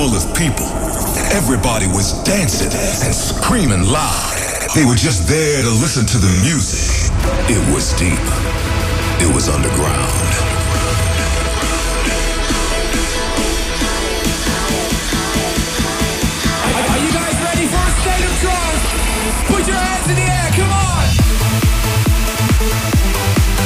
full of people. Everybody was dancing and screaming loud. They were just there to listen to the music. It was deep. It was underground. Are you guys ready for a state of trance? Put your hands in the air, come on!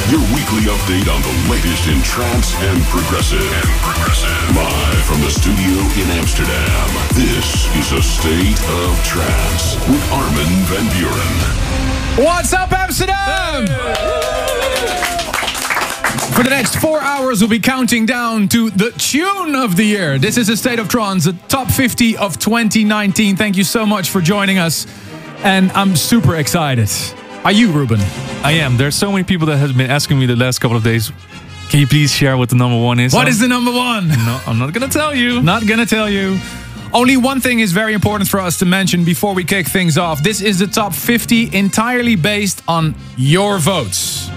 Your weekly update on the latest in trance and progressive. And progressive. Live from the studio in Amsterdam. This is a state of trance with Armin van Buuren. What's up, Amsterdam? For the next four hours, we'll be counting down to the tune of the year. This is a State of Trance, the top 50 of 2019. Thank you so much for joining us. And I'm super excited. Are you, Ruben? I am. There's so many people that have been asking me the last couple of days. Can you please share what the number one is? What is the number one? No, I'm not gonna tell you. Not gonna tell you. Only one thing is very important for us to mention before we kick things off. This is the top 50 entirely based on your votes.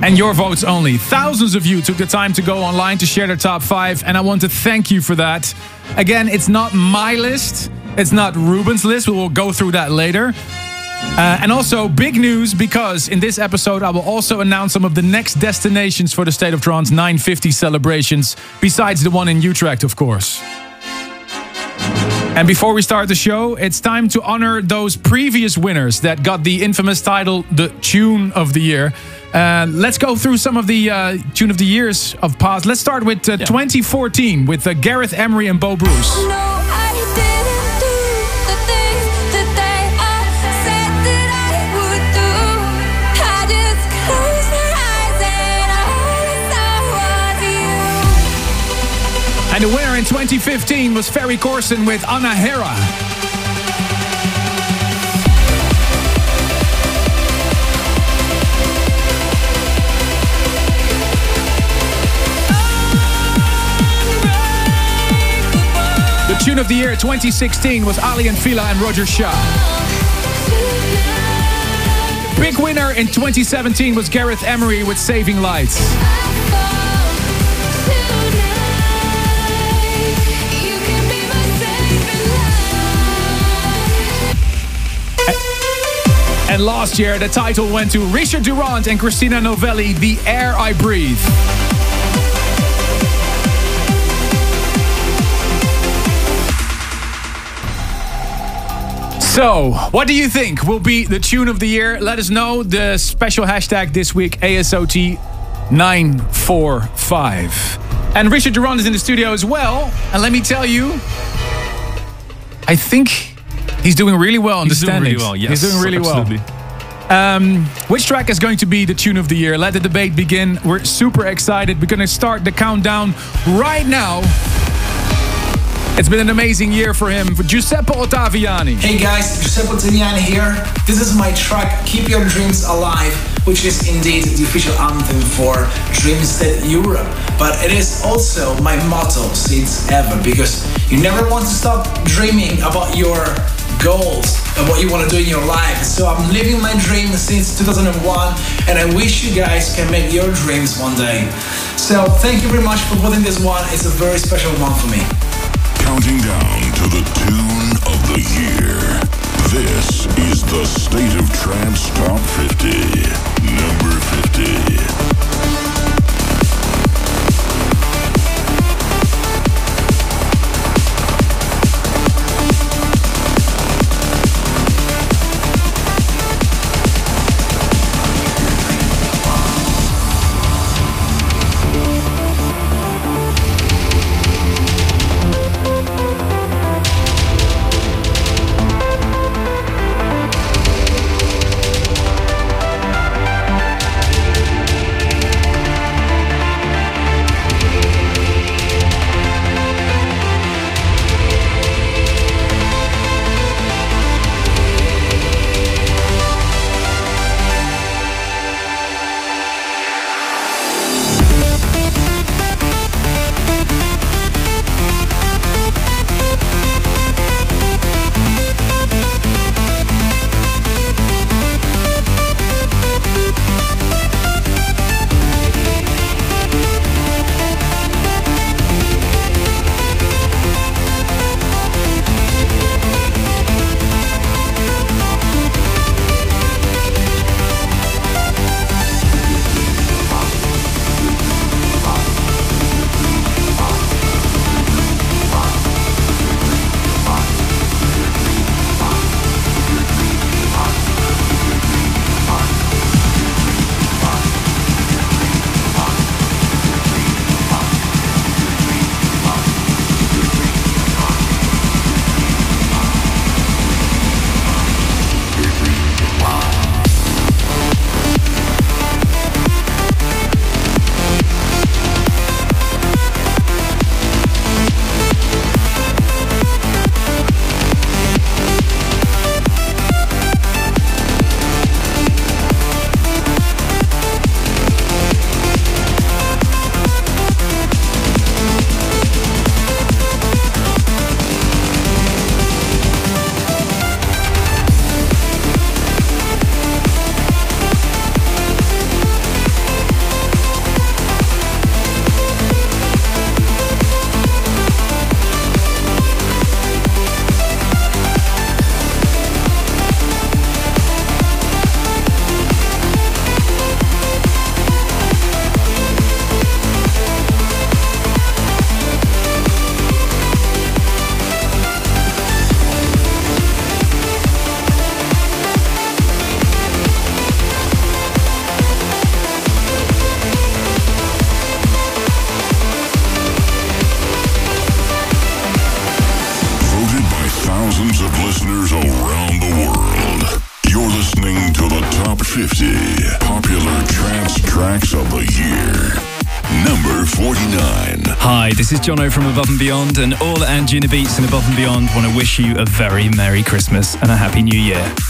And your votes only. Thousands of you took the time to go online to share their top five, and I want to thank you for that. Again, it's not my list, it's not Ruben's list. We will go through that later. Uh, and also, big news because in this episode, I will also announce some of the next destinations for the State of Trance 950 celebrations, besides the one in Utrecht, of course. And before we start the show, it's time to honor those previous winners that got the infamous title, the Tune of the Year. Uh, let's go through some of the uh, Tune of the Years of past. Let's start with uh, 2014 with uh, Gareth Emery and Bo Bruce. No, And the winner in 2015 was Ferry Corsten with Anahera. The tune of the year 2016 was Aly and Fila and Roger Shah. Big winner in 2017 was Gareth Emery with Saving Lights. And last year, the title went to Richard Durand and Christina Novelli, The Air I Breathe. So, what do you think will be the tune of the year? Let us know. The special hashtag this week, ASOT945. And Richard Durand is in the studio as well. And let me tell you, I think he's doing really well in He's the doing standings. really well. Yes, he's doing really absolutely. well. Um, which track is going to be the tune of the year? Let the debate begin. We're super excited. We're going to start the countdown right now. It's been an amazing year for him. Giuseppe Ottaviani. Hey guys, Giuseppe Ottaviani here. This is my track Keep Your Dreams Alive, which is indeed the official anthem for Dreamstate Europe. But it is also my motto since ever because you never want to stop dreaming about your goals and what you want to do in your life. So I'm living my dream since 2001 and I wish you guys can make your dreams one day. So thank you very much for voting this one. It's a very special one for me. Counting down to the tune of the year. This is the State of Trance Top 50. Number 50. Jono from Above and Beyond, and all Anjunabeats and Above and Beyond want to wish you a very Merry Christmas and a Happy New Year.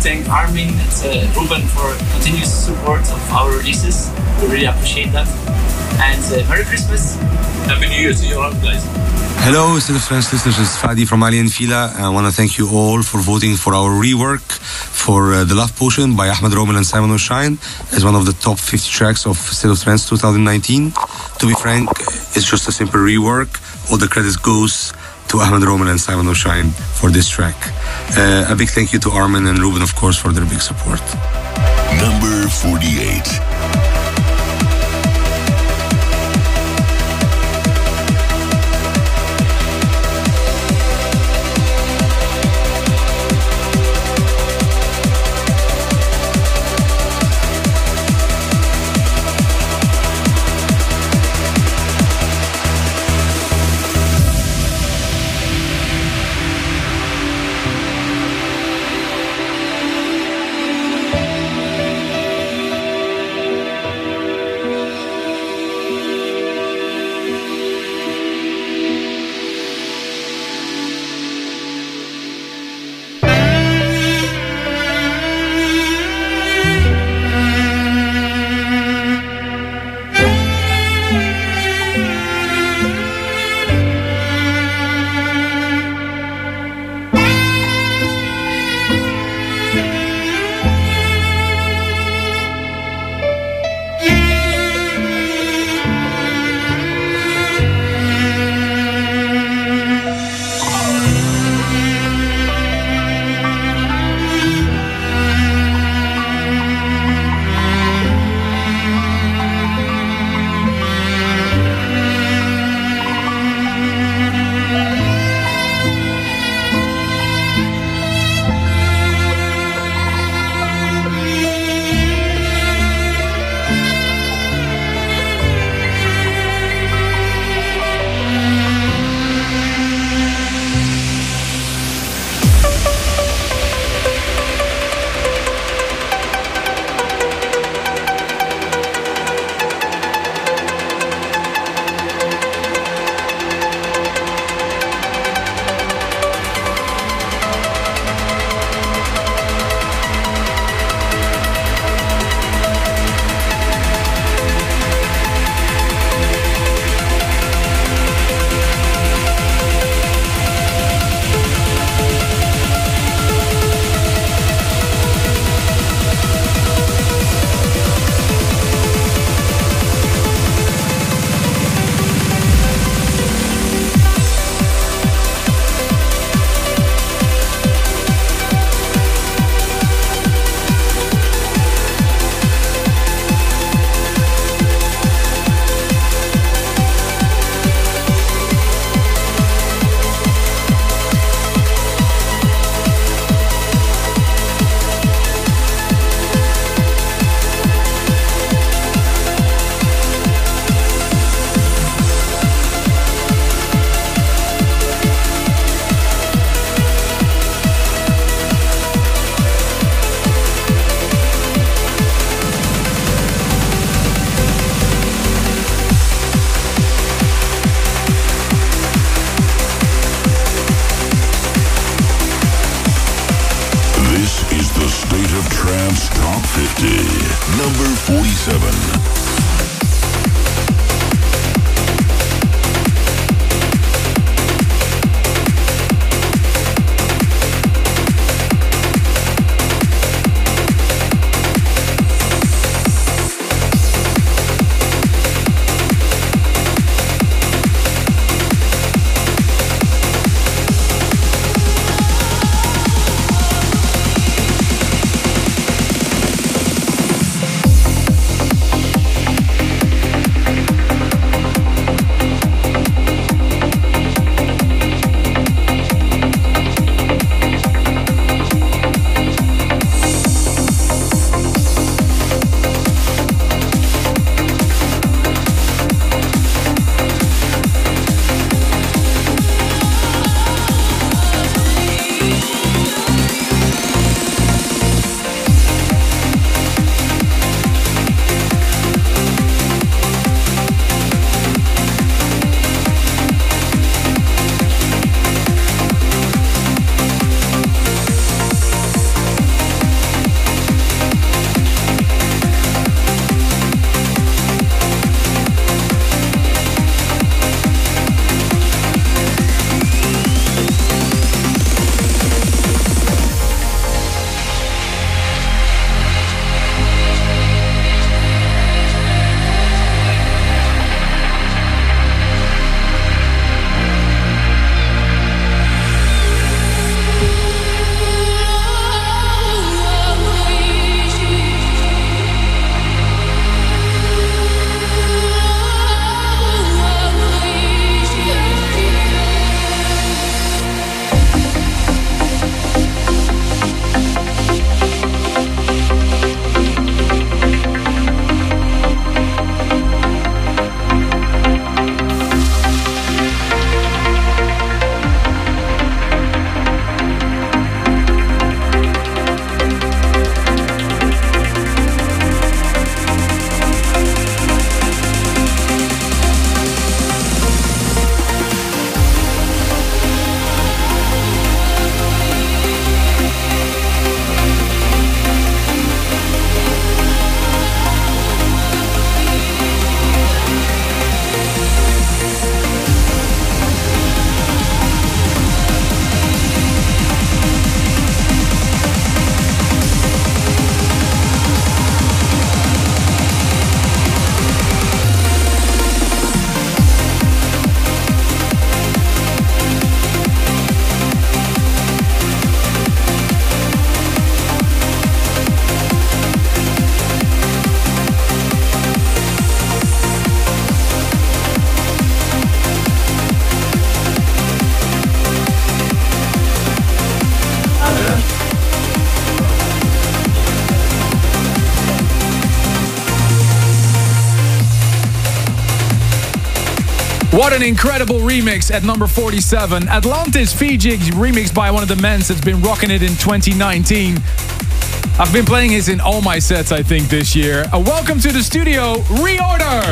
thank Armin and uh, Ruben for continuous support of our releases. We really appreciate that. And uh, Merry Christmas. Happy New Year to you all, guys. Hello, Center French listeners. It's Fadi from Aly & Fila. I want to thank you all for voting for our rework for uh, The Love Potion by Ahmed Romel and Simon O'Shine as one of the top 50 tracks of State of Friends 2019. To be frank, it's just a simple rework. All the credits goes to Ahmed Romel and Simon O'Shine for this track. Uh, a big thank you to Armin and Ruben, of course, for their big support. Number 48. What an incredible remix at number 47. Atlantis Fiji remixed by one of the men that's been rocking it in 2019. I've been playing his in all my sets, I think, this year. Uh, welcome to the studio, Reorder!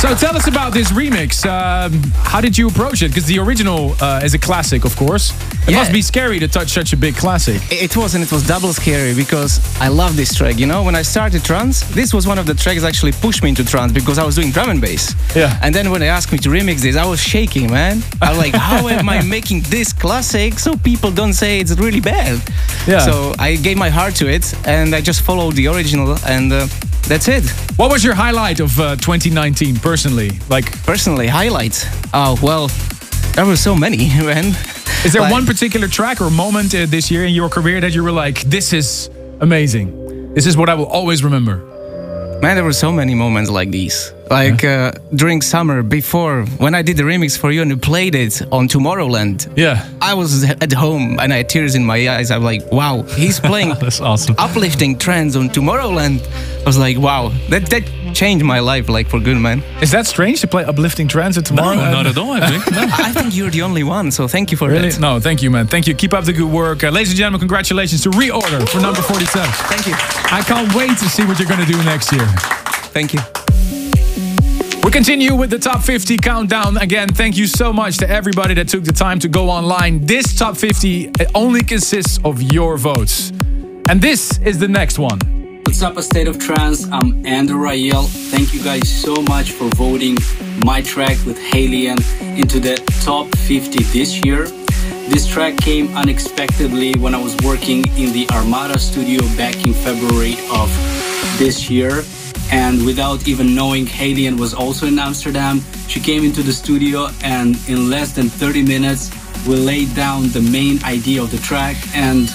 So tell us about this remix. Um, how did you approach it? Because the original uh, is a classic, of course. It Yeah. must be scary to touch such a big classic. It was and it was double scary because I love this track. You know, when I started trance, this was one of the tracks that actually pushed me into trance because I was doing drum and bass. Yeah. And then when they asked me to remix this, I was shaking, man. I was like, how am I making this classic so people don't say it's really bad? Yeah. So I gave my heart to it and I just followed the original and uh, that's it. What was your highlight of uh, 2019, personally? Like, Personally, highlights. Oh, well, there were so many, man. Is there Like- one particular track or moment uh, this year in your career that you were like, this is amazing? This is what I will always remember. Man, there were so many moments like these. Like uh, during summer, before when I did the remix for you and you played it on Tomorrowland. Yeah. I was at home and I had tears in my eyes. I'm like, wow, he's playing That's awesome. uplifting trends on Tomorrowland. I was like, wow, that that changed my life like for good, man. Is that strange to play uplifting trance at tomorrow? No, not at all, I think. No. I think you're the only one, so thank you for Really? that. No, thank you, man. Thank you. Keep up the good work. Uh, ladies and gentlemen, congratulations to Reorder for number 47. Thank you. I can't wait to see what you're going to do next year. Thank you. We continue with the top 50 countdown. Again, thank you so much to everybody that took the time to go online. This top 50 only consists of your votes. And this is the next one. What's up, a state of trance? I'm Andrew Rayel. Thank you guys so much for voting my track with Halian into the top 50 this year. This track came unexpectedly when I was working in the Armada studio back in February of this year. And without even knowing Halian was also in Amsterdam, she came into the studio and in less than 30 minutes, we laid down the main idea of the track. And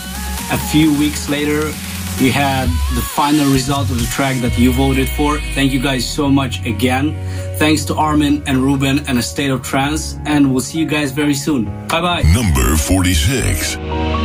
a few weeks later, we had the final result of the track that you voted for. Thank you guys so much again. Thanks to Armin and Ruben and A State of Trance, and we'll see you guys very soon. Bye bye. Number 46.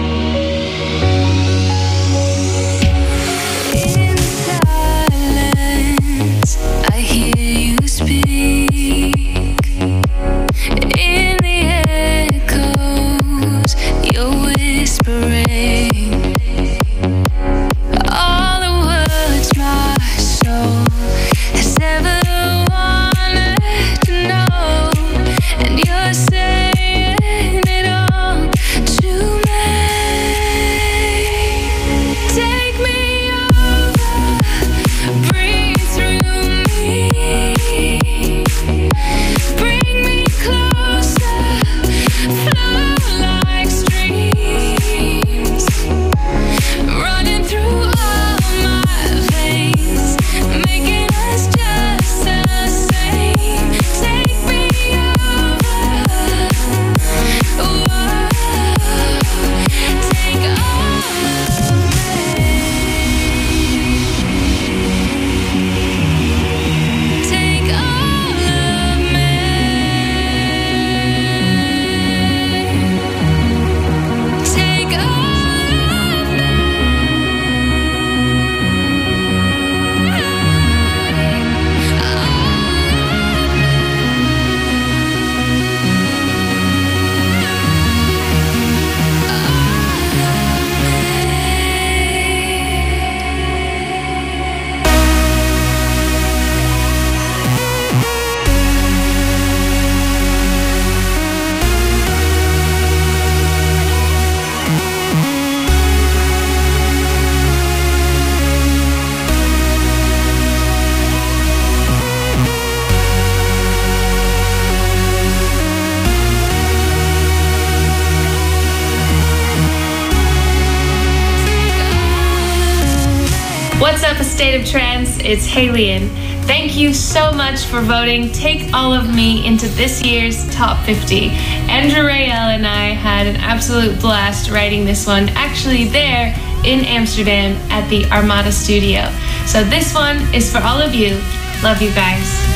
State trance? It's Halian. Thank you so much for voting Take All of Me into this year's top 50. Andrew Rayel and I had an absolute blast writing this one, actually, there in Amsterdam at the Armada studio. So, this one is for all of you. Love you guys.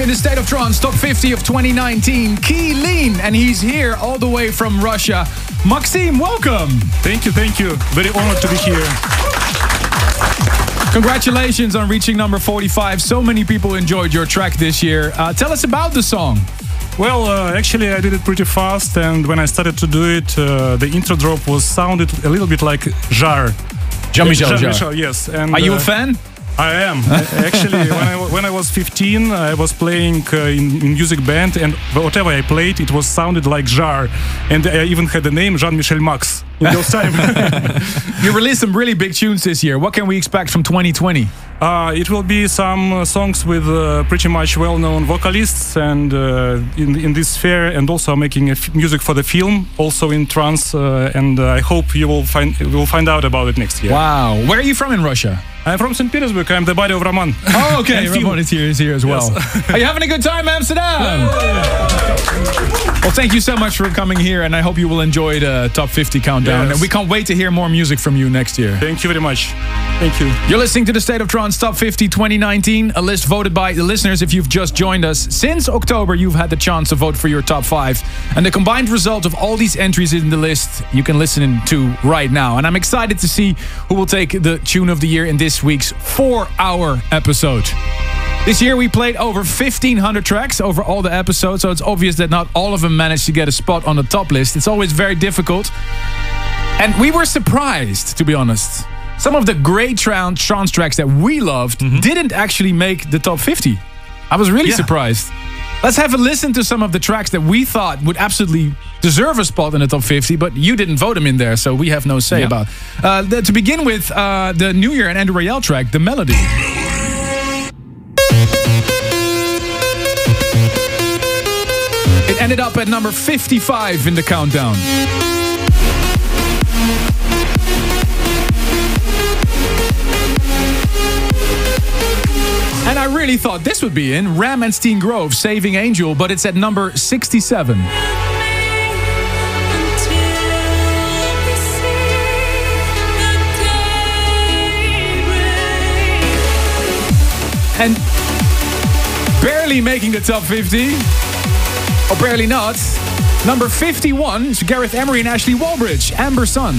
In the State of Trance Top 50 of 2019, Key Lean, and he's here all the way from Russia. Maxime, welcome. Thank you, thank you. Very honored to be here. Congratulations on reaching number 45. So many people enjoyed your track this year. Uh, tell us about the song. Well, uh, actually, I did it pretty fast, and when I started to do it, uh, the intro drop was sounded a little bit like Jarre. Jean-Michel Jean-Michel, yes. And, Are you a uh, fan? I am actually. when I when I was 15, I was playing uh, in, in music band, and whatever I played, it was sounded like Jarre, and I even had the name Jean-Michel Max. in those time. you released some really big tunes this year. What can we expect from 2020? Uh, it will be some uh, songs with uh, pretty much well-known vocalists and uh, in in this sphere, and also making a f- music for the film, also in trance. Uh, and uh, I hope you will find you will find out about it next year. Wow. Where are you from in Russia? I'm from St. Petersburg. I'm the body of Roman. Oh, okay. And Phil. Is here, is here as well. Yes. Are you having a good time, Amsterdam? Well, thank you so much for coming here, and I hope you will enjoy the Top 50 Countdown. Yes. And we can't wait to hear more music from you next year. Thank you very much. Thank you. You're listening to the State of Trance Top 50 2019, a list voted by the listeners if you've just joined us. Since October, you've had the chance to vote for your top five. And the combined result of all these entries in the list, you can listen to right now. And I'm excited to see who will take the tune of the year in this week's four hour episode. This year we played over 1500 tracks over all the episodes, so it's obvious that not all of them managed to get a spot on the top list. It's always very difficult. And we were surprised, to be honest. Some of the great tran- trance tracks that we loved mm-hmm. didn't actually make the top 50. I was really Yeah. surprised. Let's have a listen to some of the tracks that we thought would absolutely deserve a spot in the top 50, but you didn't vote him in there, so we have no say Yeah. about. Uh, the- to begin with, uh, the New Year and Andrew Rayel track, "The Melody." It ended up at number 55 in the countdown. And I really thought this would be in Ram and Stine Grove, Saving Angel, but it's at number 67. And barely making the top 50, or barely not, number 51 is Gareth Emery and Ashley Wallbridge, Amber Sun.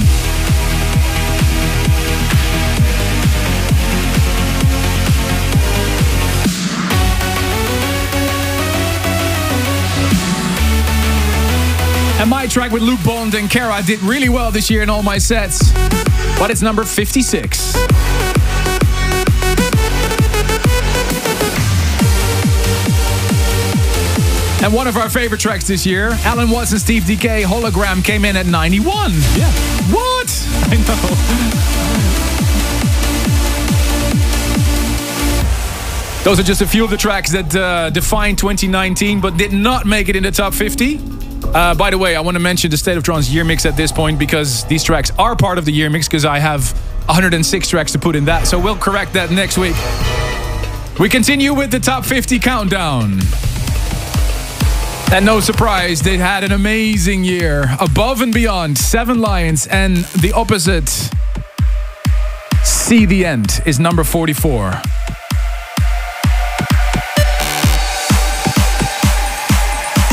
And my track with Luke Bond and KARRA did really well this year in all my sets, but it's number 56. And one of our favorite tracks this year, Allen Watts and Steve Dekay Hologram came in at 91. Yeah. What? I know. Those are just a few of the tracks that uh, defined 2019 but did not make it in the top 50. Uh, by the way, I want to mention the State of Trance year mix at this point because these tracks are part of the year mix because I have 106 tracks to put in that. So we'll correct that next week. We continue with the top 50 countdown. And no surprise, they had an amazing year. Above and beyond, Seven Lions, and the opposite, See the End, is number 44.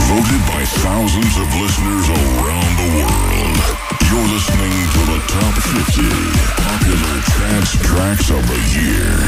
Voted by thousands of listeners around the world. You're listening to the top 50 popular trance tracks of the year.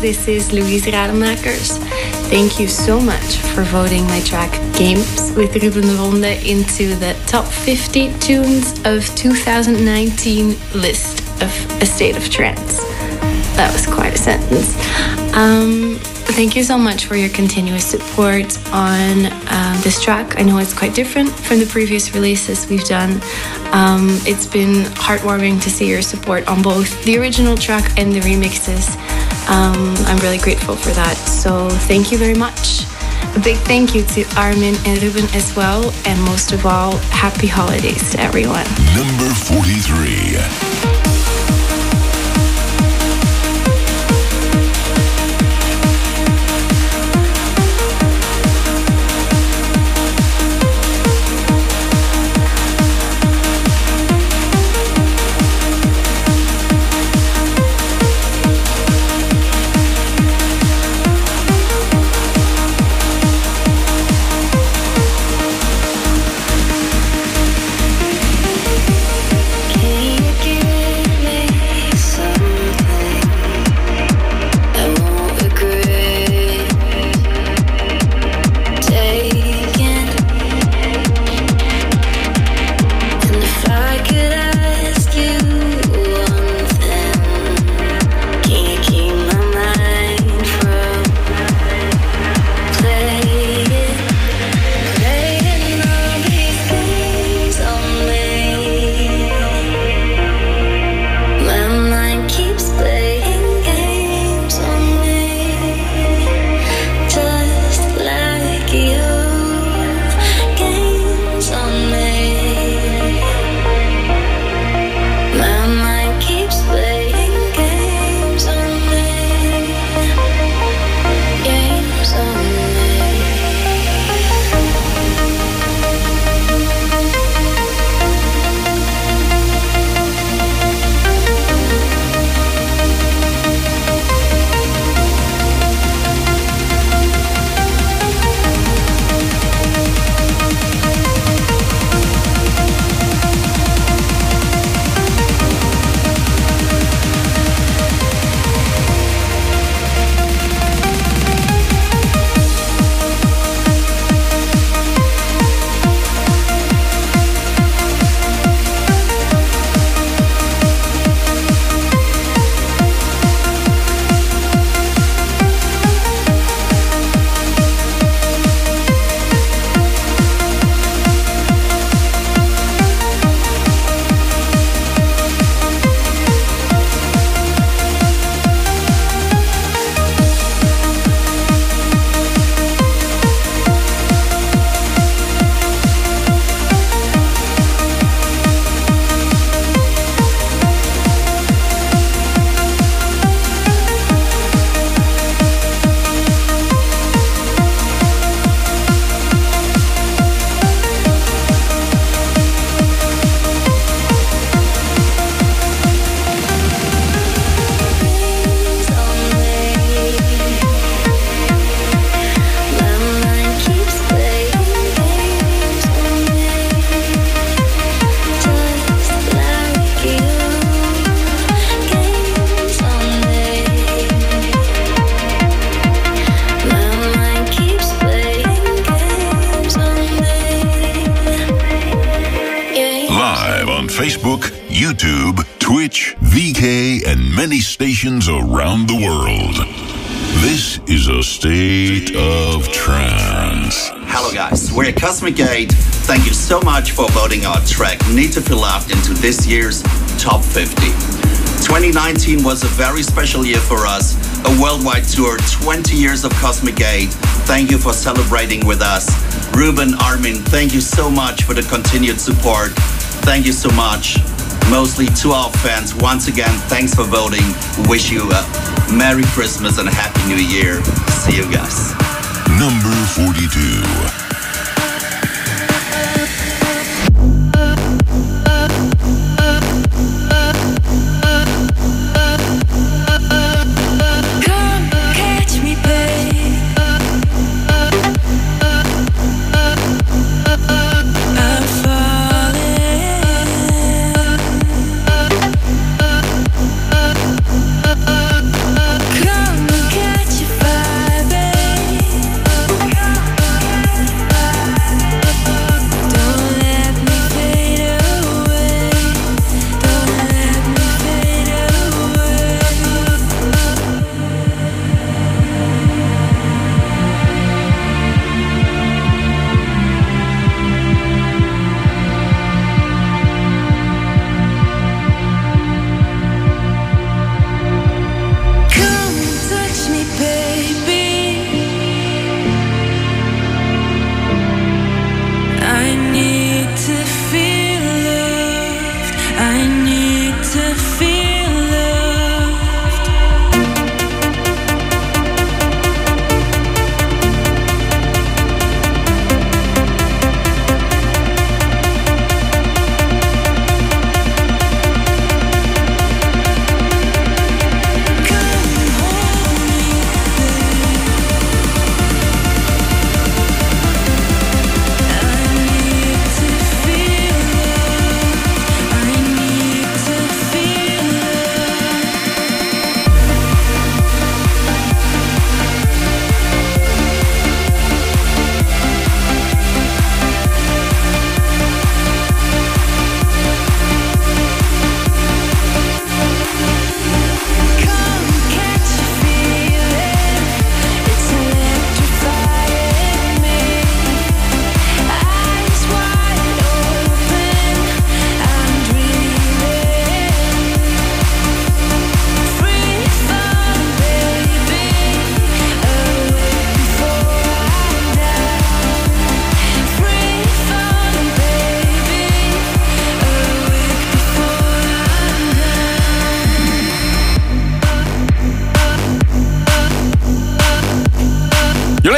This is Louise Rademakers. Thank you so much for voting my track Games with Ruben de Ronde into the top 50 tunes of 2019 list of A State of Trance. That was quite a sentence. Um, thank you so much for your continuous support on uh, this track. I know it's quite different from the previous releases we've done. Um, it's been heartwarming to see your support on both the original track and the remixes. Um, I'm really grateful for that. So thank you very much. A big thank you to Armin and Ruben as well. And most of all, happy holidays to everyone. Number 43. Our track Need to Feel Loved into this year's Top 50. 2019 was a very special year for us, a worldwide tour, 20 years of Cosmic Gate. Thank you for celebrating with us. Ruben, Armin, thank you so much for the continued support. Thank you so much. Mostly to our fans, once again, thanks for voting. Wish you a Merry Christmas and a Happy New Year. See you guys. Number 42.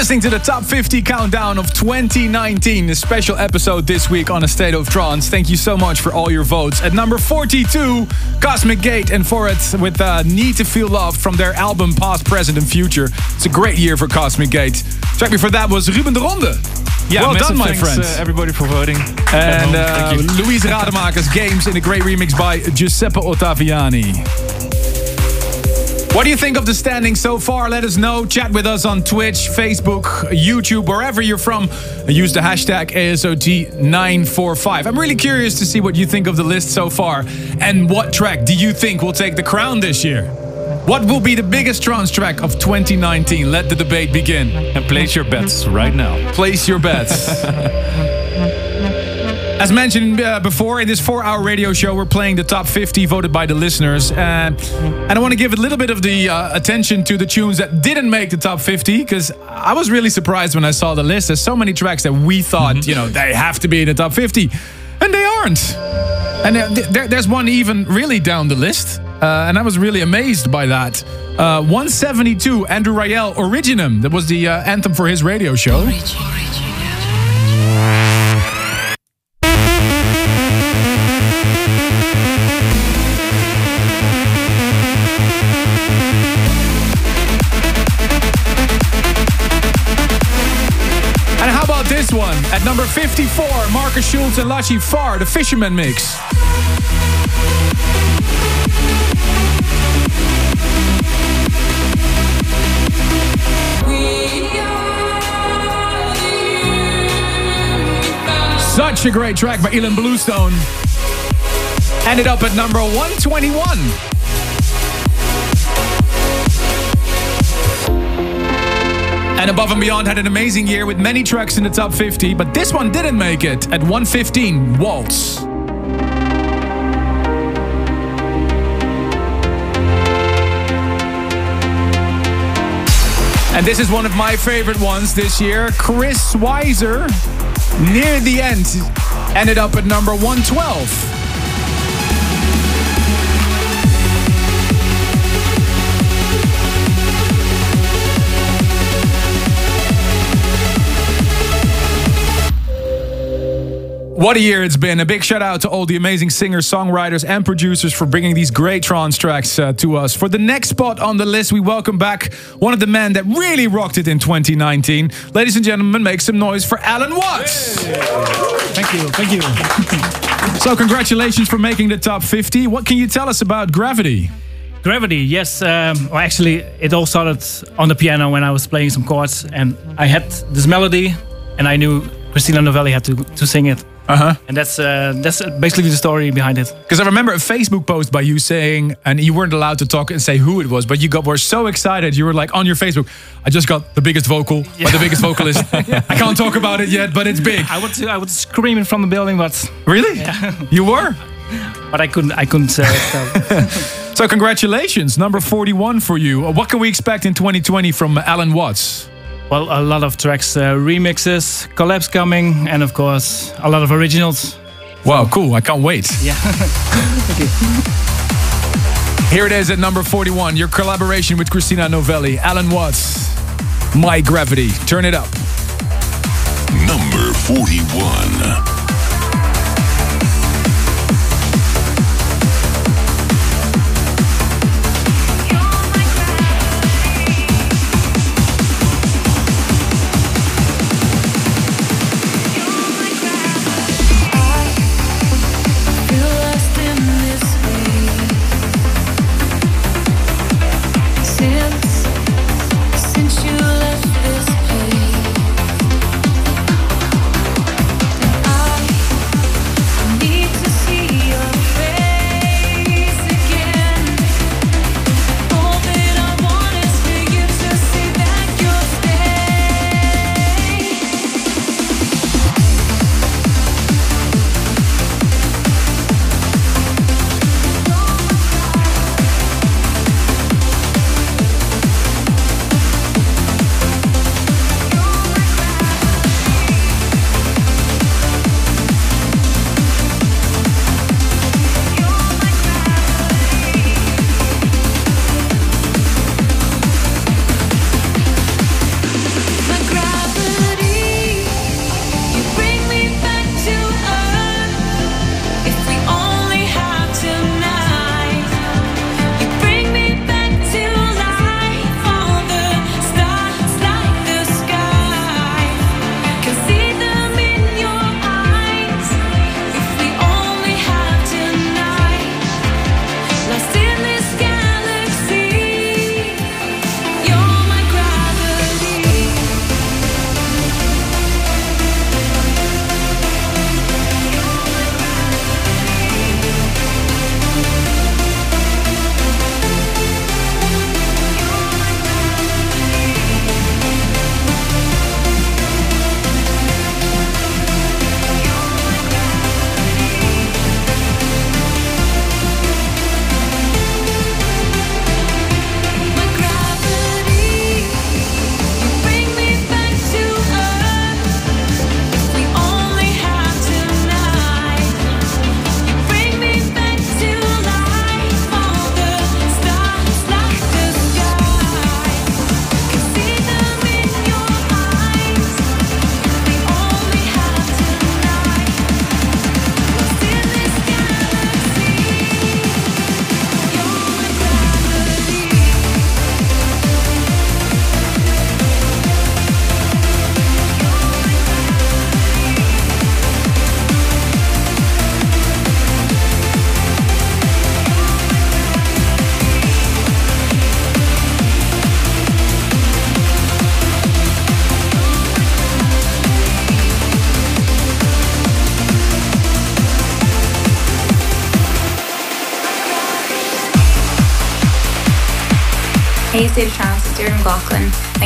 Listening to the Top 50 Countdown of 2019, a special episode this week on A State of Trance. Thank you so much for all your votes. At number 42, Cosmic Gate and Foret with uh, Need to Feel Love from their album Past, Present and Future. It's a great year for Cosmic Gate. Track before that was Ruben de Ronde. Yeah, well done, my friends. uh, everybody for voting. And uh. Louise Rademakers Games in a great remix by Giuseppe Ottaviani. What do you think of the standings so far? Let us know. Chat with us on Twitch, Facebook, YouTube, wherever you're from. Use the hashtag ASOT945. I'm really curious to see what you think of the list so far. And what track do you think will take the crown this year? What will be the biggest trance track of 2019? Let the debate begin. And place your bets right now. Place your bets. As mentioned uh, before, in this four hour radio show, we're playing the top 50 voted by the listeners. Uh, and I want to give a little bit of the uh, attention to the tunes that didn't make the top 50 because I was really surprised when I saw the list. There's so many tracks that we thought, you know, they have to be in the top 50, and they aren't. And uh, th- there, there's one even really down the list. Uh, and I was really amazed by that. Uh, 172, Andrew Rayel, Originium. That was the uh, anthem for his radio show. And 64, Markus Schulz and Lachi Far, the Fisherman Mix. Such a great track by Ilan Bluestone. Ended up at number 121. And Above and Beyond had an amazing year with many tracks in the top 50, but this one didn't make it at 115, Waltz. And this is one of my favorite ones this year. Chris Weiser, near the end, ended up at number 112. What a year it's been. A big shout out to all the amazing singers, songwriters, and producers for bringing these great trance tracks uh, to us. For the next spot on the list, we welcome back one of the men that really rocked it in 2019. Ladies and gentlemen, make some noise for Allen Watts. Thank you. Thank you. So, congratulations for making the top 50. What can you tell us about Gravity? Gravity, yes. Um, well, actually, it all started on the piano when I was playing some chords, and I had this melody, and I knew Christina Novelli had to to sing it. Uh huh. And that's uh, that's basically the story behind it. Because I remember a Facebook post by you saying, and you weren't allowed to talk and say who it was, but you got were so excited. You were like on your Facebook, I just got the biggest vocal by the biggest vocalist. I can't talk about it yet, but it's big. I would I would scream in from the building, but Really? Yeah. You were? but I couldn't I couldn't uh. So congratulations, number 41 for you. What can we expect in 2020 from Allen Watts? Well, a lot of tracks, uh, remixes, collabs coming, and of course a lot of originals. Wow, cool. I can't wait. Yeah. Thank you. Here it is at number 41, your collaboration with Christina Novelli, Allen Watts, My Gravity. Turn it up. Number 41.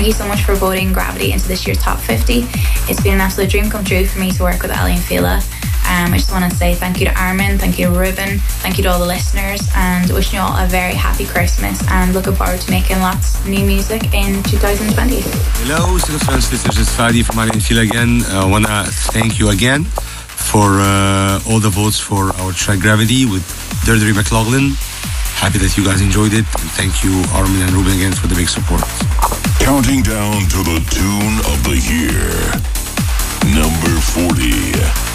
Thank you so much for voting Gravity into this year's top 50. It's been an absolute dream come true for me to work with Aly and Fila. Um, I just want to say thank you to Armin, thank you to Ruben, thank you to all the listeners, and wishing you all a very happy Christmas and looking forward to making lots of new music in 2020. Hello, of Trance listeners. It's Fadi from Aly and Fila again. I want to thank you again for uh, all the votes for our track Gravity with Deirdre McLaughlin. Happy that you guys enjoyed it. And thank you, Armin and Ruben, again for the big support. Counting down to the tune of the year. Number 40.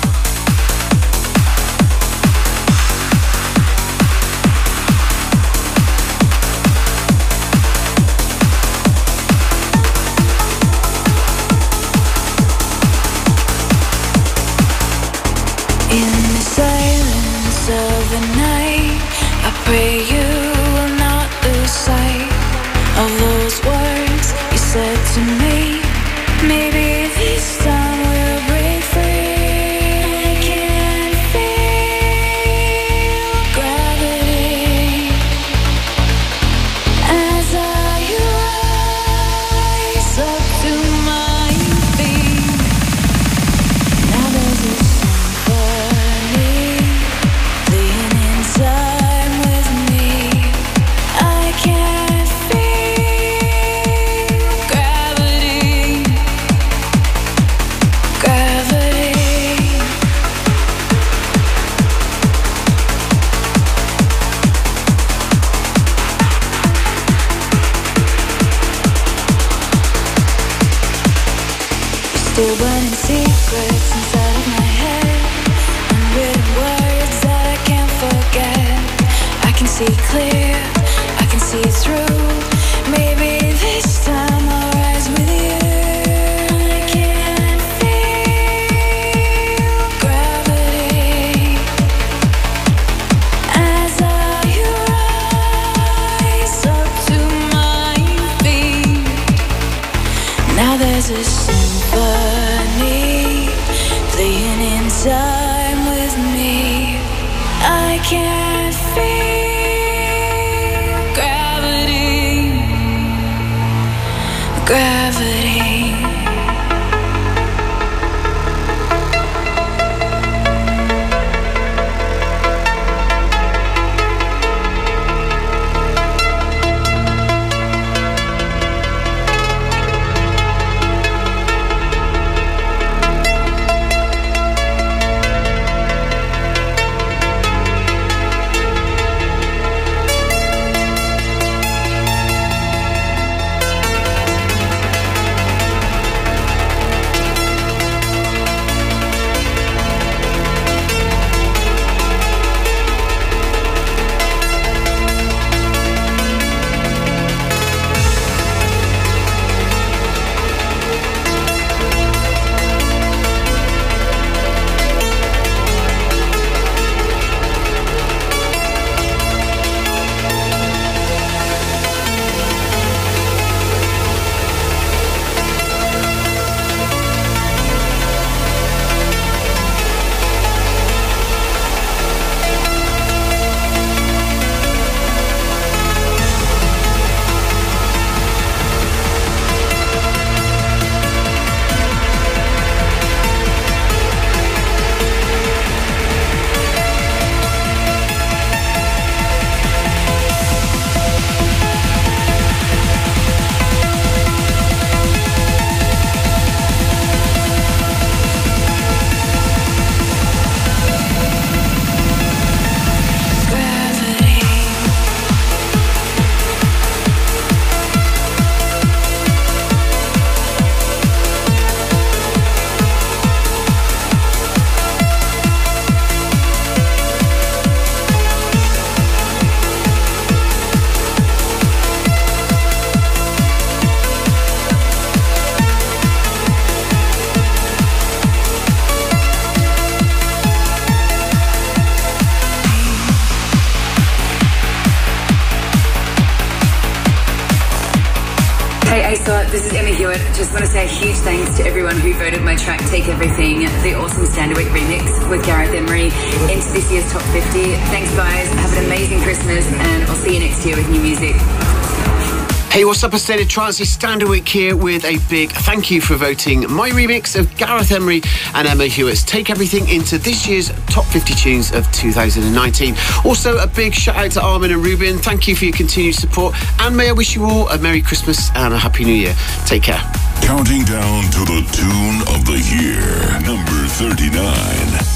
A state of trance? It's Standerwick here with a big thank you for voting my remix of Gareth Emery and Emma Hewitt's Take Everything into this year's top 50 tunes of 2019. Also, a big shout out to Armin and Ruben. Thank you for your continued support, and may I wish you all a Merry Christmas and a Happy New Year. Take care. Counting down to the tune of the year, number 39.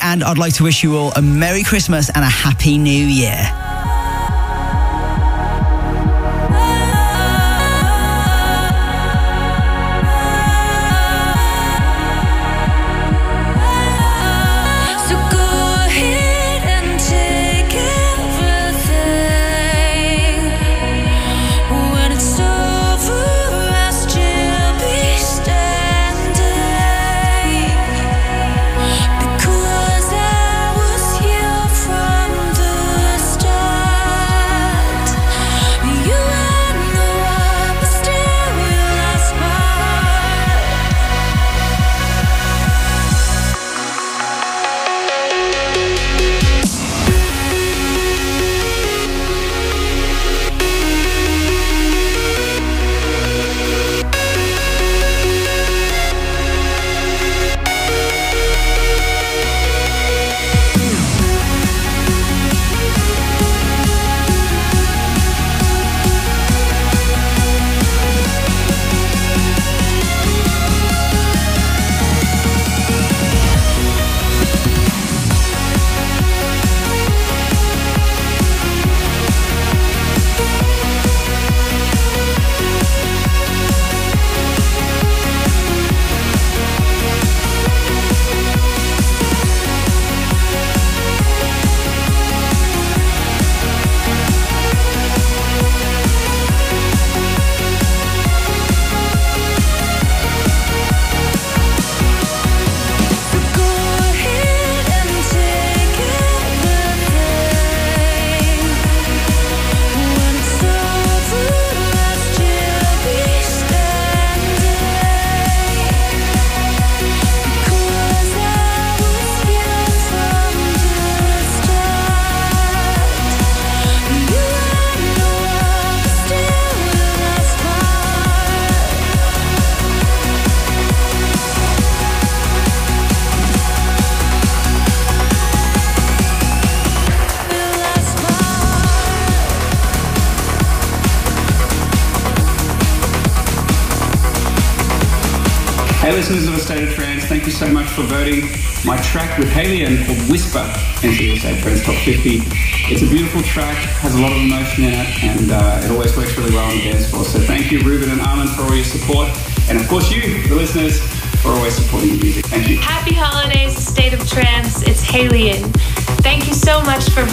And I'd like to wish you all a Merry Christmas and a Happy New Year.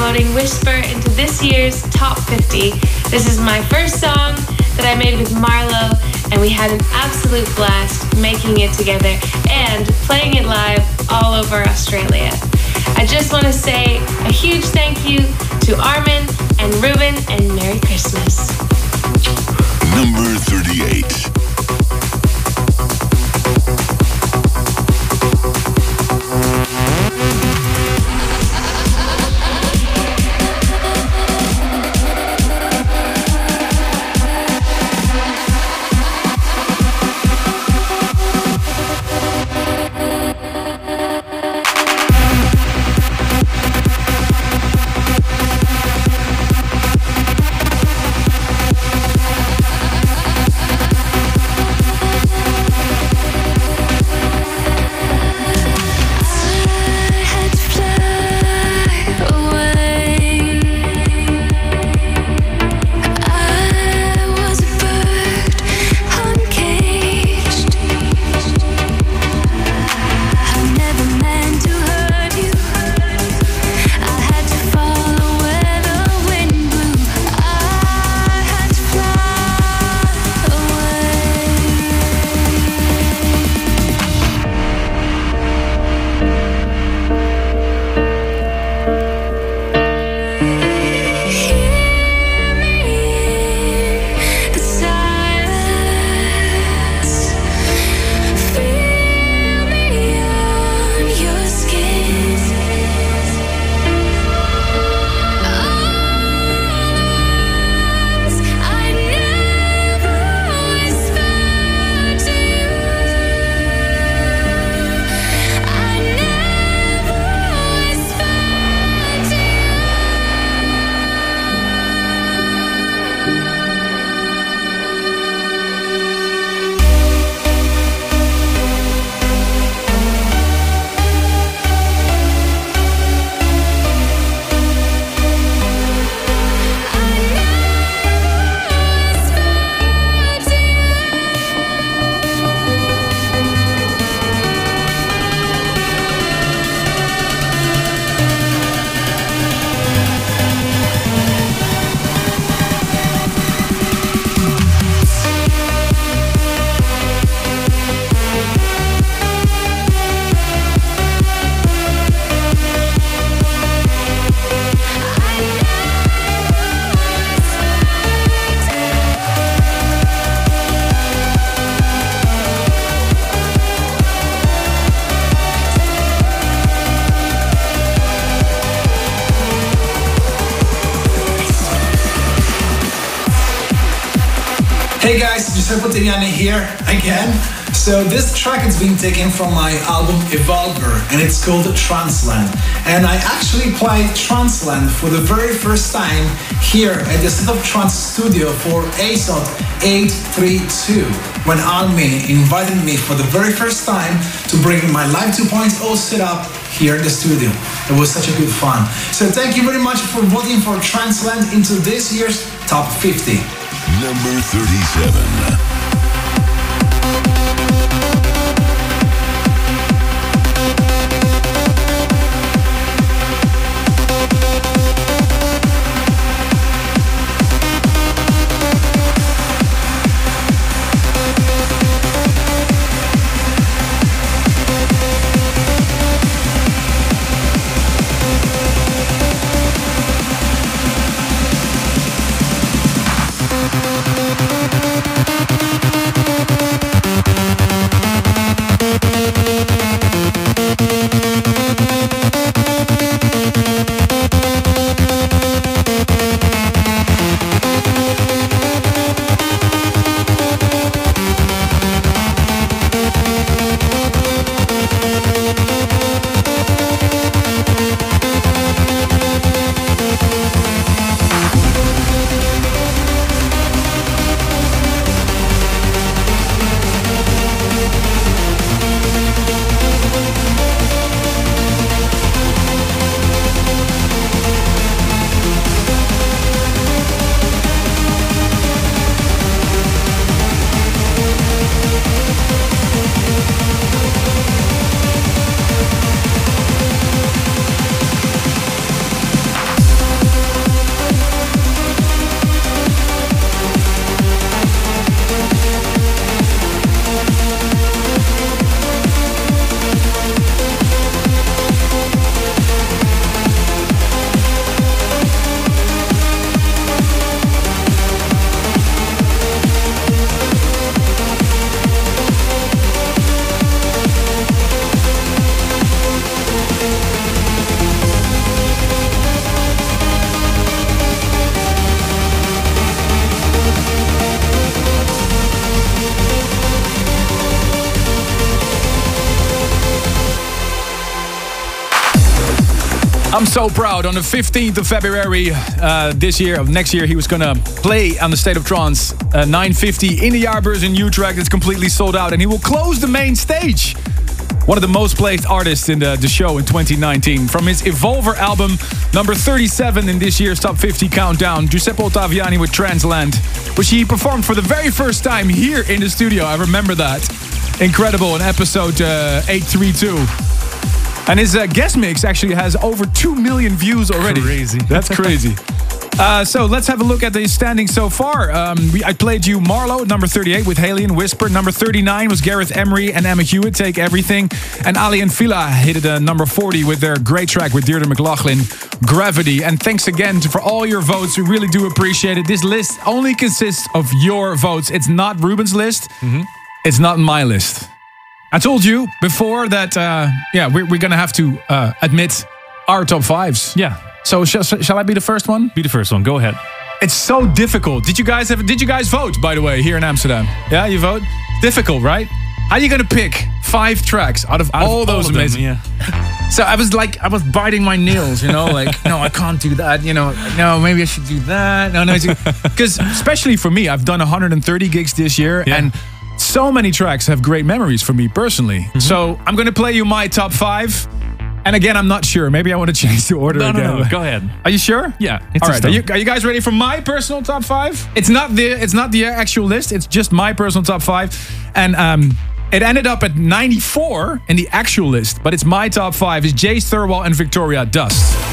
Voting Whisper into this year's Top 50. This is my first song that I made with Marlo, and we had an absolute blast making it together and playing it live all over Australia. I just want to say a huge thank you to Armin and Ruben, and Merry Christmas. Number 38. Guys, here again. So this track is being taken from my album Evolver and it's called Transland. And I actually played Transland for the very first time here at the of Trance studio for ASOT 832 when Almi invited me for the very first time to bring my Live 2.0 setup here in the studio. It was such a good fun. So thank you very much for voting for Transland into this year's top 50. Number 37. So proud. On the 15th of February uh, this year, of next year, he was gonna play on the State of Trance uh, 950 in the Jaarbeurs in Utrecht. It's completely sold out, and he will close the main stage. One of the most played artists in the, the show in 2019. From his Evolver album, number 37 in this year's Top 50 Countdown, Giuseppe Ottaviani with Transland, which he performed for the very first time here in the studio. I remember that. Incredible, in episode uh, 832. And his uh, guest mix actually has over 2 million views already. Crazy. That's crazy. Uh, so let's have a look at the standings so far. Um, we, I played you Marlowe, number 38, with Haley and Whisper. Number 39 was Gareth Emery and Emma Hewitt, Take Everything. And Aly and Fila hit a number 40 with their great track with Deirdre McLaughlin, Gravity. And thanks again to, for all your votes. We really do appreciate it. This list only consists of your votes. It's not Ruben's list. It's not my list. I told you before that, uh, yeah, we're, we're going to have to uh, admit our top fives. Yeah. So shall, shall I be the first one? Be the first one. Go ahead. It's so difficult. Did you guys have? Did you guys vote? By the way, here in Amsterdam. Yeah, you vote. Difficult, right? How are you gonna pick five tracks out of Out of all all those of them, amazing? yeah. So I was like, I was biting my nails, you know, like, no, I can't do that. You know, no, maybe I should do that. No, no, because especially for me, I've done 130 gigs this year, and so many tracks have great memories for me personally. Mm-hmm. So I'm gonna play you my top five. And again, I'm not sure. Maybe I want to change the order No, no, again. no. Go ahead. Are you sure? Yeah, it's All. Are you, are you guys ready for my personal top five? It's not the it's not the actual list. It's just my personal top five, and um, it ended up at 94 in the actual list. But it's my top five. Is Jace Thurwell and Victoria Dust.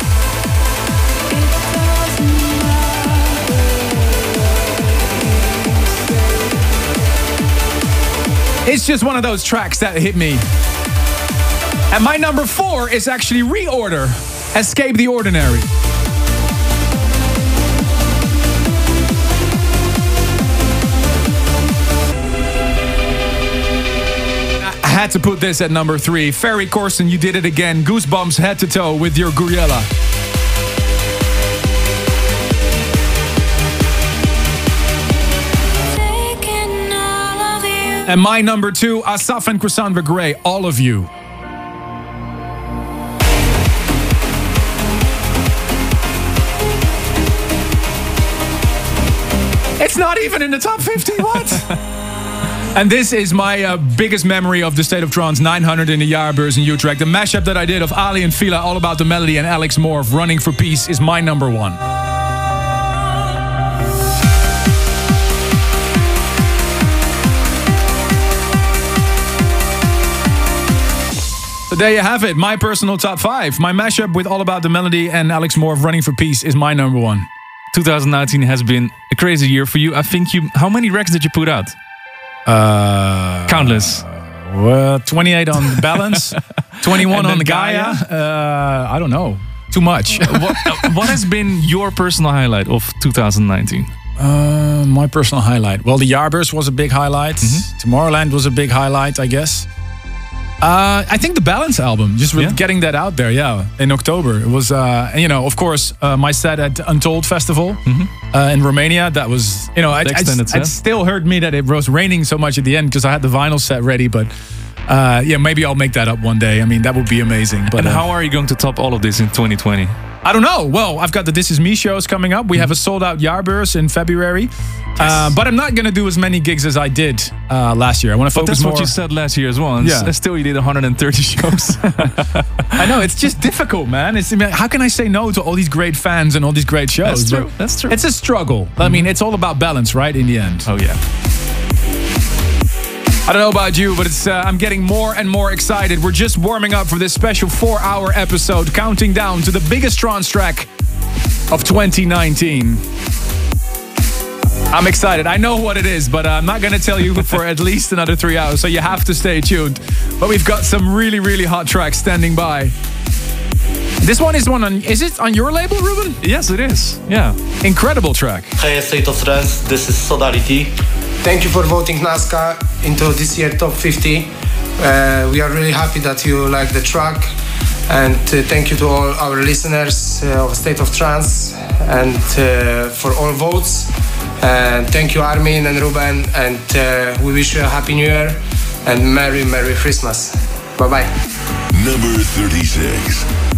It's just one of those tracks that hit me. And my number four is actually Reorder, Escape the Ordinary. I had to put this at number three. Ferry Corsten, you did it again. Goosebumps head to toe with your Gouryella. And my number two, Asaf and Cassandra Gray, all of you. It's not even in the top 50. What? and this is my uh, biggest memory of the State of Trance 900 in the Jaarbeurs in Utrecht. The mashup that I did of Aly and Fila, All About the Melody, and Alex M.O.R.P.H. Running for Peace is my number one. So there you have it, my personal top five. My mashup with All About the Melody and Alex M.O.R.P.H. Running for Peace is my number one. 2019 has been a crazy year for you. I think you. How many records did you put out? Uh, Countless. Well, 28 on the balance, 21 on the Gaia. Uh, I don't know. Too much. what, what has been your personal highlight of 2019? Uh, my personal highlight. Well, the Jaarbeurs was a big highlight. Mm-hmm. Tomorrowland was a big highlight, I guess. Uh, I think the Balance album, just with getting that out there, yeah, in October. It was, uh, you know, of course, uh, my set at Untold Festival uh, in Romania. That was, you know, I, Mm-hmm. I, it set. still hurt me that it was raining so much at the end because I had the vinyl set ready. But uh, yeah, maybe I'll make that up one day. I mean, that would be amazing. But and uh, how are you going to top all of this in 2020? I don't know. Well, I've got the This Is Me shows coming up. We have a sold out Jaarbeurs in February. Uh, but I'm not going to do as many gigs as I did uh, last year. I want to focus that's more. what you said last year as well. And Yeah. still, you did 130 shows. I know it's just difficult, man. It's I mean, how can I say no to all these great fans and all these great shows? That's true, But that's true. It's a struggle. I mean, it's all about balance, right? In the end. Oh yeah. I don't know about you, but it's uh, I'm getting more and more excited. We're just warming up for this special four-hour episode, counting down to the biggest trance track of 2019. I'm excited. I know what it is, but uh, I'm not going to tell you for at least another three hours, so you have to stay tuned. But we've got some really, really hot tracks standing by. This one is one on. Is it on your label, Ruben? Yes, it is. Yeah. Incredible track. Hey, State of Trance, this is Sodality. Thank you for voting Nazca into this year top 50. Uh, we are really happy that you like the track. And uh, thank you to all our listeners uh, of State of Trance and uh, for all votes. And thank you, Armin and Ruben. And uh, we wish you a happy new year and Merry, Merry Christmas. Bye bye. Number 36.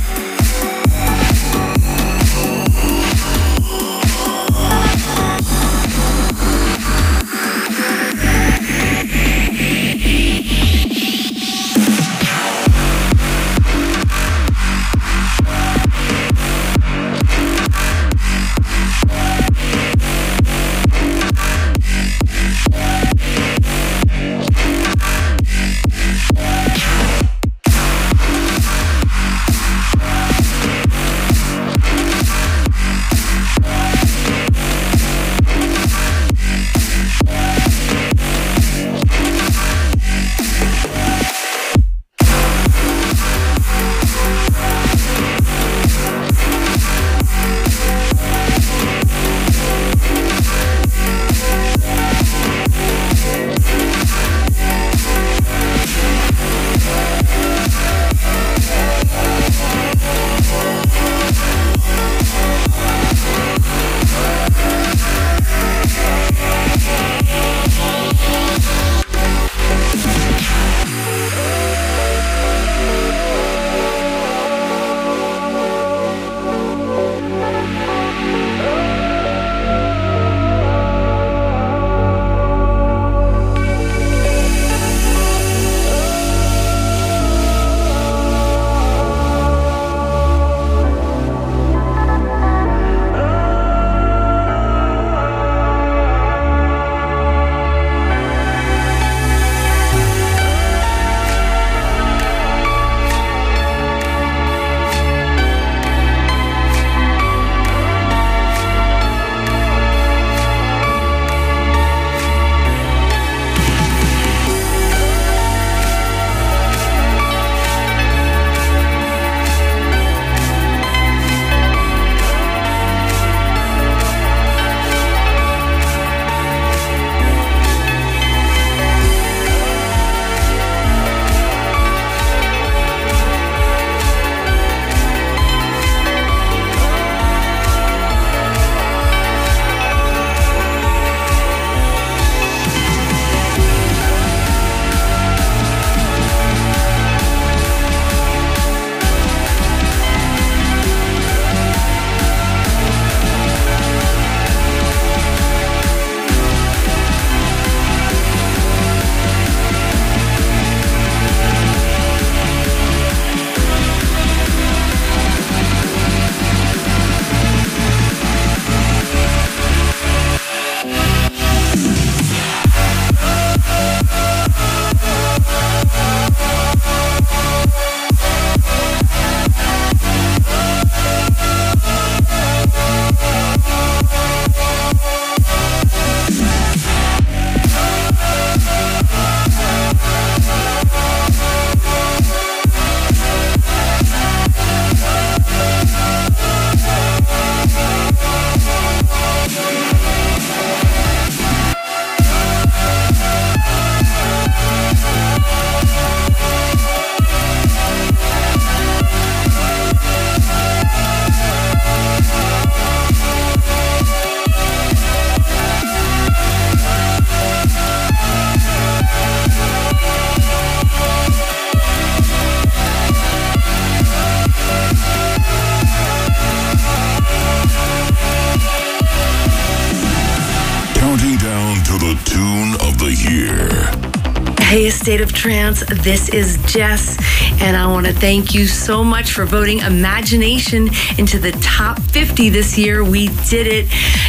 Trance, this is JES, and I want to thank you so much for voting Imagination into the top 50 this year. We did it.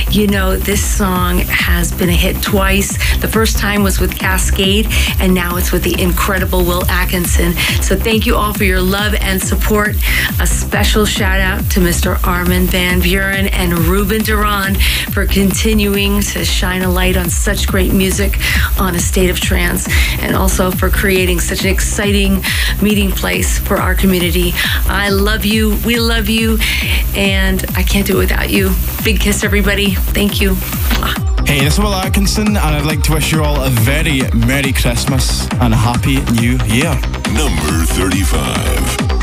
You know, this song has been a hit twice. The first time was with Cascade, and now it's with the incredible Will Atkinson. So thank you all for your love and support. A special shout out to Mr. Armin van Buuren and Ruben de Ronde for continuing to shine a light on such great music on a state of trance and also for creating such an exciting meeting place for our community. I love you. We love you. And I can't do it without you. Big kiss, everybody. Thank you. Hey, this is Will Atkinson, and I'd like to wish you all a very Merry Christmas and a Happy New Year. Number 35.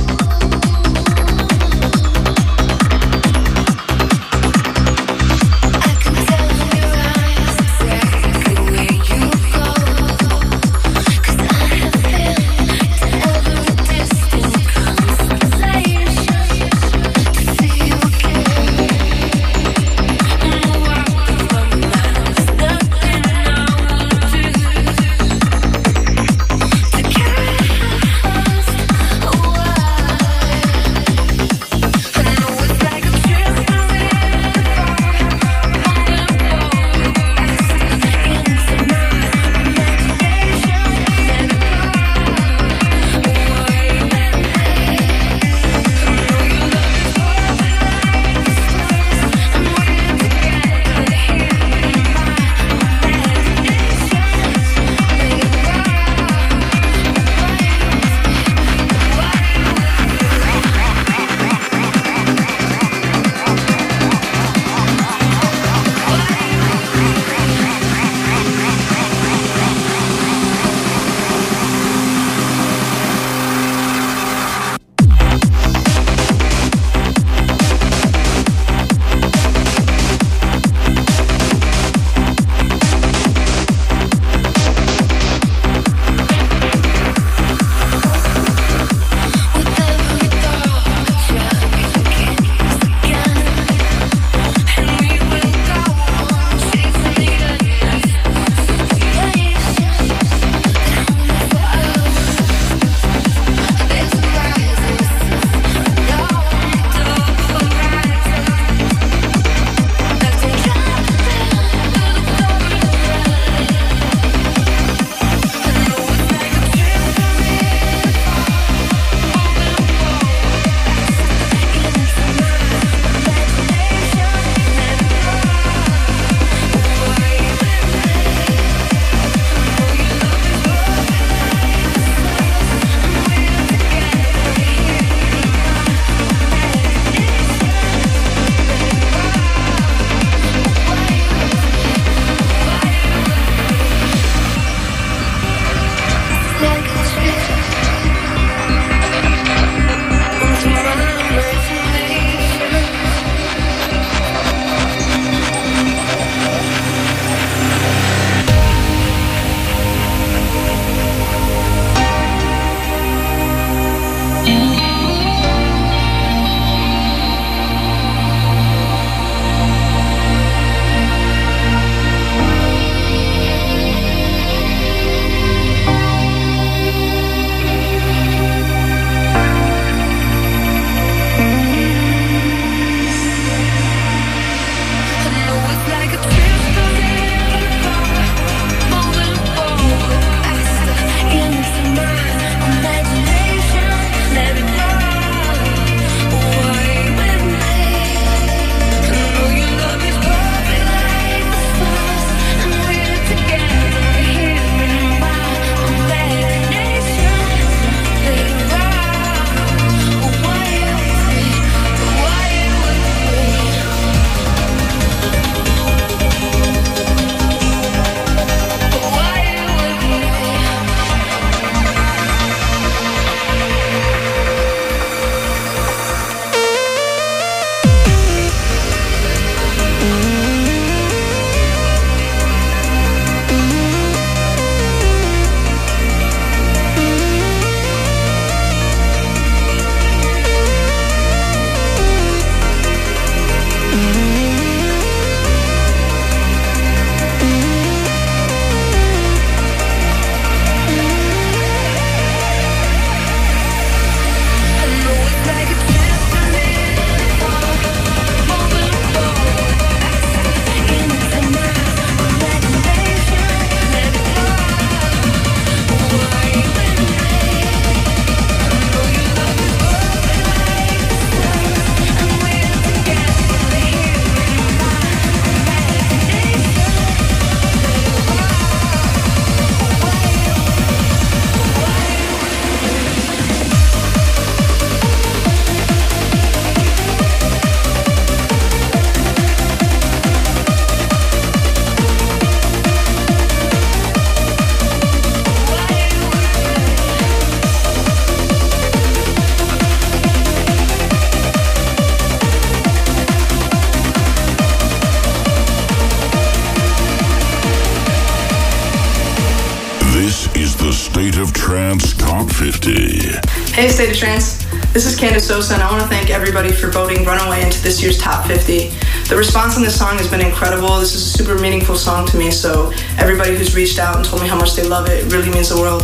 This is Candace Sosa, and I want to thank everybody for voting Runaway into this year's top 50. The response on this song has been incredible. This is a super meaningful song to me, so everybody who's reached out and told me how much they love it, it really means the world.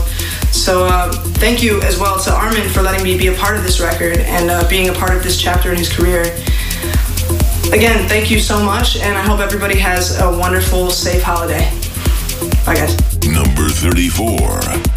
So uh, thank you as well to Armin for letting me be a part of this record and uh, being a part of this chapter in his career. Again, thank you so much, and I hope everybody has a wonderful, safe holiday. Bye, guys. Number 34.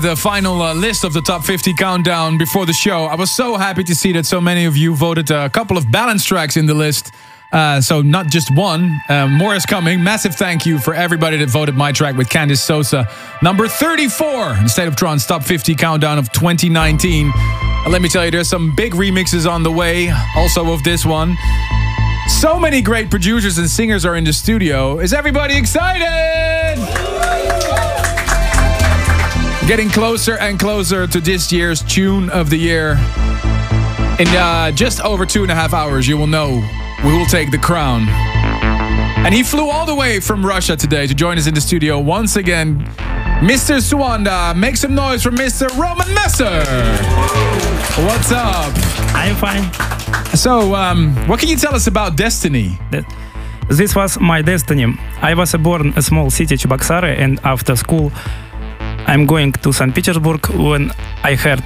The final uh, list of the top 50 countdown before the show, I was so happy to see that so many of you voted a couple of balance tracks in the list. Uh, so not just one, uh, more is coming. Massive thank you for everybody that voted my track with Candace Sosa, number 34 in State of Trance top 50 countdown of 2019. Uh, let me tell you, there's some big remixes on the way, also of this one. So many great producers and singers are in the studio. Is everybody excited? Getting closer and closer to this year's tune of the year. In uh, just over two and a half hours, you will know we will take the crown. And he flew all the way from Russia today to join us in the studio once again. Mr. Suanda, make some noise for Mr. Roman Messer. What's up? I'm fine. So, um, what can you tell us about Destiny? This was my destiny. I was born in a small city, Cheboksary, and after school, I'm going to St. Petersburg when I heard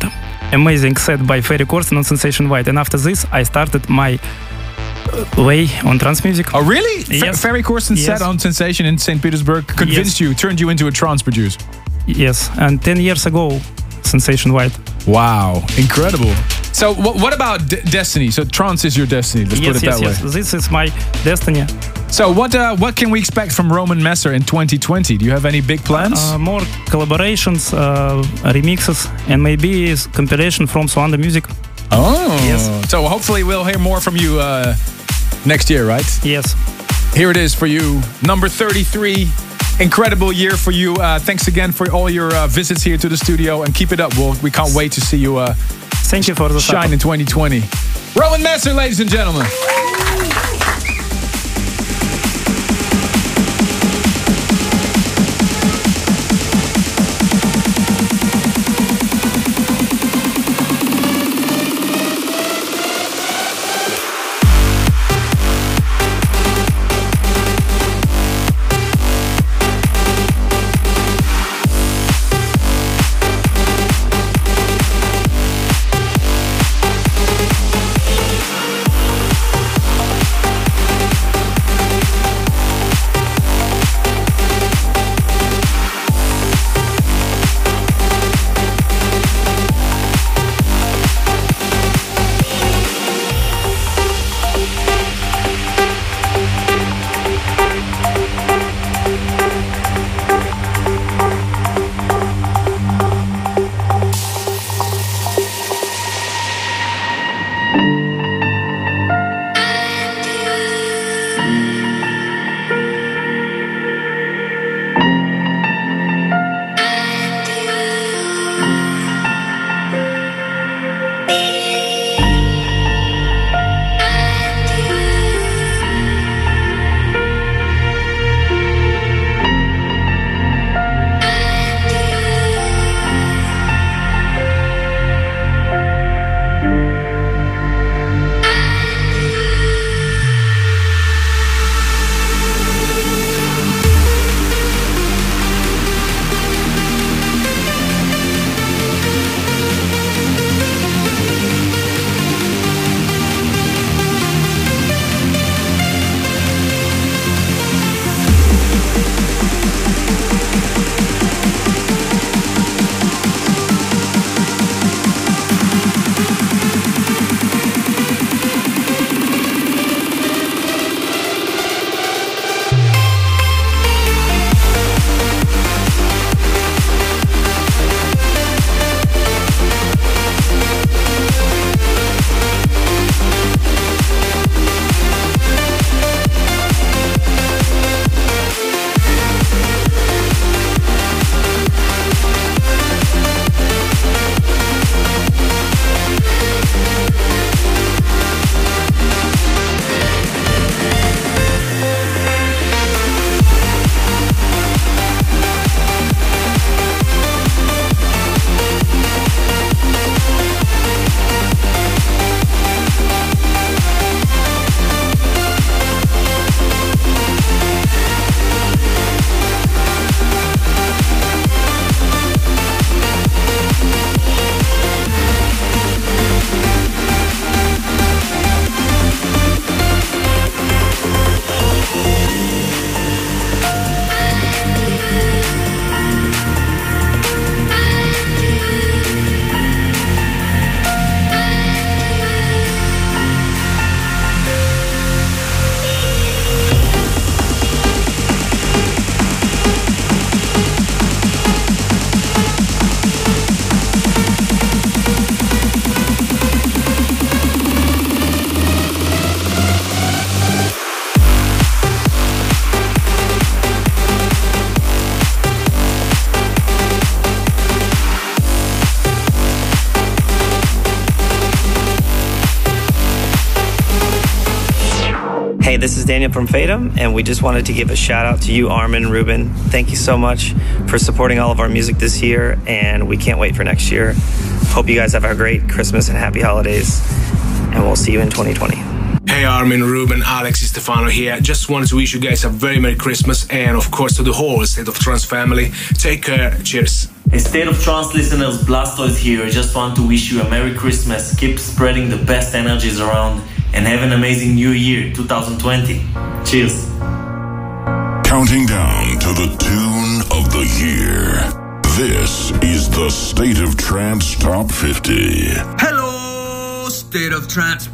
amazing set by Ferry Corsten on Sensation White, and after this, I started my uh, way on trance music. Oh, really? Yes. Ferry Corsten Yes. set on Sensation in St. Petersburg convinced you, turned you into a trance producer. Yes, and 10 years ago, Sensation White. Wow, incredible. So, wh- what about D- Destiny? So, trance is your destiny. Let's yes, put it yes, that yes. way. This is my destiny. So, what uh, what can we expect from Roman Messer in 2020? Do you have any big plans? Uh, more collaborations, uh, remixes, and maybe compilation from Suanda Music. oh, yes. So, hopefully, we'll hear more from you uh, next year, right? Yes. Here it is for you, number 33. Incredible year for you. Uh, thanks again for all your uh, visits here to the studio, and keep it up. We'll, we can't wait to see you. Thank you for the shine in 2020. Roman Messer, ladies and gentlemen. Hey, this is Daniel from Fatum, and we just wanted to give a shout out to you, Armin, Ruben. Thank you so much for supporting all of our music this year, and we can't wait for next year. Hope you guys have a great Christmas and happy holidays, and we'll see you in 2020. Hey Armin, Ruben, Alex, Stefano here. Just wanted to wish you guys a very Merry Christmas and of course to the whole State of Trance family. Take care. Cheers. Hey, State of Trance listeners, Blastoyz here. Just want to wish you a Merry Christmas. Keep spreading the best energies around and have an amazing new year, 2020. Cheers. Counting down to the tune of the year. This is the State of Trance Top 50. Hello, State of Trance.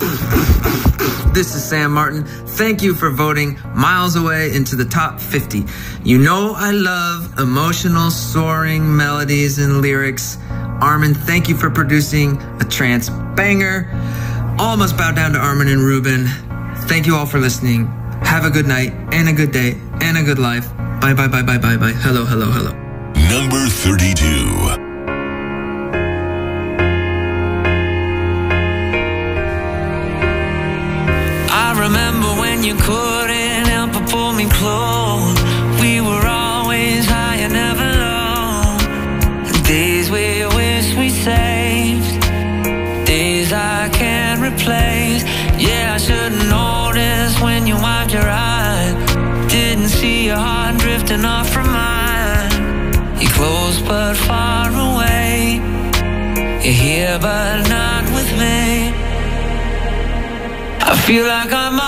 this is Sam Martin. Thank you for voting miles away into the top 50. You know I love emotional, soaring melodies and lyrics. Armin, thank you for producing a trance banger. All must bow down to Armin and Ruben. Thank you all for listening. Have a good night and a good day and a good life. Bye bye bye bye bye bye. Hello, hello, hello. Number 32. I remember when you couldn't help but pull me close. Close but far away. You're here but not with me. I feel like I'm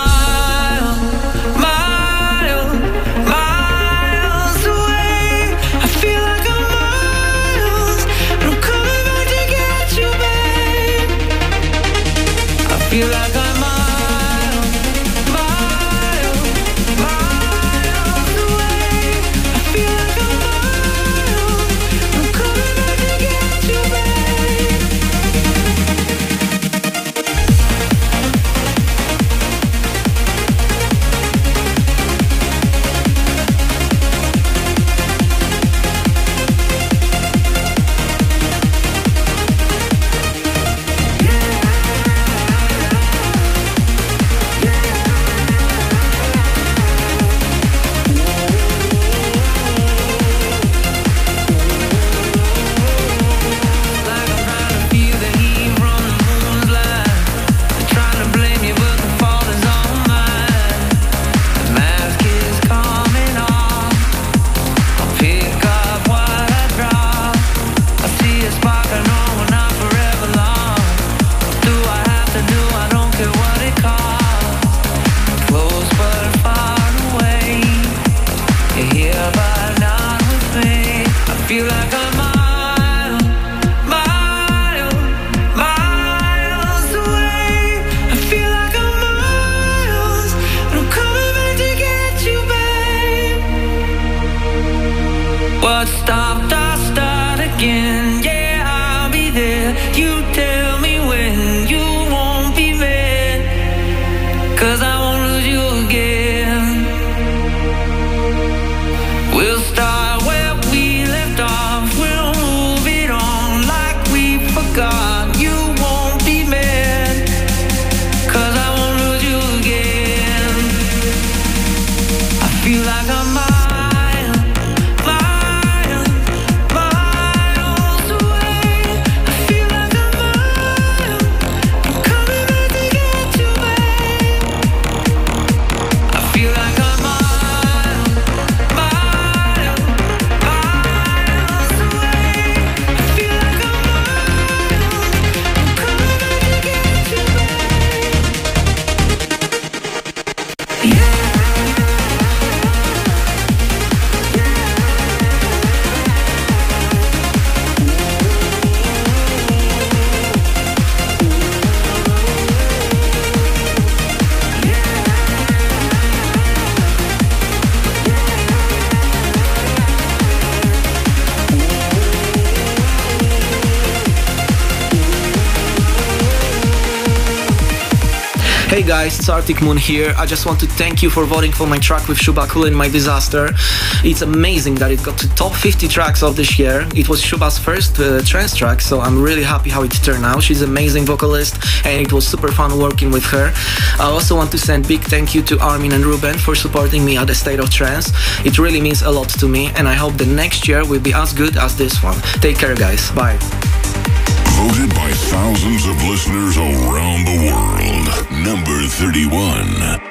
Arctic Moon here. I just want to thank you for voting for my track with Shubakul in My Disaster. It's amazing that it got to top 50 tracks of this year. It was Shuba's first uh, trance track, so I'm really happy how it turned out. She's an amazing vocalist and it was super fun working with her. I also want to send big thank you to Armin and Ruben for supporting me at the State of Trance. It really means a lot to me and I hope the next year will be as good as this one. Take care guys. Bye. Voted by thousands of listeners around the world. Number 31.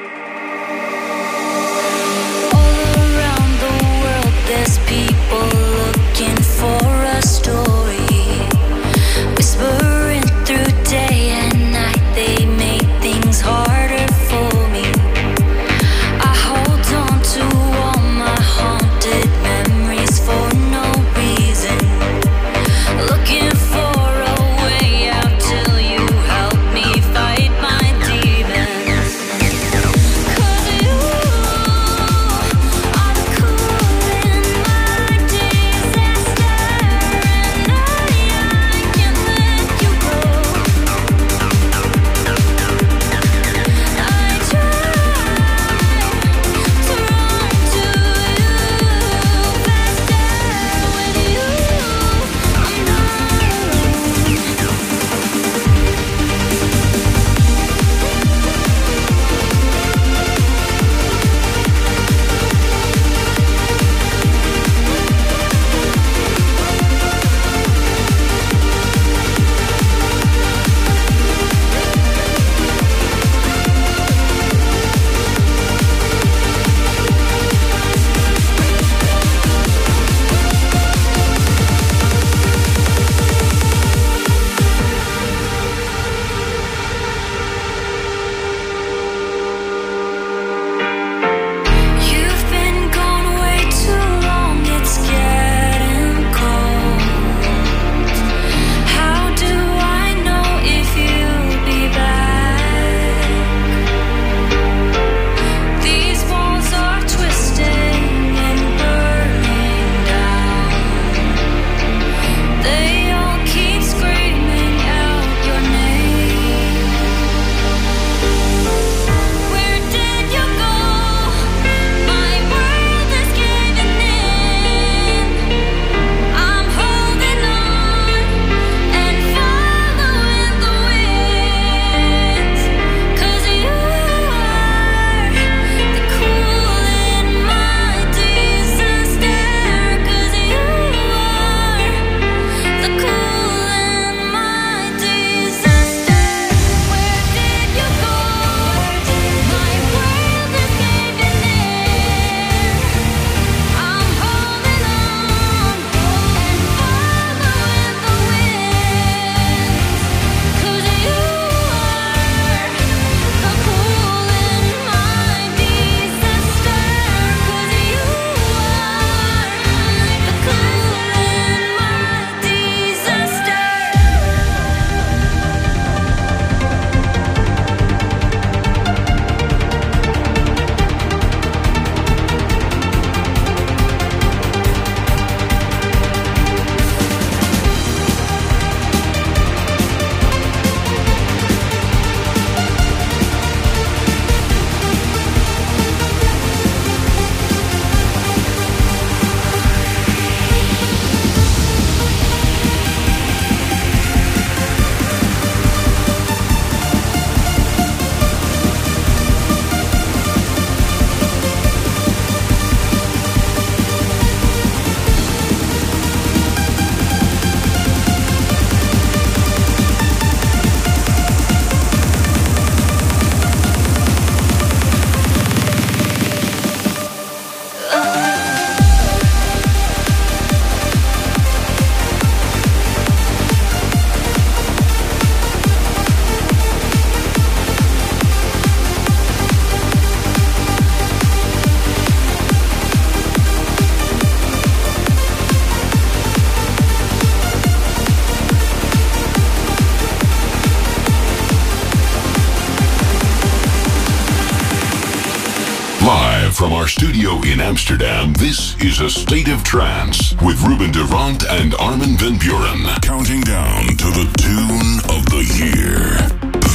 Amsterdam. This is A State of Trance with Ruben de Ronde and Armin van Buuren. Counting down to the tune of the year.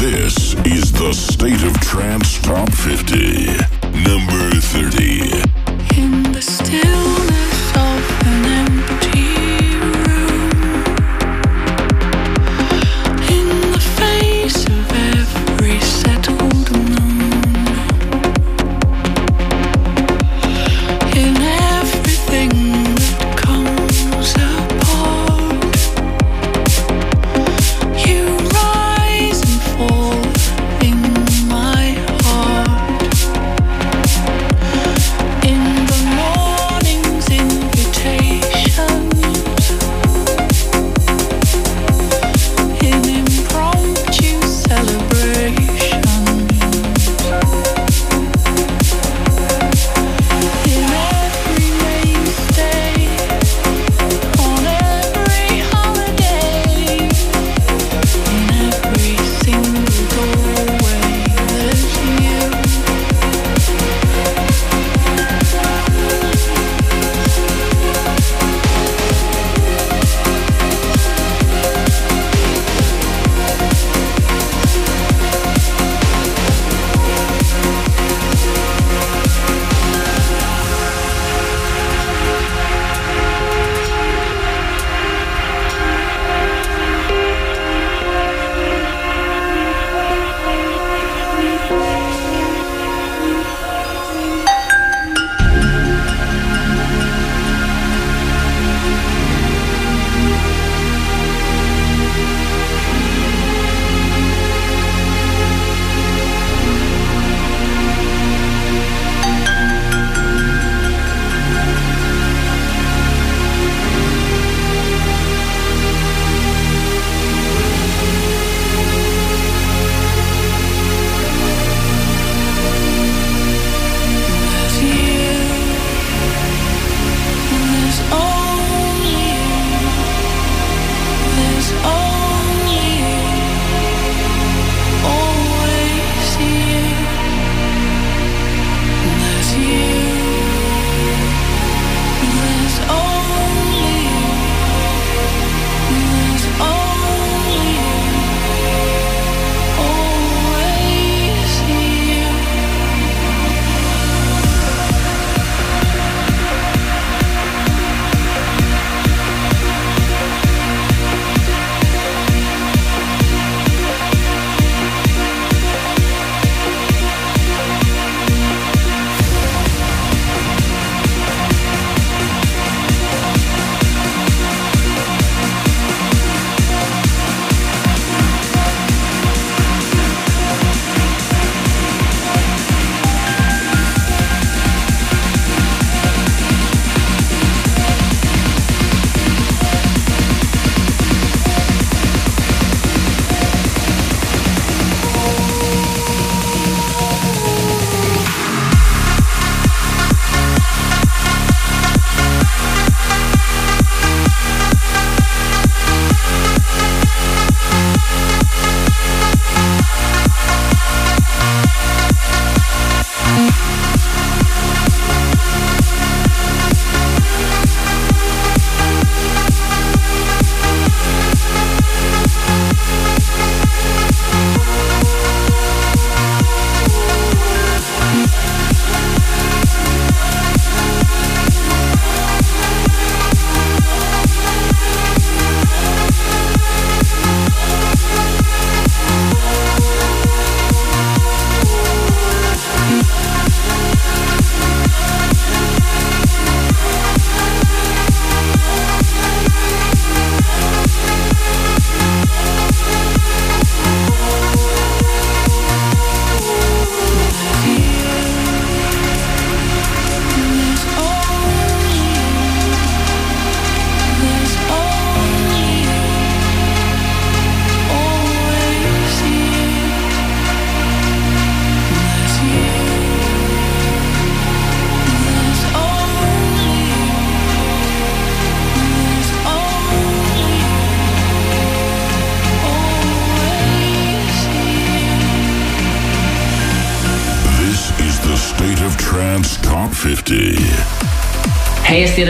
This is The State of Trance Top 50.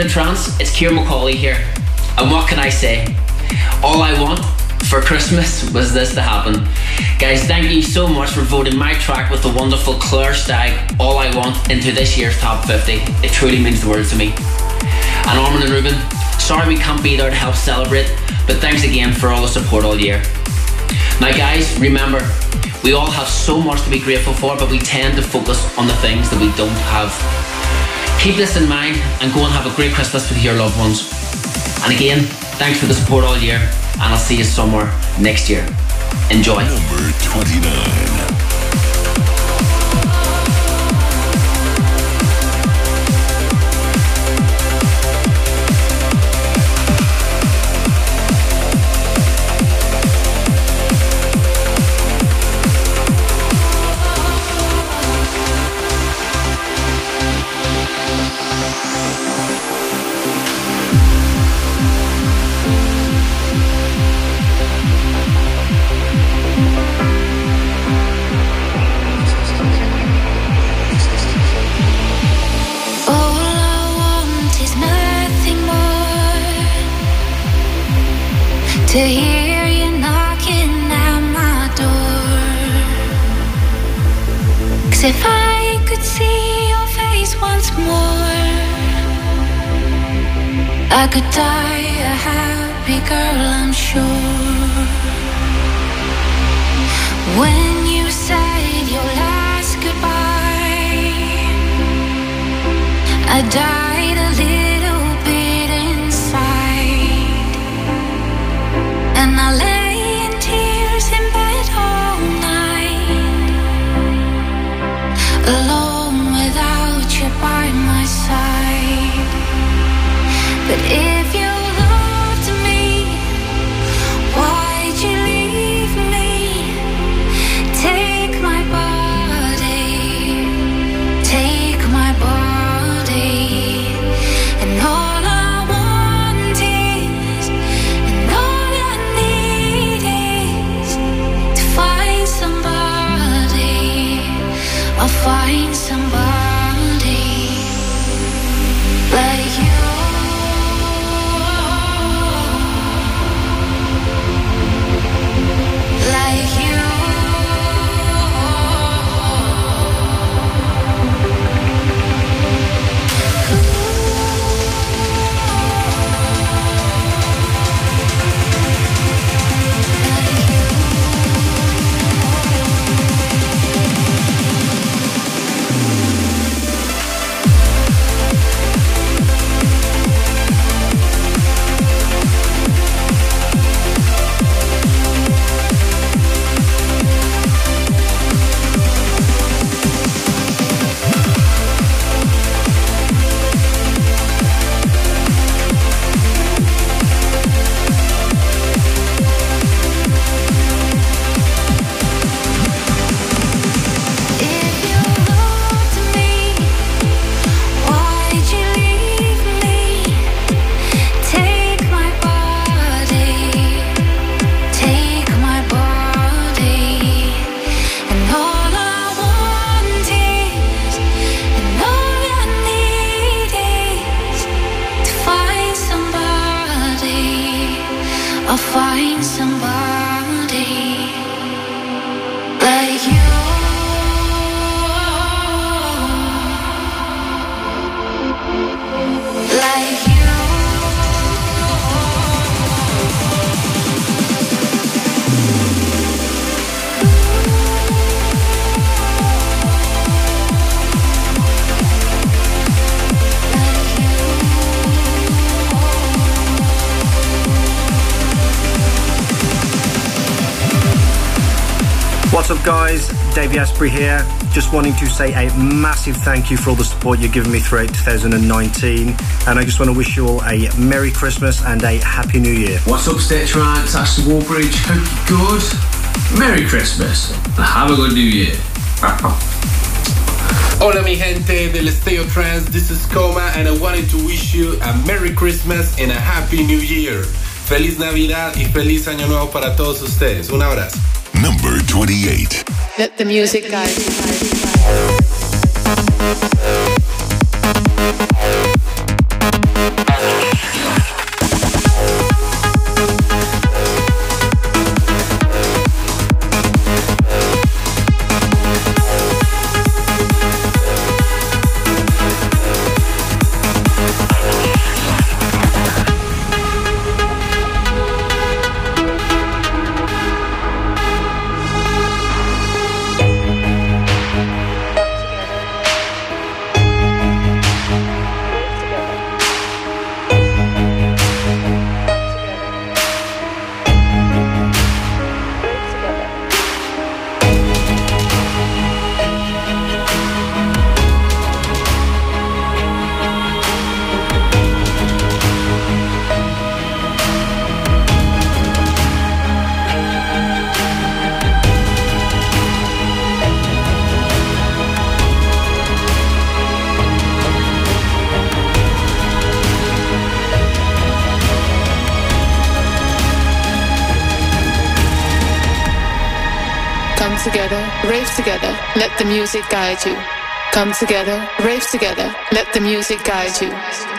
Of Trance, it's Ciaran McAuley here. And what can I say? All I want for Christmas was this to happen. Guys, thank you so much for voting my track with the wonderful Clare Stagg, All I Want, into this year's Top 50. It truly means the world to me. And Armin and Ruben, sorry we can't be there to help celebrate, but thanks again for all the support all year. Now, guys, remember, we all have so much to be grateful for, but we tend to focus on the things that we don't have. Keep this in mind and go and have a great Christmas with your loved ones. And again, thanks for the support all year, and I'll see you somewhere next year. Enjoy. Number 29. I guys? Davey Asprey here. Just wanting to say a massive thank you for all the support you've given me throughout 2019. And I just want to wish you all a Merry Christmas and a Happy New Year. What's up, State Trance? Ashley Wallbridge. Hope you're good. Merry Christmas and have a good New Year. Hola mi gente del Esteo Trans, this is Coma and I wanted to wish you a Merry Christmas and a Happy New Year. Feliz Navidad y feliz Año Nuevo para todos ustedes. Un abrazo. Number 28. The, the music guys. The music guide you. Come together, rave together, let the music guide you.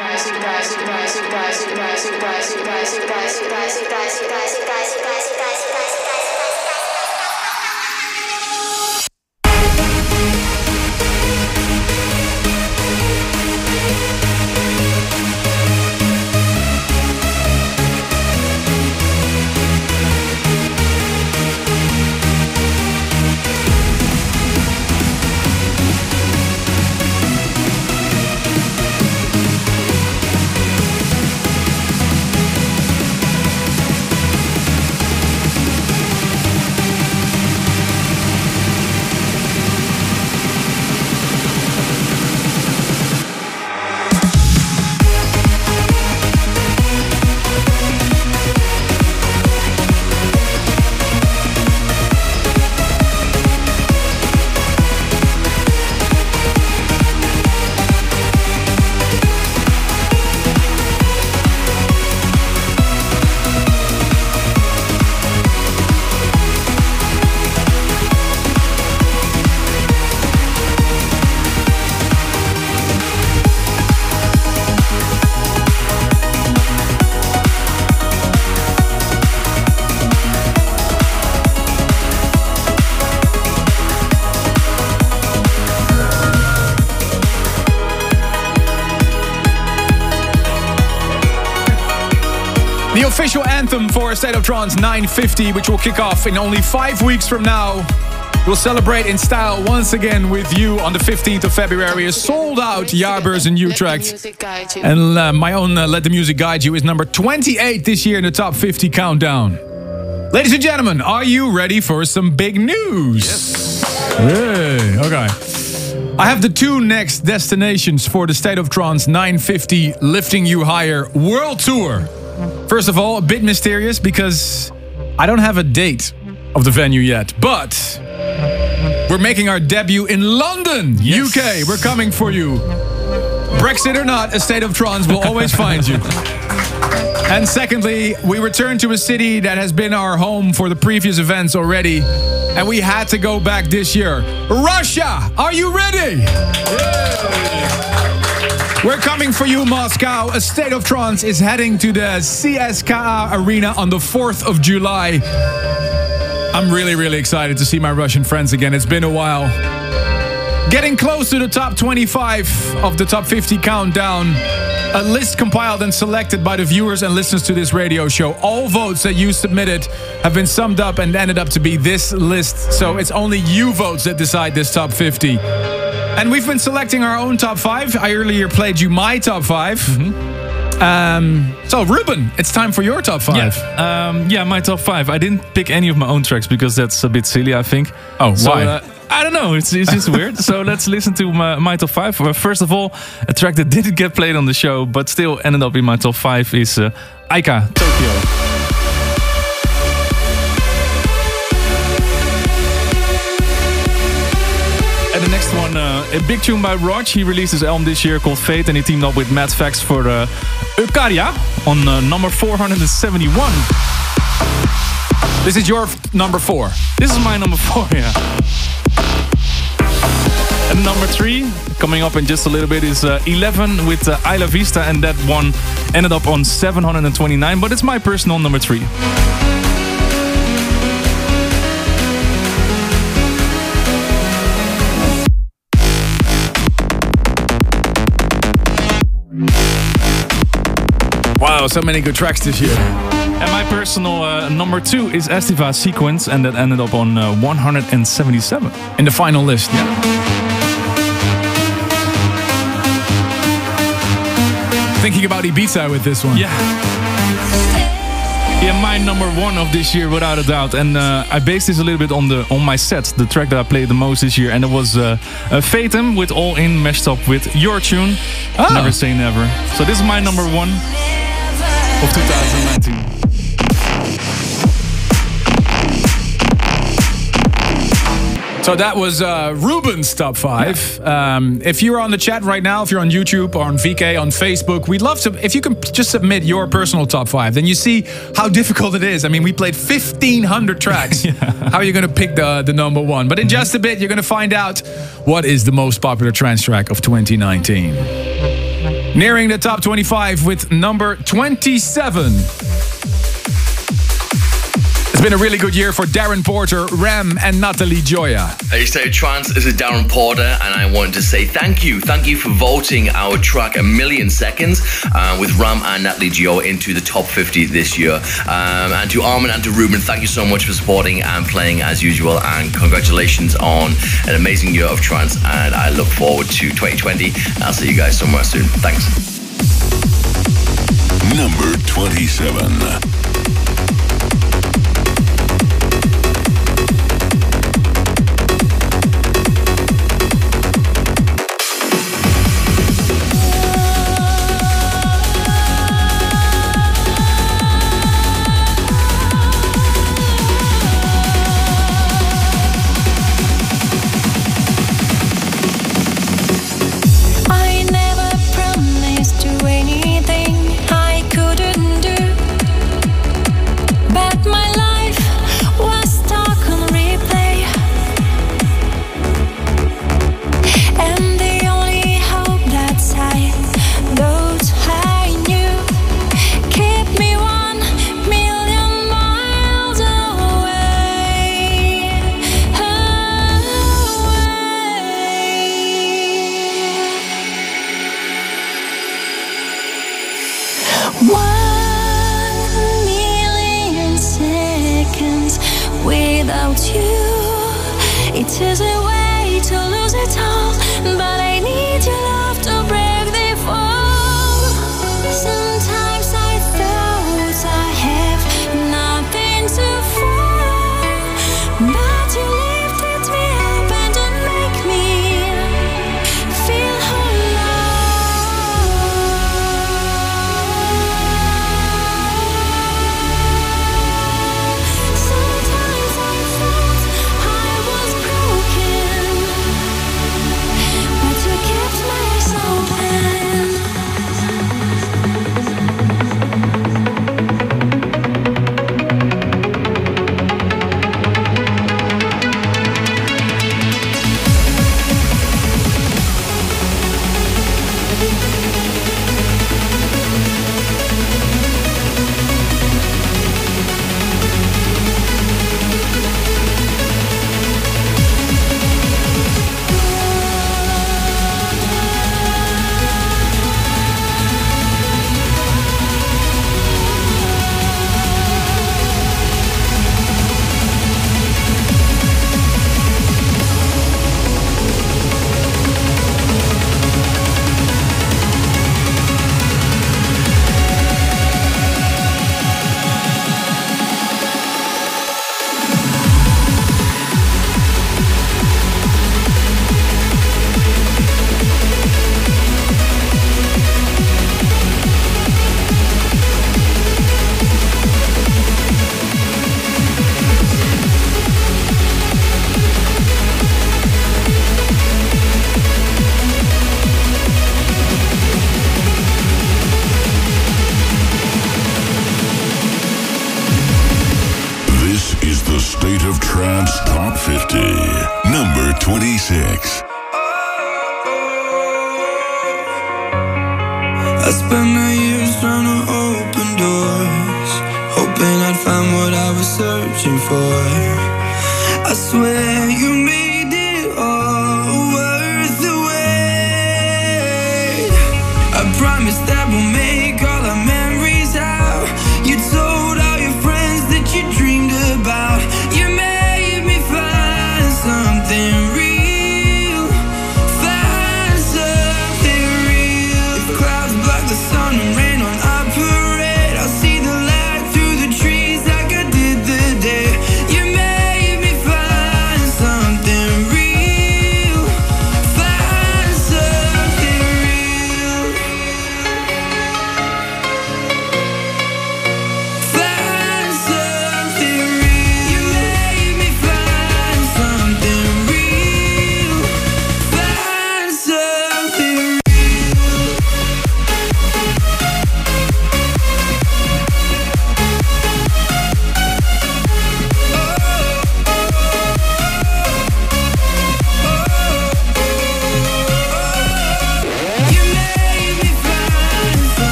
Anthem for State of Trance 950, which will kick off in only five weeks from now. We'll celebrate in style once again with you on the 15th of February. A sold out Jaarbeurs in Utrecht. And uh, my own uh, Let the Music Guide You is number 28 this year in the top 50 countdown. Ladies and gentlemen, are you ready for some big news? Yes. Okay. I have the two next destinations for the State of Trance 950 Lifting You Higher World Tour. First of all, a bit mysterious because I don't have a date of the venue yet, but we're making our debut in London, UK. We're coming for you. Brexit or not, a State of Trance will always find you. And secondly, we return to a city that has been our home for the previous events already, and we had to go back this year. Russia, are you ready? We're coming for you, Moscow. A State of Trance is heading to the CSKA Arena on the 4th of July. I'm really, really excited to see my Russian friends again. It's been a while. Getting close to the top 25 of the top 50 countdown. A list compiled and selected by the viewers and listeners to this radio show. All votes that you submitted have been summed up and ended up to be this list. So it's only you votes that decide this top 50. And we've been selecting our own top five. I earlier played you my top 5 Um, so, Ruben, it's time for your top five. Yeah, um, yeah, my top five. I didn't pick any of my own tracks because that's a bit silly, I think. Oh, So, why? uh, I don't know. It's, it's just weird. So let's listen to my, my top five. First of all, a track that didn't get played on the show, but still ended up in my top five is uh, Aika Tokyo. A big tune by Rodg. He released his album this year called Fate, and he teamed up with Matt Fax for uh, on uh, number 471. This is your number four. This is my number four, yeah. And number three, coming up in just a little bit, is uh, 11 with uh, Isla Vista, and that one ended up on 729, but it's my personal number three. So many good tracks this year. And my personal uh, number two is Estiva Sequence, and that ended up on uh, 177. In the final list, yeah. Thinking about Ibiza with this one. Yeah. Yeah, my number one of this year, without a doubt. And uh, I based this a little bit on the on my set, the track that I played the most this year, and it was uh, uh, Fatum with All In meshed up with your tune, Ah. Never Say Never. So this is my number one of 2019. So that was uh, Ruben's top five. Um, if you're on the chat right now, if you're on YouTube or on VK on Facebook, we'd love to. If you can just submit your personal top five, then you see how difficult it is. I mean, we played 1,500 tracks. How are you going to pick the the number one? But in just a bit, you're going to find out what is the most popular trance track of 2019. Nearing the top 25 with number 27. It's been a really good year for Darren Porter, Ram, and Natalie Gioia. Hey, so Trans, this is Darren Porter, and I wanted to say thank you. Thank you for voting our track A Million Seconds uh, with Ram and Natalie Gioia into the top 50 this year. Um, and to Armin and to Ruben, thank you so much for supporting and playing as usual. And congratulations on an amazing year of trance. And I look forward to 2020. I'll see you guys somewhere soon. Thanks. Number 27.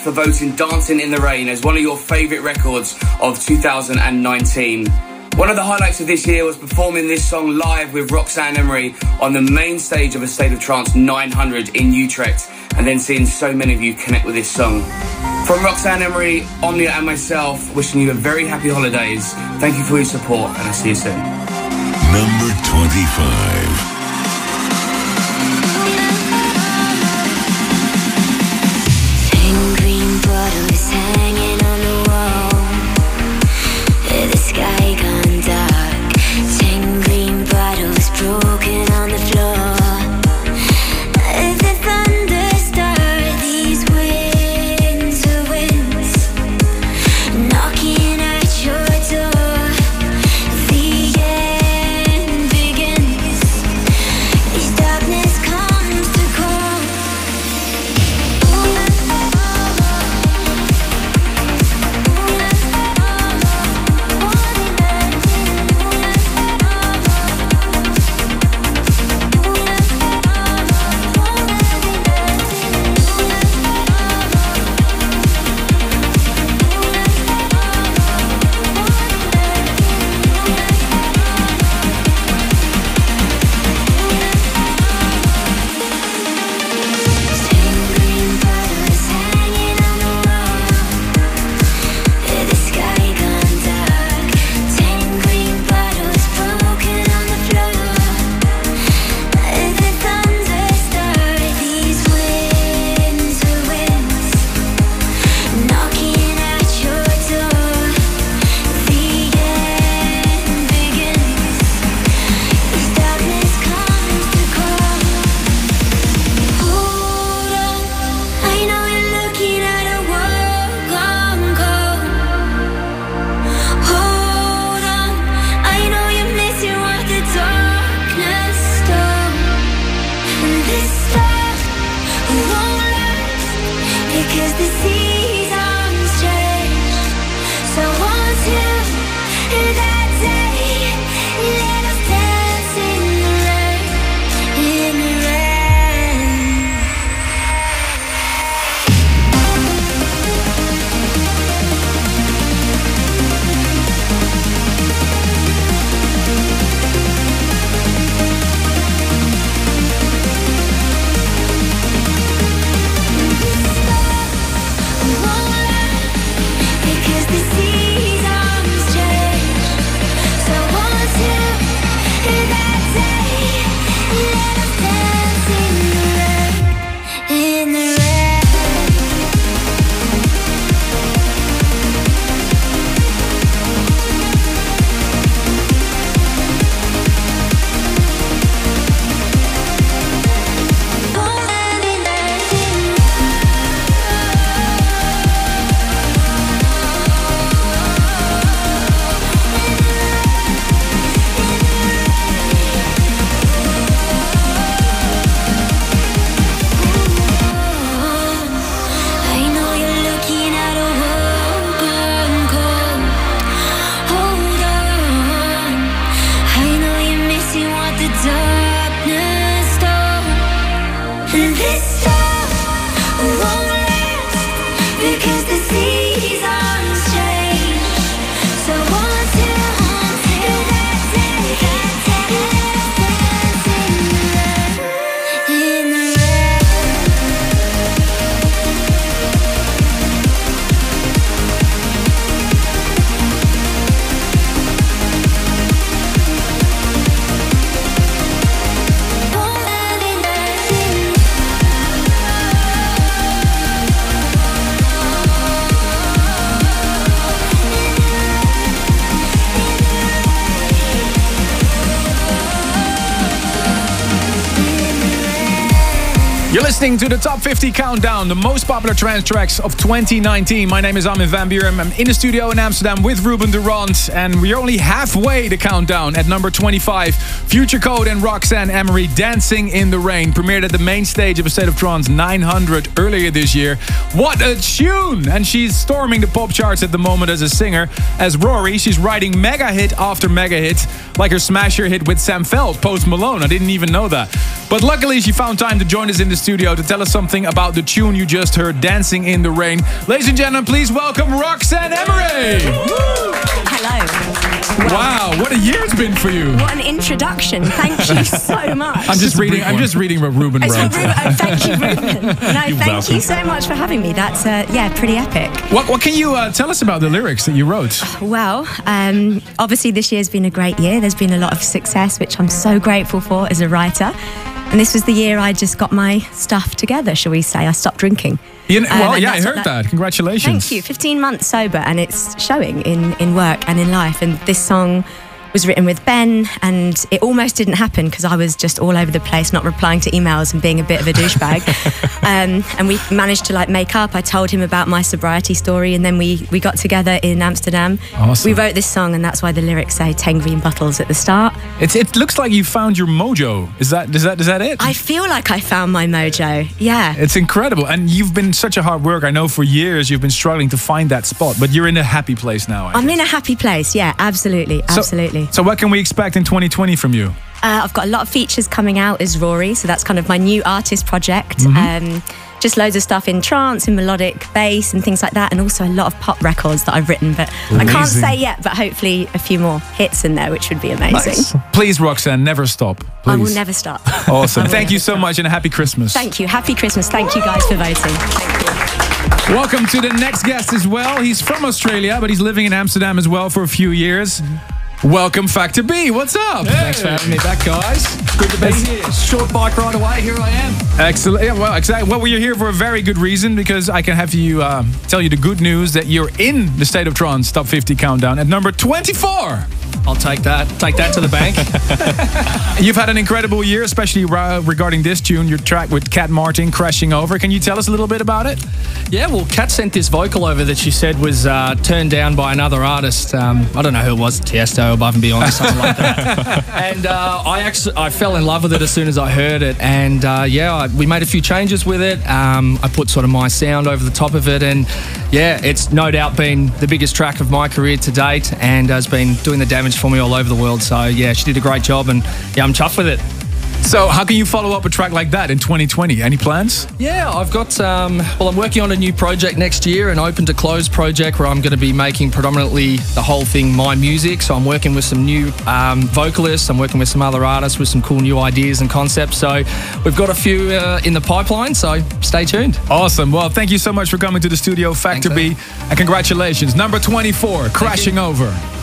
For voting Dancing in the Rain as one of your favourite records of 2019. One of the highlights of this year was performing this song live with Roxanne Emery on the main stage of A State of Trance 900 in Utrecht, and then seeing so many of you connect with this song. From Roxanne Emery, Omnia, and myself, wishing you a very happy holidays. Thank you for your support, and I'll see you soon. Number 25. Listening to the Top 50 Countdown, the most popular trance tracks of 2019. My name is Armin van Buuren. I'm in the studio in Amsterdam with Ruben de Ronde, and we're only halfway the countdown at number 25. Future Code and Roxanne Emery, Dancing in the Rain, premiered at the main stage of A State of Trance 900 earlier this year. What a tune! And she's storming the pop charts at the moment as a singer. As Rory, she's writing mega hit after mega hit, like her smasher hit with Sam Feldt, Post Malone. I didn't even know that. But luckily, she found time to join us in the studio to tell us something about the tune you just heard, Dancing in the Rain. Ladies and gentlemen, please welcome Roxanne Emery. Hello. Wow, what a year it's been for you. What an introduction. Thank you so much. I'm just reading. I'm just reading what Ruben wrote. what oh, thank you, Ruben. No, thank you so much for having me. That's uh, yeah, pretty epic. What, what can you uh, tell us about the lyrics that you wrote? Well, um, obviously this year's been a great year. There's been a lot of success, which I'm so grateful for as a writer. And this was the year I just got my stuff together, shall we say? I stopped drinking. You know, Um, well, and yeah, I heard that. Congratulations. Thank you. 15 months sober, and it's showing in, in work and in life. And this song was written with Ben, and it almost didn't happen because I was just all over the place, not replying to emails and being a bit of a douchebag. um, and we managed to like make up. I told him about my sobriety story, and then we we got together in Amsterdam. Awesome. We wrote this song, and that's why the lyrics say "10 green bottles" at the start. It's, it looks like you found your mojo. Is that is that is that it? I feel like I found my mojo. Yeah. It's incredible, and you've been such a hard work. I know for years you've been struggling to find that spot, but you're in a happy place now. I I'm in a happy place. Yeah, absolutely, So- absolutely. So, what can we expect in 2020 from you? Uh, I've got a lot of features coming out as Rory, so that's kind of my new artist project. Mhm. Um, just loads of stuff in trance and melodic bass and things like that, and also a lot of pop records that I've written, but I can't say yet. But hopefully, a few more hits in there, which would be amazing. Please, Roxanne, never stop. Please. I will never stop. Awesome. Thank you so much, and a happy Christmas. Thank you. Happy Christmas. Thank you guys for voting. Welcome to the next guest as well. He's from Australia, but he's living in Amsterdam as well for a few years. Welcome, Factor B. What's up? Thanks for having me back, guys. Good to be here. Short bike ride away. Here I am. Excellent. Yeah, well, exactly. Well, you're here for a very good reason because I can have you uh, tell you the good news that you're in the State of Trance Top 50 Countdown at number 24. I'll take that. Take that to the bank. You've had an incredible year, especially regarding this tune, your track with Kat Martin, Crashing Over. Can you tell us a little bit about it? Yeah, well, Kat sent this vocal over that she said was uh, turned down by another artist. Um, I don't know who it was, Tiesto, Above and Beyond, or something like that. And uh, I actually I fell in love with it as soon as I heard it. And uh, yeah, I, we made a few changes with it. Um, I put sort of my sound over the top of it, and yeah, it's no doubt been the biggest track of my career to date, and has been doing the damage for me all over the world. So yeah, she did a great job, and yeah, I'm chuffed with it. So, how can you follow up a track like that in 2020? Any plans? Yeah, I've got. Um, well, I'm working on a new project next year, an open to close project where I'm going to be making predominantly the whole thing my music. So I'm working with some new um, vocalists. I'm working with some other artists with some cool new ideas and concepts. So we've got a few uh, in the pipeline. So stay tuned. Awesome. Well, thank you so much for coming to the studio, Factor B, and congratulations. Number 24, Crashing Over.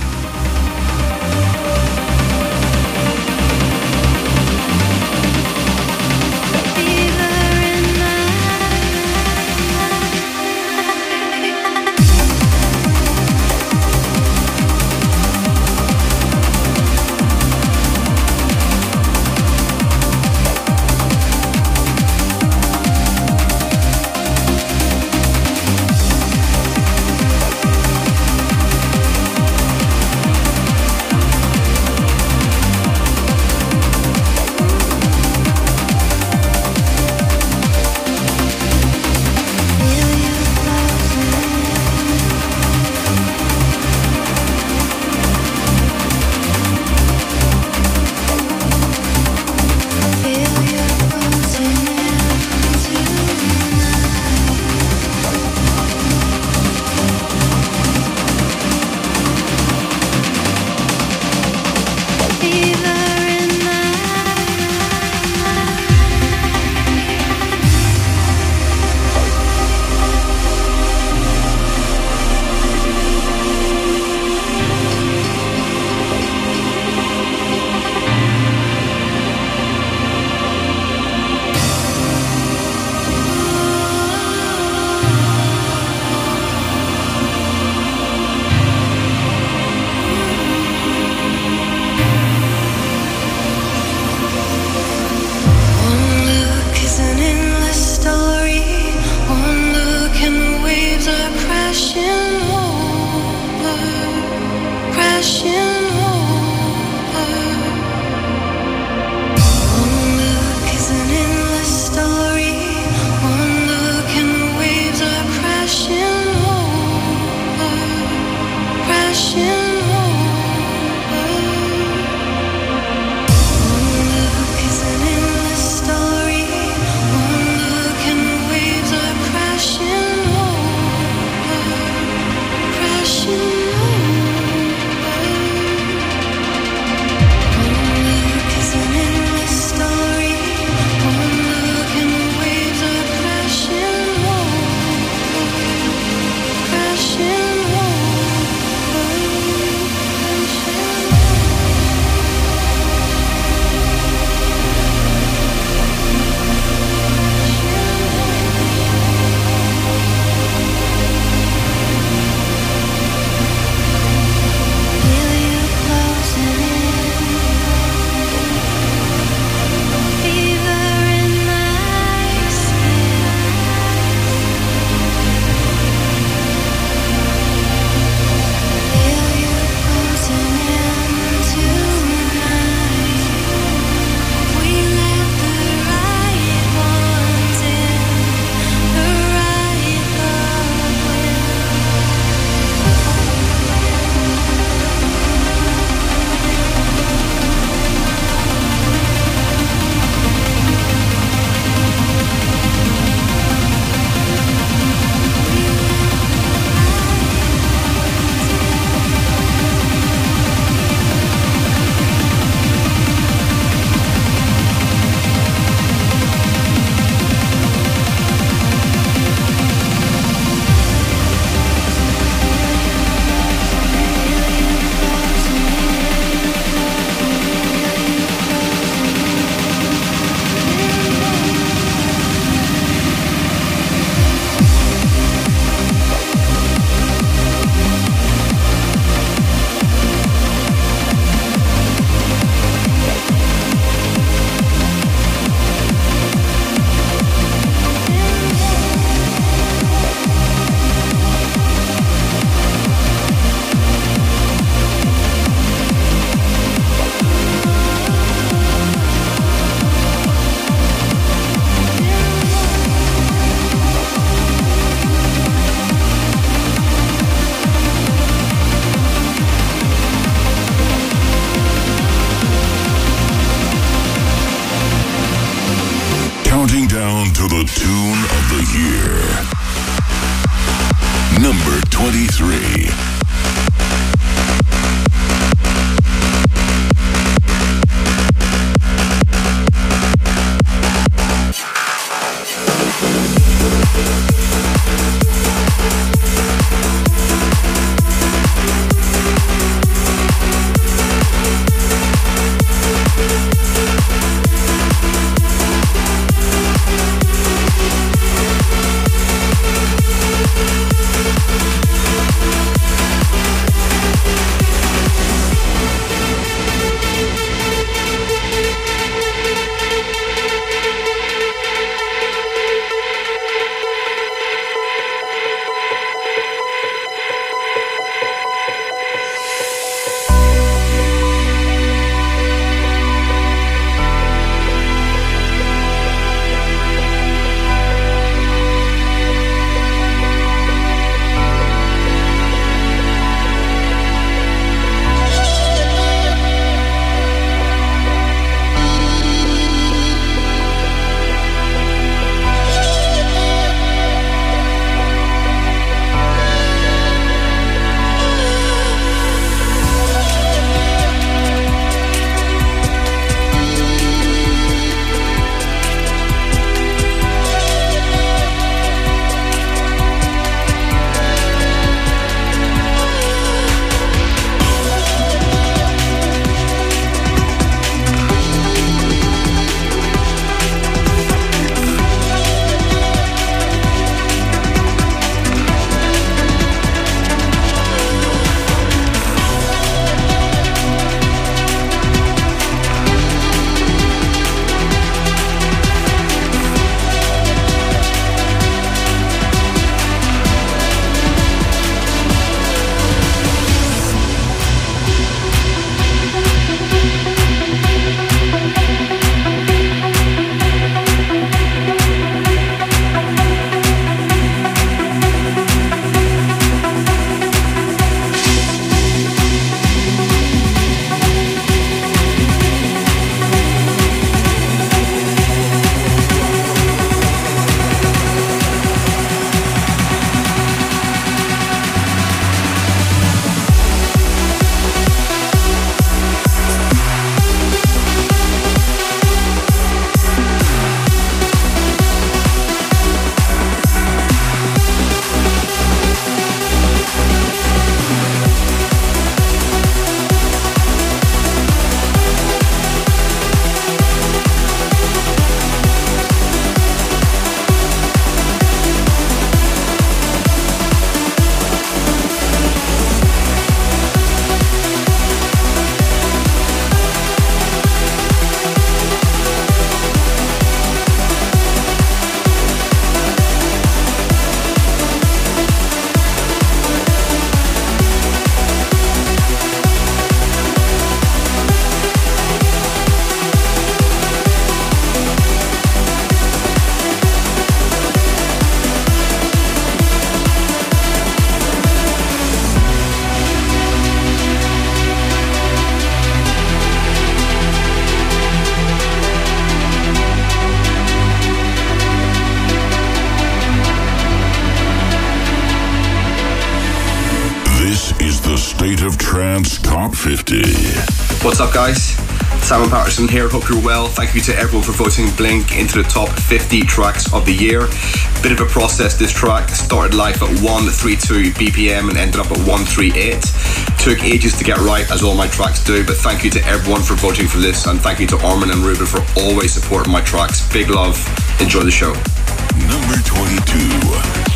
Simon here. Hope you're well. Thank you to everyone for voting Blink into the top 50 tracks of the year. Bit of a process. This track started life at 132 BPM and ended up at 138. Took ages to get right, as all my tracks do, but thank you to everyone for voting for this, and thank you to Armin and Ruben for always supporting my tracks. Big love. Enjoy the show. Number 22.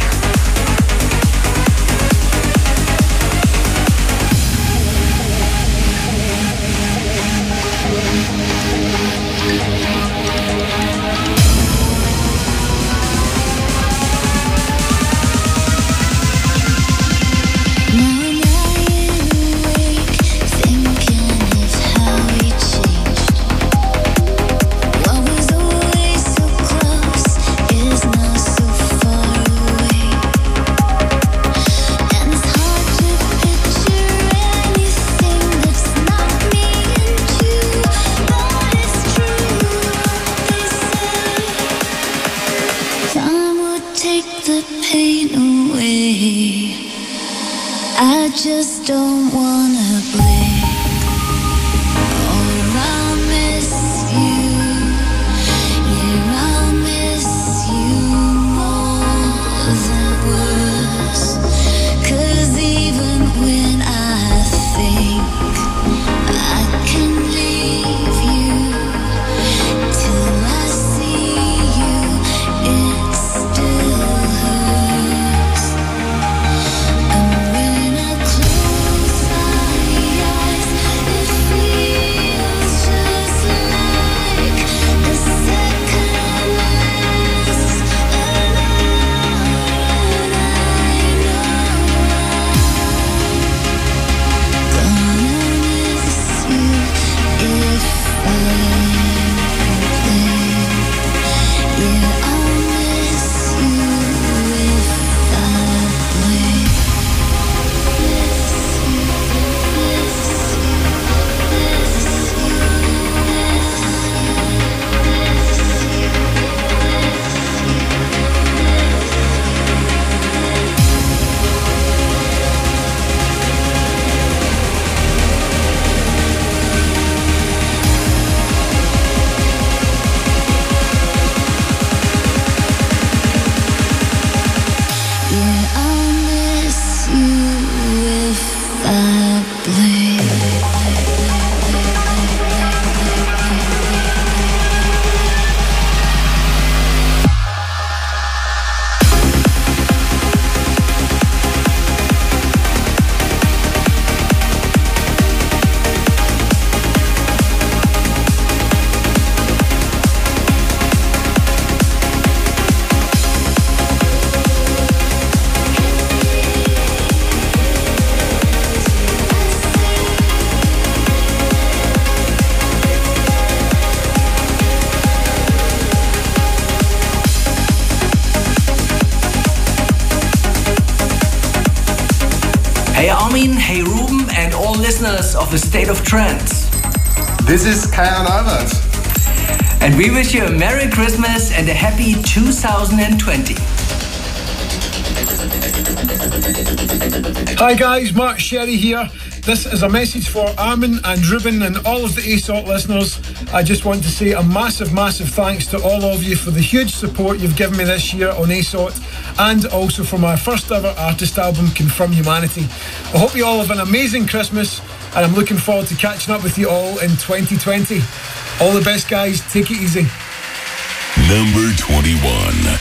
The State of Trance. This is Kyau & Albert. And we wish you a Merry Christmas and a happy 2020. Hi guys, Mark Sherry here. This is a message for Armin and Ruben and all of the ASOT listeners. I just want to say a massive, massive thanks to all of you for the huge support you've given me this year on ASOT and also for my first ever artist album, Confirm Humanity. I hope you all have an amazing Christmas and I'm looking forward to catching up with you all in 2020. All the best, guys. Take it easy. Number 21.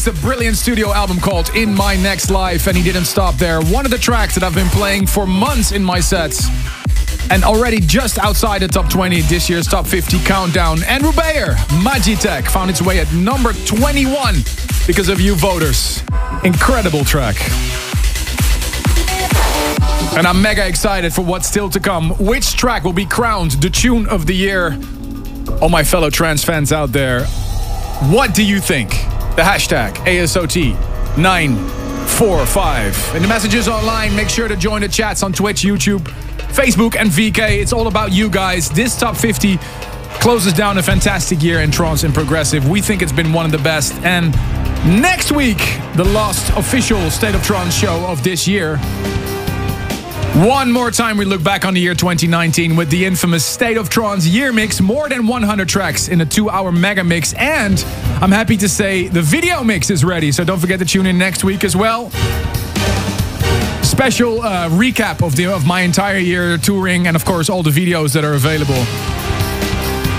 Released a brilliant studio album called In My Next Life, and he didn't stop there. One of the tracks that I've been playing for months in my sets, and already just outside the top 20 this year's top 50 countdown. Andrew Bayer, Magitech, found its way at number 21 because of you voters. Incredible track. And I'm mega excited for what's still to come. Which track will be crowned the tune of the year? All my fellow trans fans out there, what do you think? The hashtag ASOT945. And the messages online, make sure to join the chats on Twitch, YouTube, Facebook, and VK. It's all about you guys. This top 50 closes down a fantastic year in trance and progressive. We think it's been one of the best. And next week, the last official State of Trance show of this year. One more time, we look back on the year 2019 with the infamous State of Trance year mix, more than 100 tracks in a two hour mega mix. And I'm happy to say the video mix is ready, so don't forget to tune in next week as well. Special uh, recap of, the, of my entire year touring, and of course, all the videos that are available.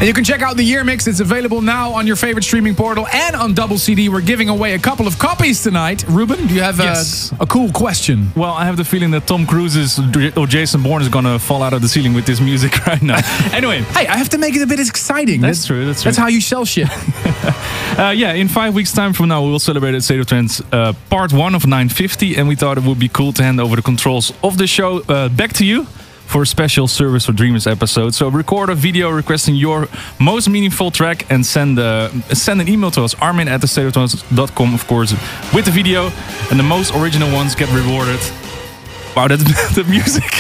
And you can check out the year mix. It's available now on your favorite streaming portal and on Double CD. We're giving away a couple of copies tonight. Ruben, do you have a, Yes. a cool question? Well, I have the feeling that Tom Cruise is, or Jason Bourne is gonna fall out of the ceiling with this music right now. anyway, Hey, I have to make it a bit exciting. That's true, that's true. That's how you sell shit. Uh, yeah, in five weeks' time from now, we will celebrate at State of Trance uh, part one of 950, and we thought it would be cool to hand over the controls of the show uh, back to you for a special Service for Dreamers episode. So record a video requesting your most meaningful track and send uh, send an email to us, armin at thestateoftrance.com, of course, with the video, and the most original ones get rewarded. Wow, that's the music.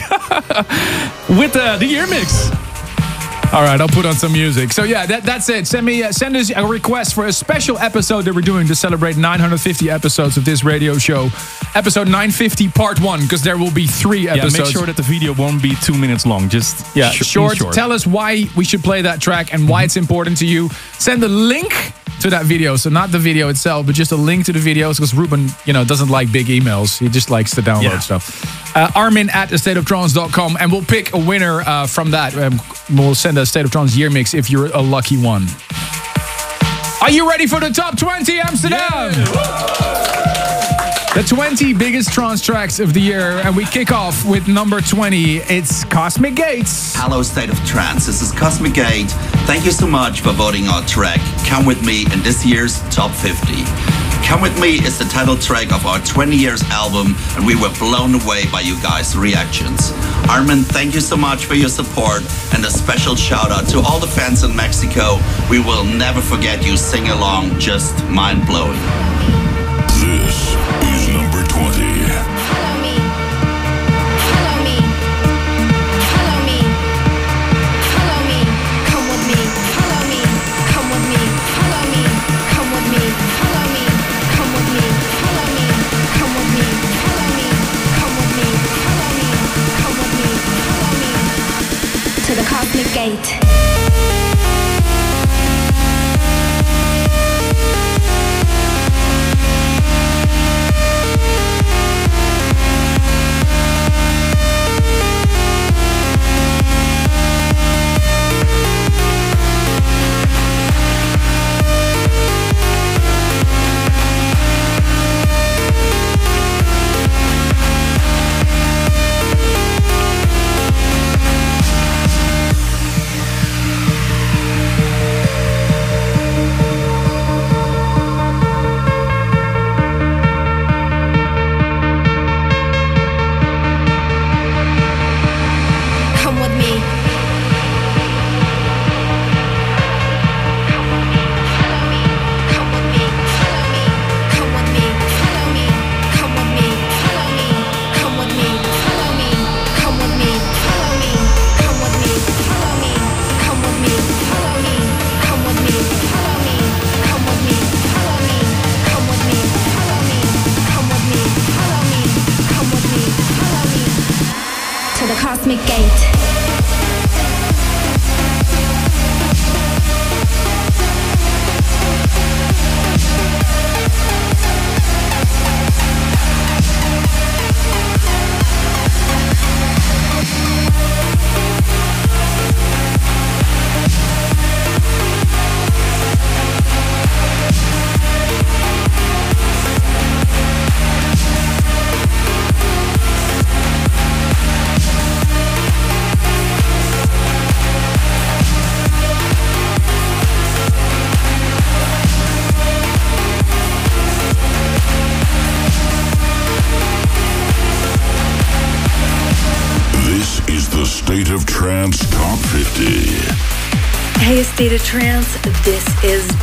with uh, the year mix. All right, I'll put on some music. So yeah, that, that's it. Send me uh, send us a request for a special episode that we're doing to celebrate 950 episodes of this radio show. Episode 950 part 1 because there will be 3 episodes. Yeah, make sure that the video won't be two minutes long. Just yeah, sh- short. short. Tell us why we should play that track and why it's important to you. Send a link to that video. So not the video itself, but just a link to the videos because Ruben, you know, doesn't like big emails. He just likes to download Yeah. stuff. Uh, Armin at thestateoftrance.com and we'll pick a winner uh, from that. Um, we'll send a State of Trance year mix if you're a lucky one. Are you ready for the top 20 Amsterdam? The 20 biggest trance tracks of the year, and we kick off with number 20. It's Cosmic Gates. Hello, State of Trance. This is Cosmic Gate. Thank you so much for voting our track Come With Me in this year's Top 50. Come With Me is the title track of our 20 years album, and we were blown away by you guys' reactions. Armin, thank you so much for your support, and a special shout out to all the fans in Mexico. We will never forget you sing along, just mind blowing. This gate.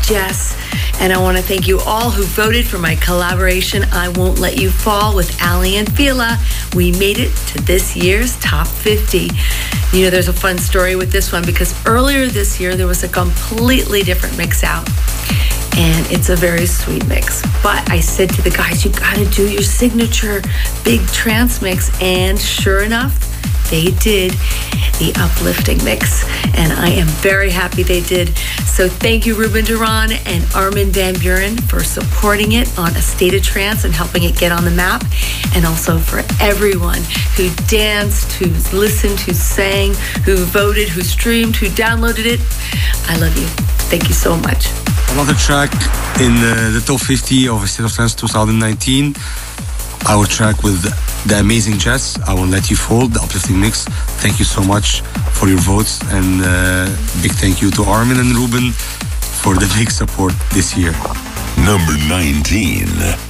Jess, and I want to thank you all who voted for my collaboration, I Won't Let You Fall with Aly and Fila. We made it to this year's Top 50. You know, there's a fun story with this one because earlier this year there was a completely different mix out. And it's a very sweet mix. But I said to the guys, you gotta do your signature big trance mix. And sure enough, they did the uplifting mix. And I am very happy they did. So thank you, Ruben de Ronde and Armin van Buuren, for supporting it on A State of Trance and helping it get on the map. And also for everyone who danced, who listened, who sang, who voted, who streamed, who downloaded it. I love you. Thank you so much. Another track in uh, the top 50 of State of Trance 2019. Our track with the amazing Jess, I Won't Let You Fall, the uplifting mix. Thank you so much for your votes and uh, big thank you to Armin and Ruben for the big support this year. Number 19.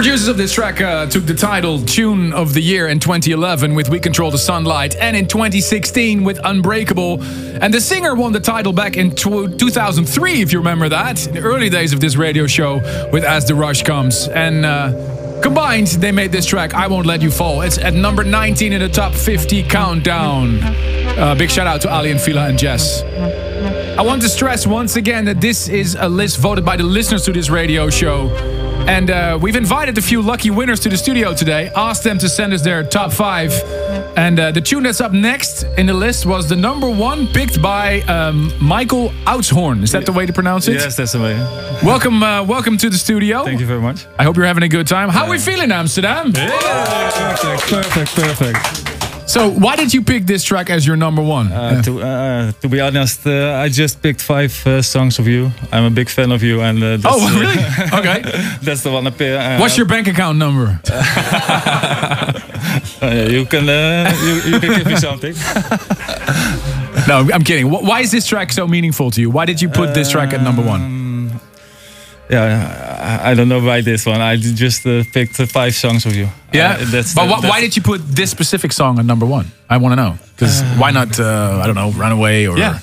Producers of this track uh, took the title Tune of the Year in 2011 with We Control the Sunlight and in 2016 with Unbreakable. And the singer won the title back in tw 2003, if you remember that, in the early days of this radio show with As the Rush Comes. And uh, combined, they made this track, I Won't Let You Fall. It's at number 19 in the top 50 countdown. Uh, big shout out to Aly and Fila and Jess. I want to stress once again that this is a list voted by the listeners to this radio show. And uh, we've invited a few lucky winners to the studio today, asked them to send us their top five. And uh, the tune that's up next in the list was the number one picked by um, Michael Outshorn. Is that the way to pronounce it? Yes, that's the way. Welcome, uh, welcome to the studio. Thank you very much. I hope you're having a good time. How are we feeling, Amsterdam? Perfect, perfect, perfect. So, why did you pick this track as your number one? Uh, to, uh, to be honest, uh, I just picked five uh, songs of you. I'm a big fan of you, and uh, that's, Oh, really? Okay. that's the one I picked. Uh, What's your bank account number? you can uh, you, you can give me something. no, I'm kidding. Why is this track so meaningful to you? Why did you put this track at number one? Um, Yeah, I, I don't know why this one. I just uh, picked uh, five songs of you. Yeah, Uh, that's but the- wh- why did you put this specific song on number one? I want to know because why not? Uh, I don't know, Runaway or Yeah.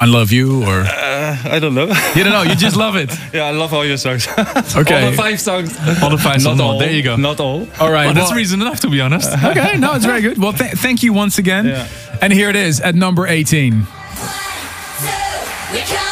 I Love You or Uh, I don't know. you don't know. You just love it. yeah, I love all your songs. Okay. all the five songs. All the five Not songs. all. There you go. Not all. All right, Well, that's reason enough, to be honest. okay, no, it's very good. Well, th- thank you once again. Yeah. And here it is at number eighteen. We're coming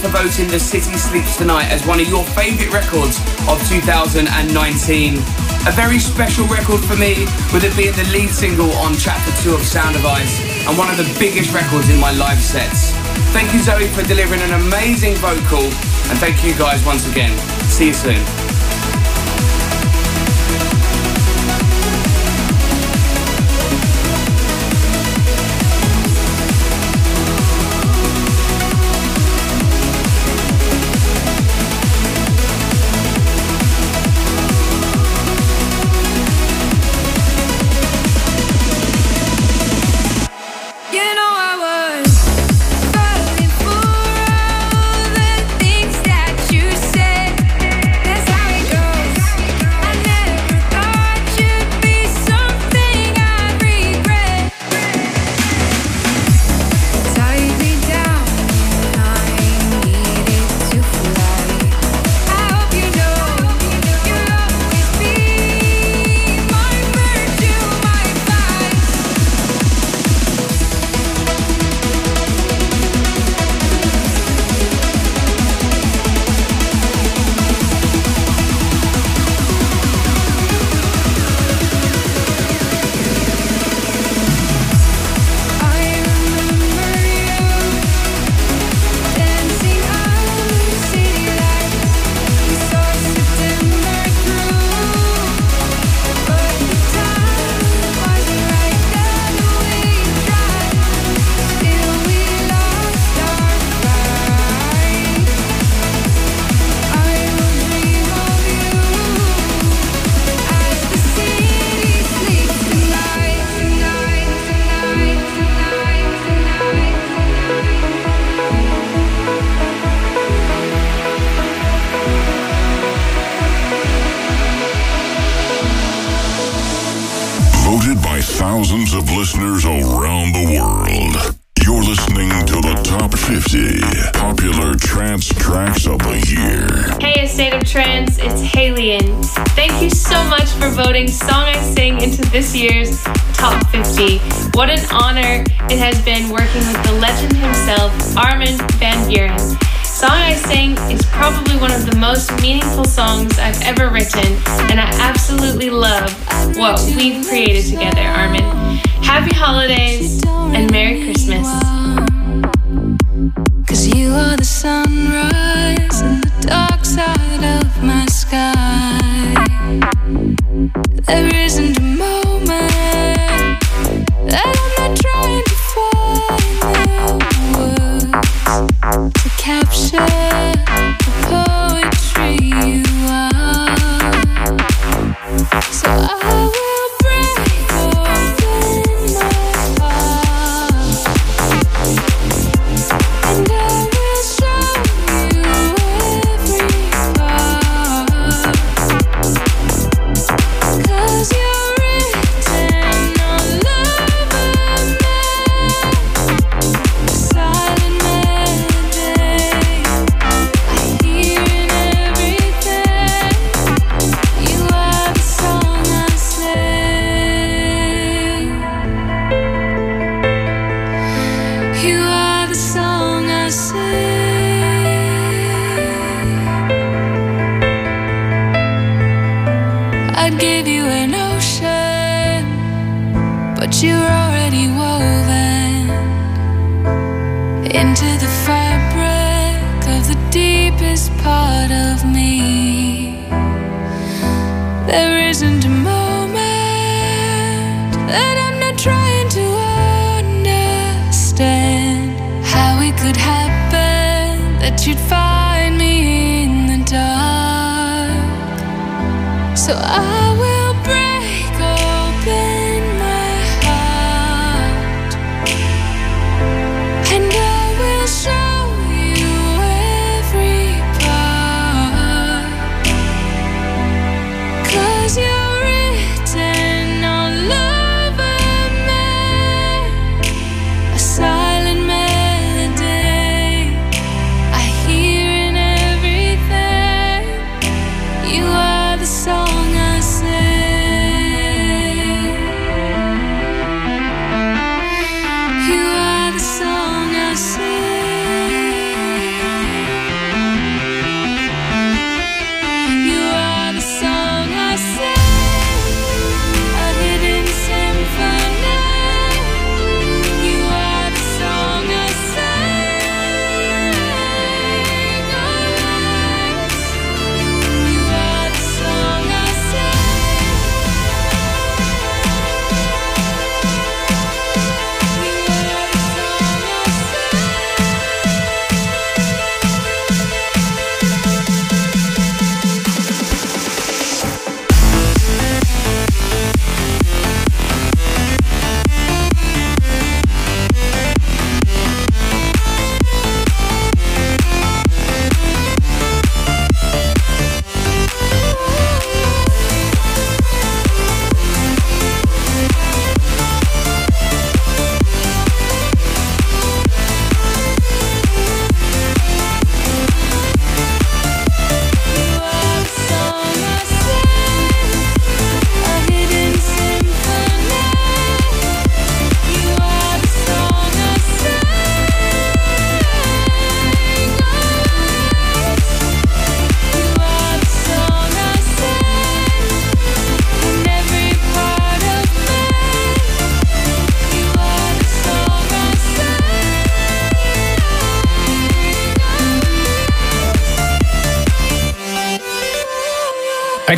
for voting The City Sleeps Tonight as one of your favourite records of 2019. A very special record for me, with it being the lead single on Chapter 2 of Sound of Ice and one of the biggest records in my live sets. Thank you, Zoe, for delivering an amazing vocal, and thank you guys once again. See you soon.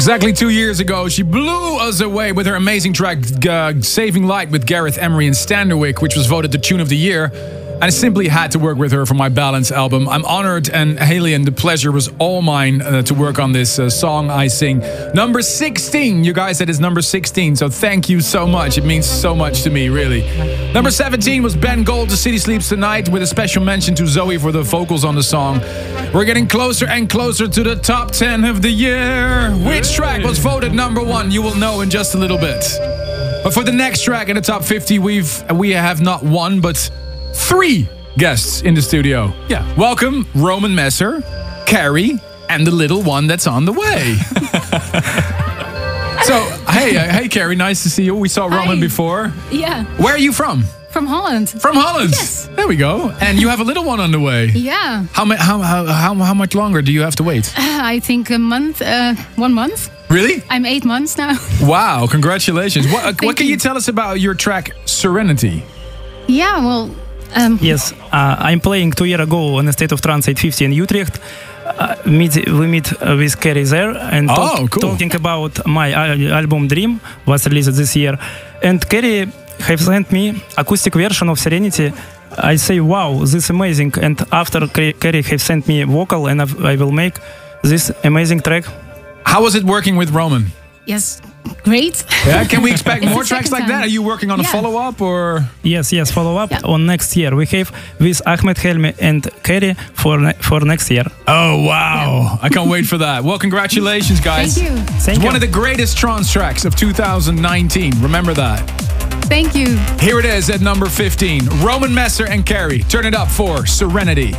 Exactly two years ago, she blew us away with her amazing track uh, Saving Light with Gareth Emery and Standerwick, which was voted the tune of the year. And I simply had to work with her for my Balance album. I'm honored and HALIENE, the pleasure was all mine uh, to work on this uh, song I sing. Number 16, you guys said it's number 16, so thank you so much. It means so much to me, really. Number 17 was Ben Gold, The City Sleeps Tonight, with a special mention to Zoe for the vocals on the song. We're getting closer and closer to the top 10 of the year. Which track was voted number one? You will know in just a little bit. But for the next track in the top 50, we've we have not one, but three guests in the studio. Yeah. Welcome, Roman Messer, Carrie, and the little one that's on the way. so, hey, uh, hey, Carrie, nice to see you. We saw Roman before. Yeah. Where are you from? From Holland. From Holland. Yes. There we go. And you have a little one on the way. Yeah. How, ma- how, how, how, how much longer do you have to wait? I think a month, uh, one month. Really? I'm eight months now. Wow, congratulations. What, uh, what can you. you. tell us about your track Serenity? yeah, well, um, Yes, uh, I'm playing two years ago on the State of Trance 850 in Utrecht. Uh, meet, we meet uh, with Kerry there and Oh, cool. talking about my al- album Dream was released this year. And Kerry have sent me acoustic version of Serenity. I say, wow, this is amazing. And after Kerry Kerry have sent me vocal, and I I will make this amazing track. How was it working with Roman? yes, great. Yeah, can we expect more tracks second like that? Are you working on a follow up or? Yes, yes, follow up on next year. We have with Ahmed Helmi and Kerry for ne- for next year. Oh wow! I can't wait for that. Well, congratulations, guys. Thank you. It's Thank one of the greatest trance tracks of 2019. Remember that. Thank you. Here it is at number 15. Roman Messer and Carrie. Turn it up for Serenity.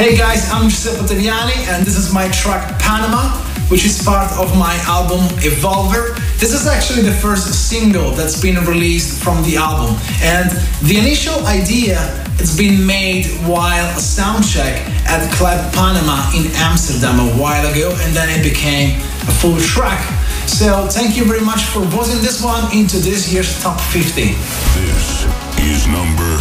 Hey guys, I'm Giuseppe Ottaviani and this is my track Panama, which is part of my album Evolver. This is actually the first single that's been released from the album. And the initial idea it's been made while a sound check at Club Panama in Amsterdam a while ago and then it became a full track. So thank you very much for voting this one into this year's top 50. This is number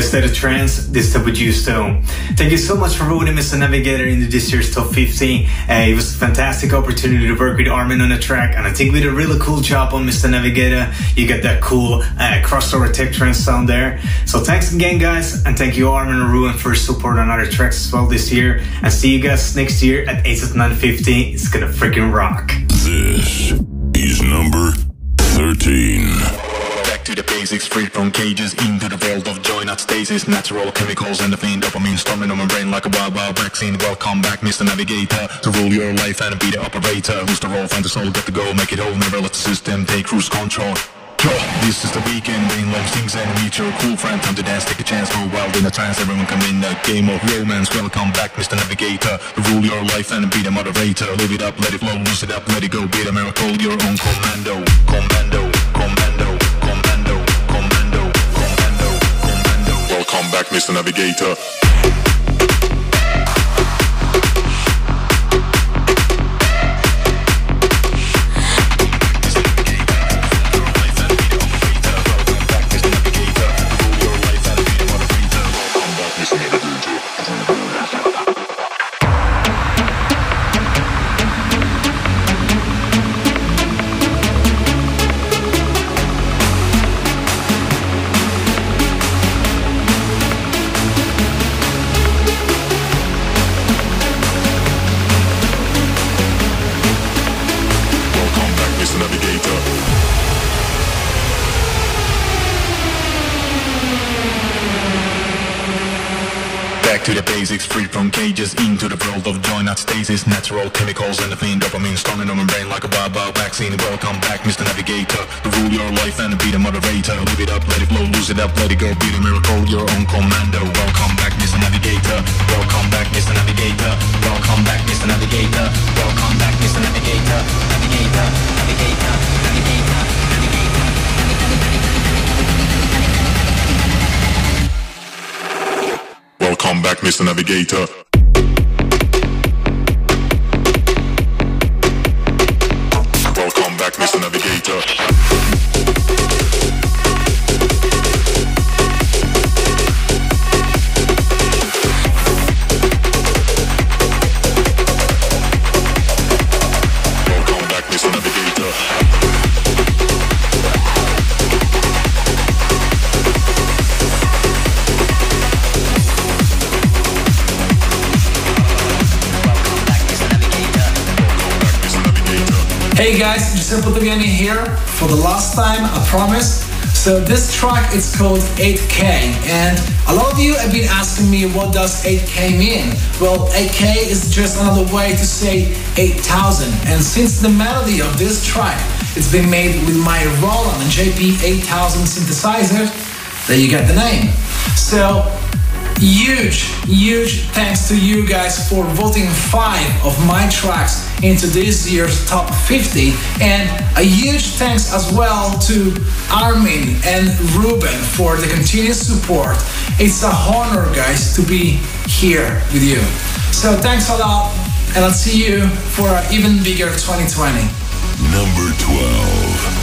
State of Trance, this is W Stone. Thank you so much for voting Mr. Navigator into this year's top 15. Uh, it was a fantastic opportunity to work with Armin on the track, and I think we did a really cool job on Mr. Navigator. You get that cool uh, crossover tech trance sound there. So thanks again, guys, and thank you, Armin and Ruin, for support on other tracks as well this year. And see you guys next year at 8 at 950. It's gonna freaking rock. This is number 13 to the basics, free from cages, into the world of joy, not stasis, natural chemicals and the fiend dopamine storming on my brain like a wild, wild vaccine. Welcome back, Mr. Navigator, to rule your life and be the operator. Who's the role, find the soul, get the goal, make it whole, never let the system take cruise control. This is the weekend, rain long things and meet your cool friend. Time to dance, take a chance, go wild in a trance. Everyone come in a game of romance. Welcome back, Mr. Navigator. Rule your life and be the moderator. Live it up, let it flow, lose it up, let it go. Be the miracle, your own commando, commando, commando. Come back, Mr. Navigator. Back to the basics, free from cages, into the world of joy, not stasis, natural chemicals and the fiend dopamine storming on my brain like a wild vaccine. Welcome back, Mr. Navigator. To rule your life and be the moderator. Live it up, let it flow, lose it up, let it go. Be the miracle, your own commando. Welcome back, Mr. Navigator. Welcome back, Mr. Navigator. Welcome back, Mr. Navigator. Welcome back, Mr. Navigator. Navigator, Navigator, Navigator. Welcome back, Mr. Navigator. Welcome back, Mr. Navigator. Hey guys, Giuseppe Ottaviani here for the last time, I promise. So this track is called 8K and a lot of you have been asking me what does 8K mean? Well, 8K is just another way to say 8000 and since the melody of this track it's been made with my Roland JP 8000 synthesizer, there you get the name. So huge, huge thanks to you guys for voting five of my tracks into this year's top 50. And a huge thanks as well to Armin and Ruben for the continuous support. It's a honor, guys, to be here with you. So thanks a lot, and I'll see you for an even bigger 2020. Number 12.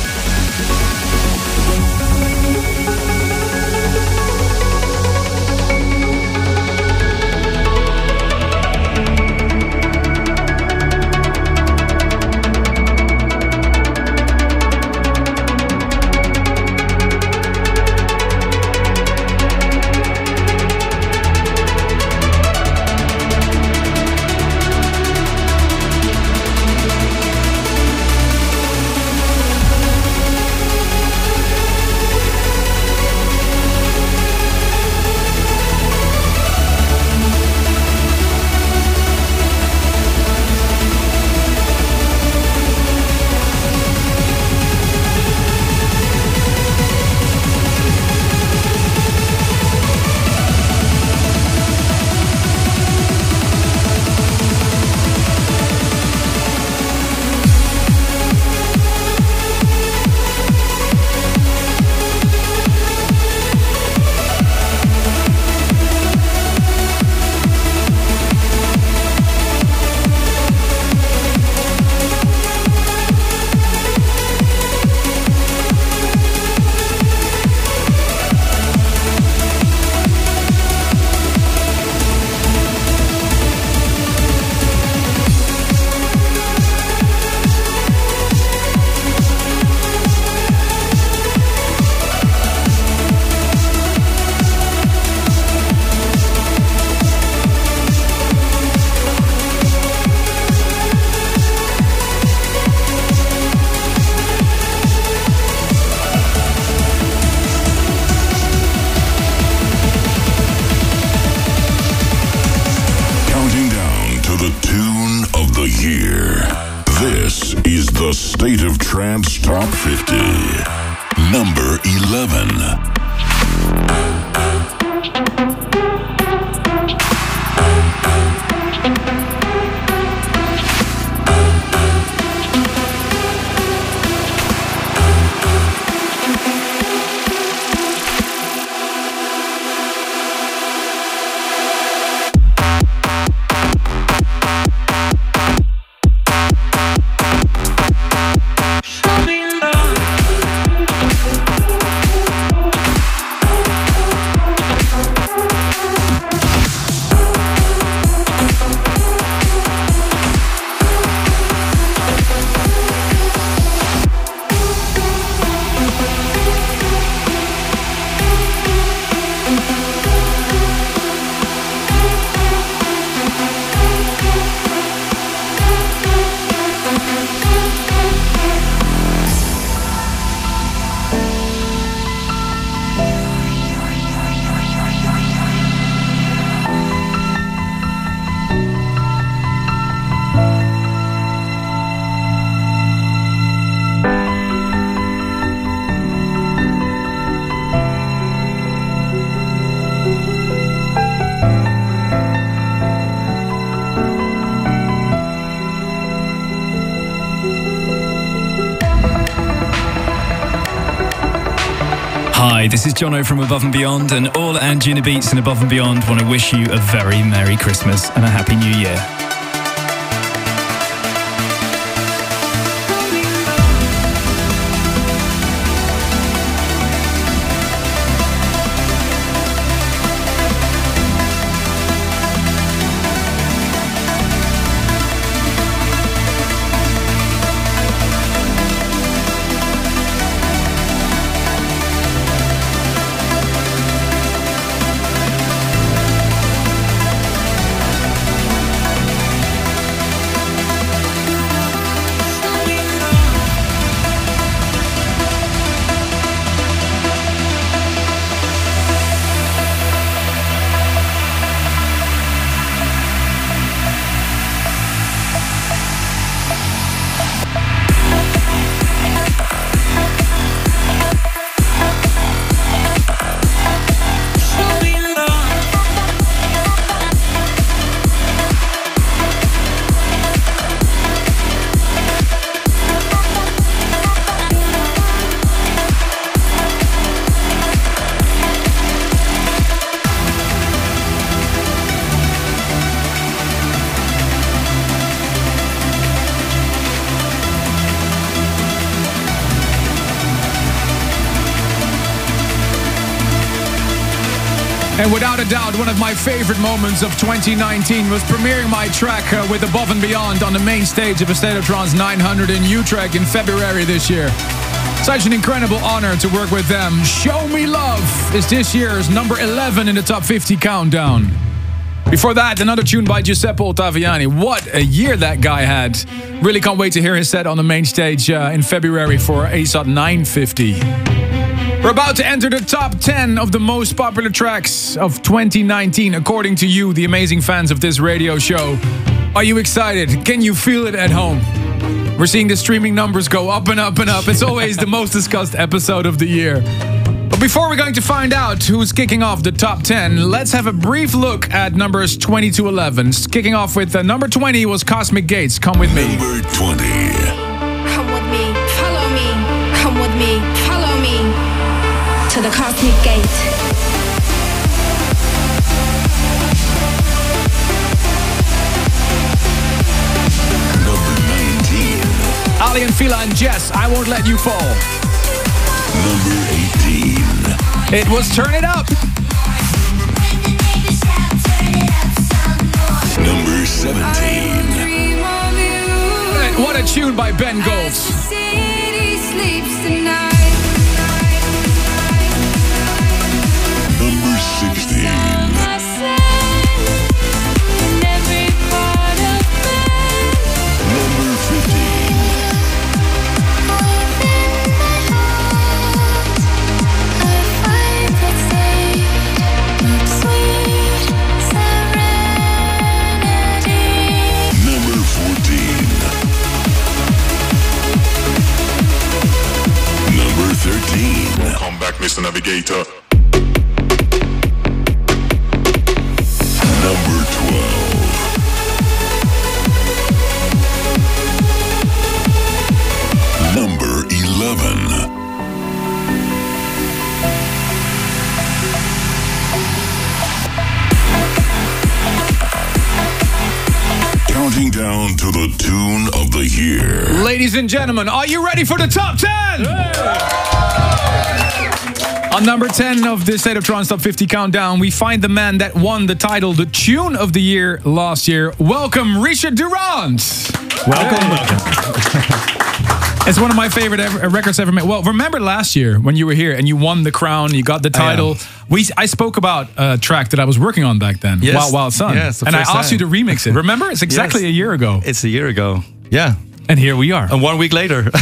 Jono from Above and Beyond, and all Anjunabeats and Above and Beyond want to wish you a very Merry Christmas and a Happy New Year. My favorite moments of 2019 was premiering my track uh, with Above and Beyond on the main stage of A State of Trance 900 in Utrecht in February this year. Such an incredible honor to work with them. Show Me Love is this year's number 11 in the top 50 countdown. Before that, another tune by Giuseppe Ottaviani. What a year that guy had. Really can't wait to hear his set on the main stage uh, in February for ASOT 950. We're about to enter the top 10 of the most popular tracks of 2019, according to you, the amazing fans of this radio show. Are you excited? Can you feel it at home? We're seeing the streaming numbers go up and up and up. It's always the most discussed episode of the year. But before we're going to find out who's kicking off the top 10, let's have a brief look at numbers 20 to 11. Kicking off with uh, number 20 was Cosmic Gates. Come with me. Number 20. To the cosmic gate. Aly and Fila and JES, I Won't Let You Fall. Number 18. It was Turn It Up. Number 17. What a tune by Ben Golds. Back, Mr. Navigator. Ladies and gentlemen, are you ready for the top 10? On number 10 of the State of Trance Top 50 Countdown, we find the man that won the title, the Tune of the Year last year. Welcome, Richard Durand. Welcome. It's one of my favorite ever, records ever made. Well, remember last year when you were here and you won the crown, you got the title. We I spoke about a track that I was working on back then, Yes. Wild Wild Son, Yes, the and I first asked you to remix it. Remember, it's exactly Yes. a year ago. It's a year ago. Yeah. And here we are. And one week later.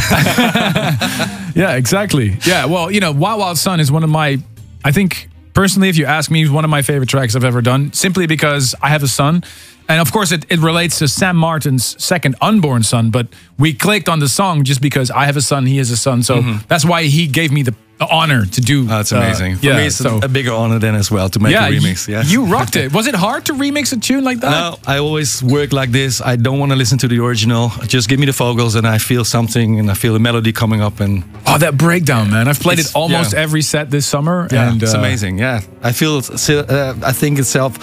Yeah, exactly. Yeah, well, you know, Wild Wild Son is one of my, I think, personally, if you ask me, one of my favorite tracks I've ever done, simply because I have a son. And of course, it, it relates to Sam Martin's second unborn son, but we clicked on the song just because I have a son, he has a son. So Mhm. that's why he gave me the honor to do. That's uh, amazing. For yeah, me, it's so- a bigger honor than as well to make yeah, a remix. Yeah, you rocked it. Was it hard to remix a tune like that? No, I always work like this. I don't want to listen to the original. Just give me the vocals, and I feel something, and I feel the melody coming up, and Oh, that breakdown, man! I've played it almost yeah. every set this summer, yeah, and it's uh, amazing. Yeah, I feel. Uh, I think itself.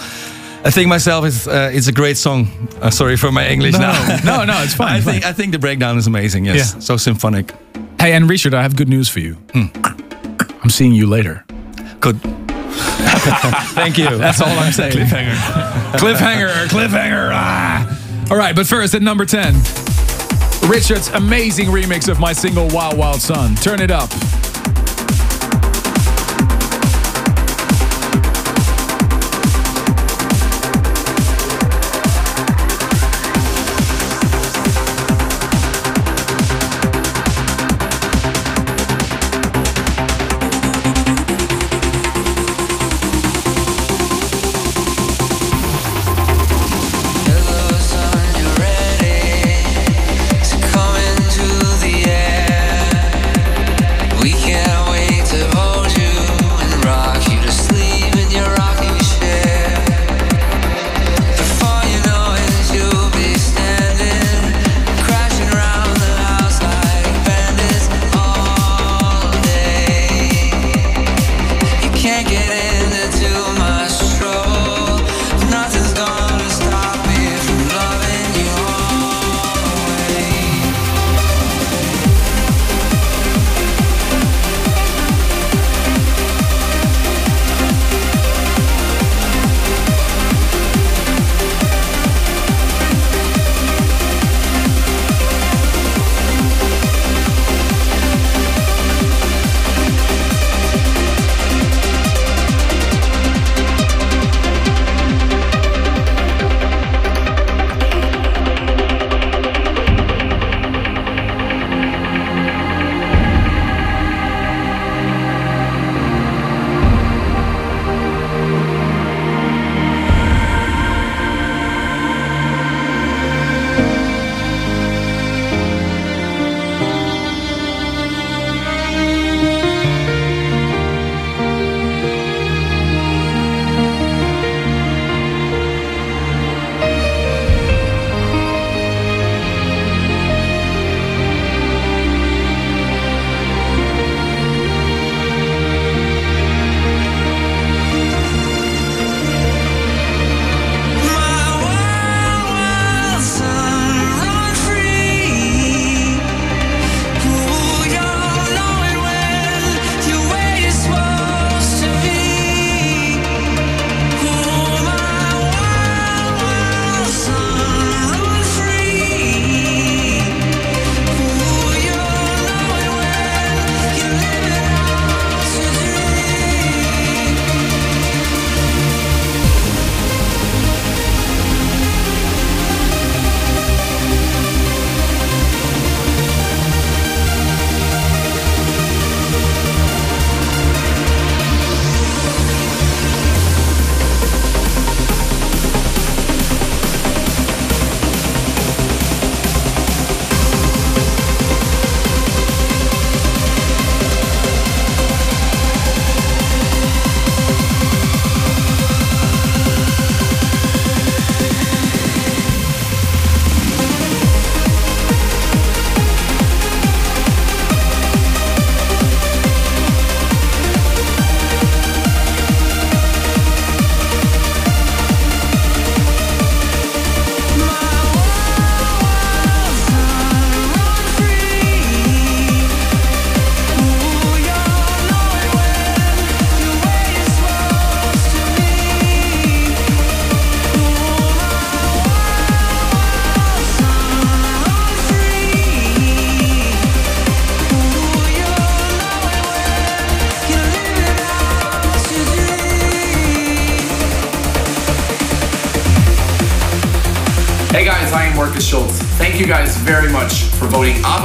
I think myself is uh, it's a great song. Uh, sorry for my English No, now. no, no, it's fine, I it's think. I think the breakdown is amazing. Yes, Yeah. so symphonic. Hey, and Richard, I have good news for you. Hmm. I'm seeing you later. Good. Thank you. That's all I'm saying. Cliffhanger. cliffhanger, cliffhanger. Ah. All right, but first at number 10, Richard's amazing remix of my single Wild Wild Son. Turn it up.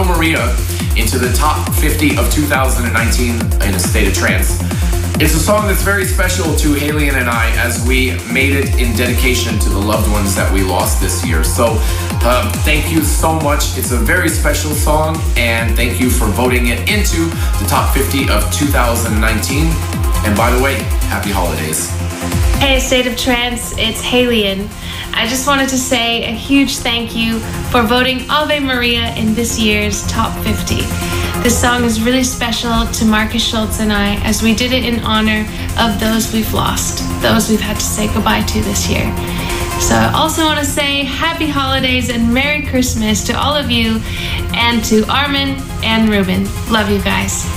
Maria into the top 50 of 2019 in a state of trance. It's a song that's very special to HALIENE and I as we made it in dedication to the loved ones that we lost this year. So, um, thank you so much. It's a very special song, and thank you for voting it into the top 50 of 2019. And by the way, happy holidays. Hey, State of Trance, it's HALIENE. I just wanted to say a huge thank you for voting Ave Maria in this year's Top 50. This song is really special to Markus Schulz and I as we did it in honor of those we've lost, those we've had to say goodbye to this year. So I also want to say happy holidays and Merry Christmas to all of you and to Armin and Ruben. Love you guys.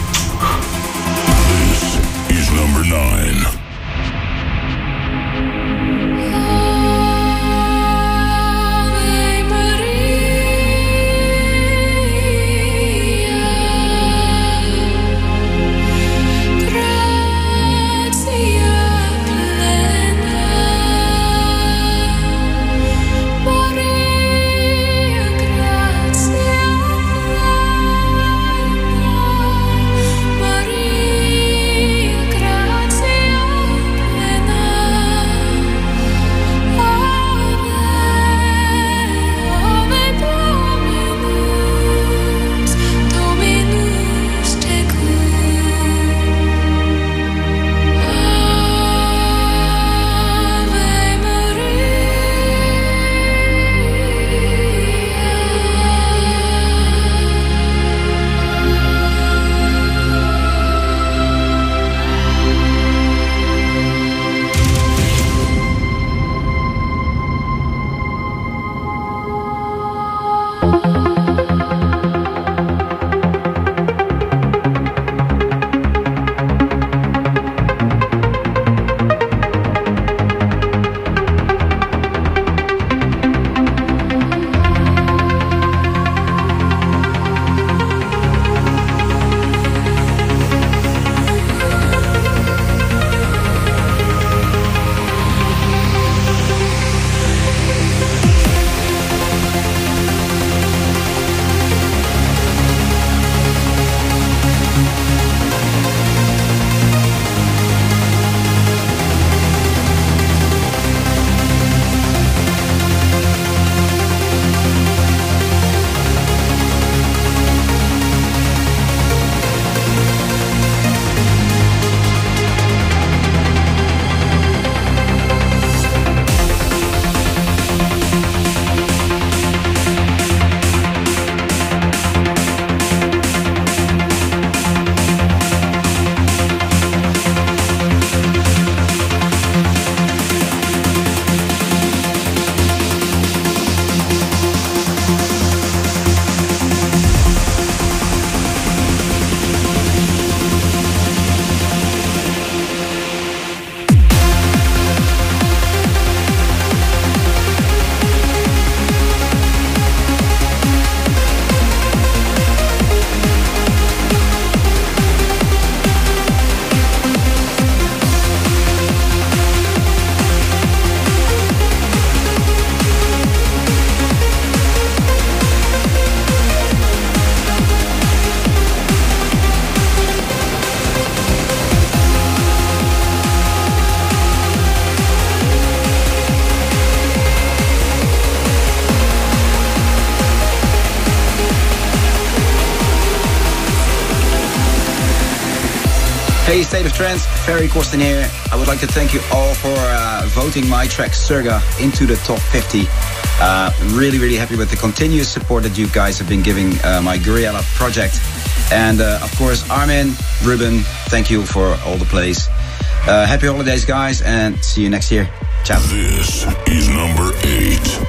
State Ferry Corsten here. I would like to thank you all for uh, voting my track Surga into the top 50. Uh, really, really happy with the continuous support that you guys have been giving uh, my Gouryella project. And uh, of course, Armin, Ruben, thank you for all the plays. Uh, happy holidays, guys, and see you next year. Ciao. This is number eight.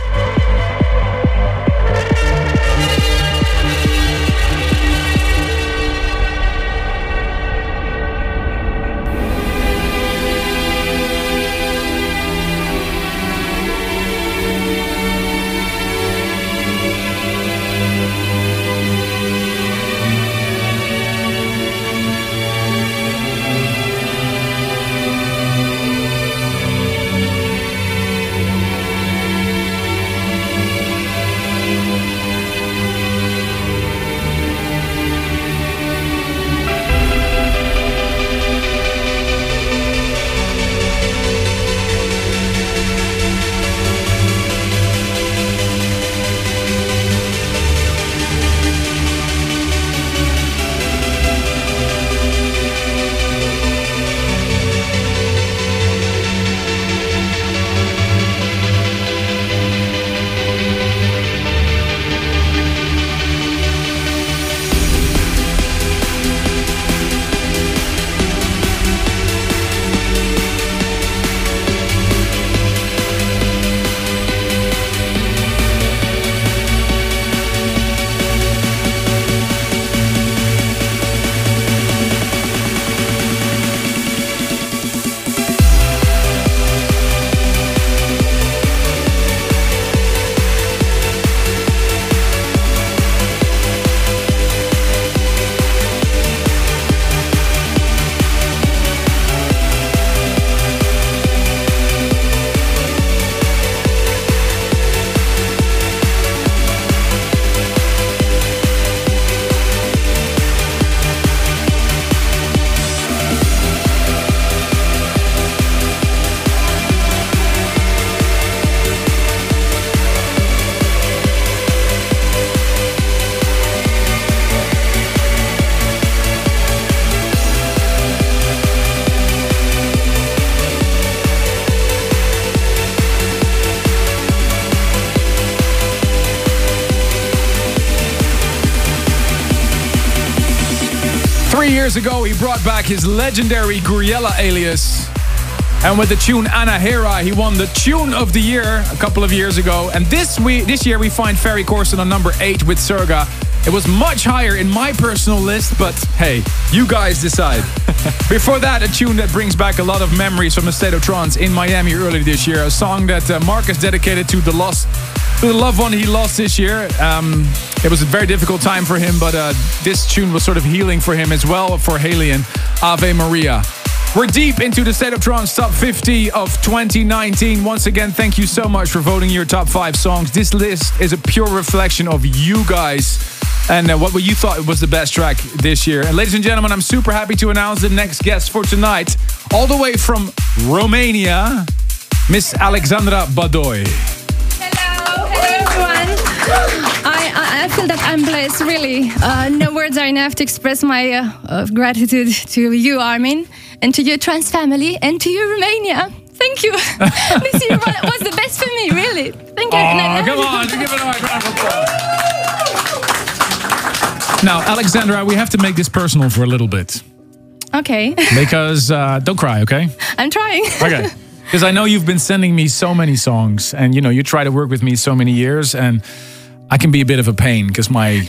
Back his legendary Gouryella alias. And with the tune Anahera, he won the Tune of the Year a couple of years ago. And this week, this year, we find Ferry Corsten on number eight with Surga. It was much higher in my personal list, but hey, you guys decide. Before that, a tune that brings back a lot of memories from a state of trance in Miami earlier this year. A song that uh, Markus dedicated to the lost, to the loved one he lost this year. Um, it was a very difficult time for him, but uh, this tune was sort of healing for him as well. For HALIENE, Ave Maria. We're deep into the State of Trance Top 50 of 2019. Once again, thank you so much for voting your top five songs. This list is a pure reflection of you guys and uh, what you thought was the best track this year. And ladies and gentlemen, I'm super happy to announce the next guest for tonight, all the way from Romania, Miss Alexandra Badoi. Hello hello everyone. I, I, I feel that I'm blessed, really. Uh, no words are enough to express my uh, gratitude to you, Armin, and to your trance family, and to you, Romania. Thank you. this year was the best for me, really. Thank you. Oh, come on, give it a round of applause. Now, Alexandra, we have to make this personal for a little bit. Okay, Because, uh, don't cry, okay? I'm trying. Okay. Because I know you've been sending me so many songs, and you know you try to work with me so many years, and I can be a bit of a pain because my,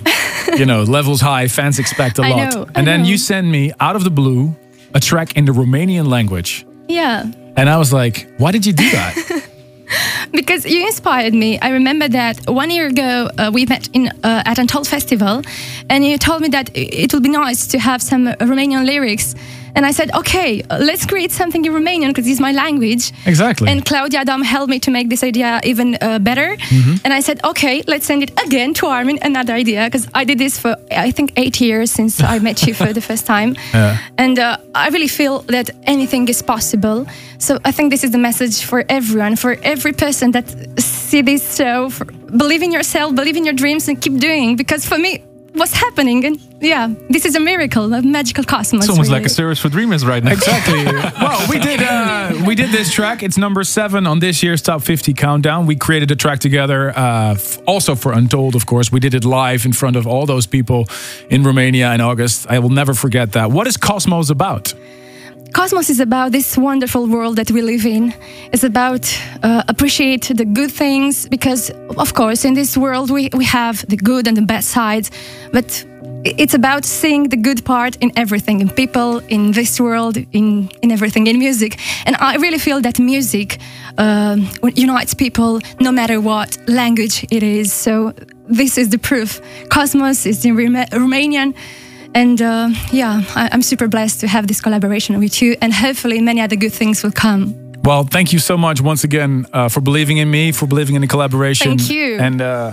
you know, levels high. Fans expect a I lot, know, I and then know. you send me out of the blue a track in the Romanian language, yeah. and I was like, why did you do that? because you inspired me. I remember that one year ago uh, we met in uh, at Untold Festival, and you told me that it would be nice to have some Romanian lyrics. And I said, okay, let's create something in Romanian because it's my language. Exactly. And Claudia Adam helped me to make this idea even uh, better. Mm-hmm. And I said, okay, let's send it again to Armin, another idea, because I did this for I think eight years since I met you for the first time. Yeah. And uh, I really feel that anything is possible. So I think this is the message for everyone, for every person that see this show. For believe in yourself, believe in your dreams, and keep doing. Because for me, what's happening, and yeah, this is a miracle, a magical cosmos. It's almost like a really. service for dreamers right now. Exactly. well, we did uh, we did this track. It's number seven on this year's top 50 countdown. We created a track together, uh, f- also for Untold, of course. We did it live in front of all those people in Romania in August. I will never forget that. What is Cosmos about? Cosmos is about this wonderful world that we live in. It's about uh, appreciate the good things because, of course, in this world we, we have the good and the bad sides, but it's about seeing the good part in everything, in people, in this world, in, in everything, in music. And I really feel that music um, unites people no matter what language it is. So this is the proof. Cosmos is in Roma- Romanian. And uh, yeah, I, I'm super blessed to have this collaboration with you, and hopefully many other good things will come. Well, thank you so much once again uh, for believing in me, for believing in the collaboration. Thank you. And uh,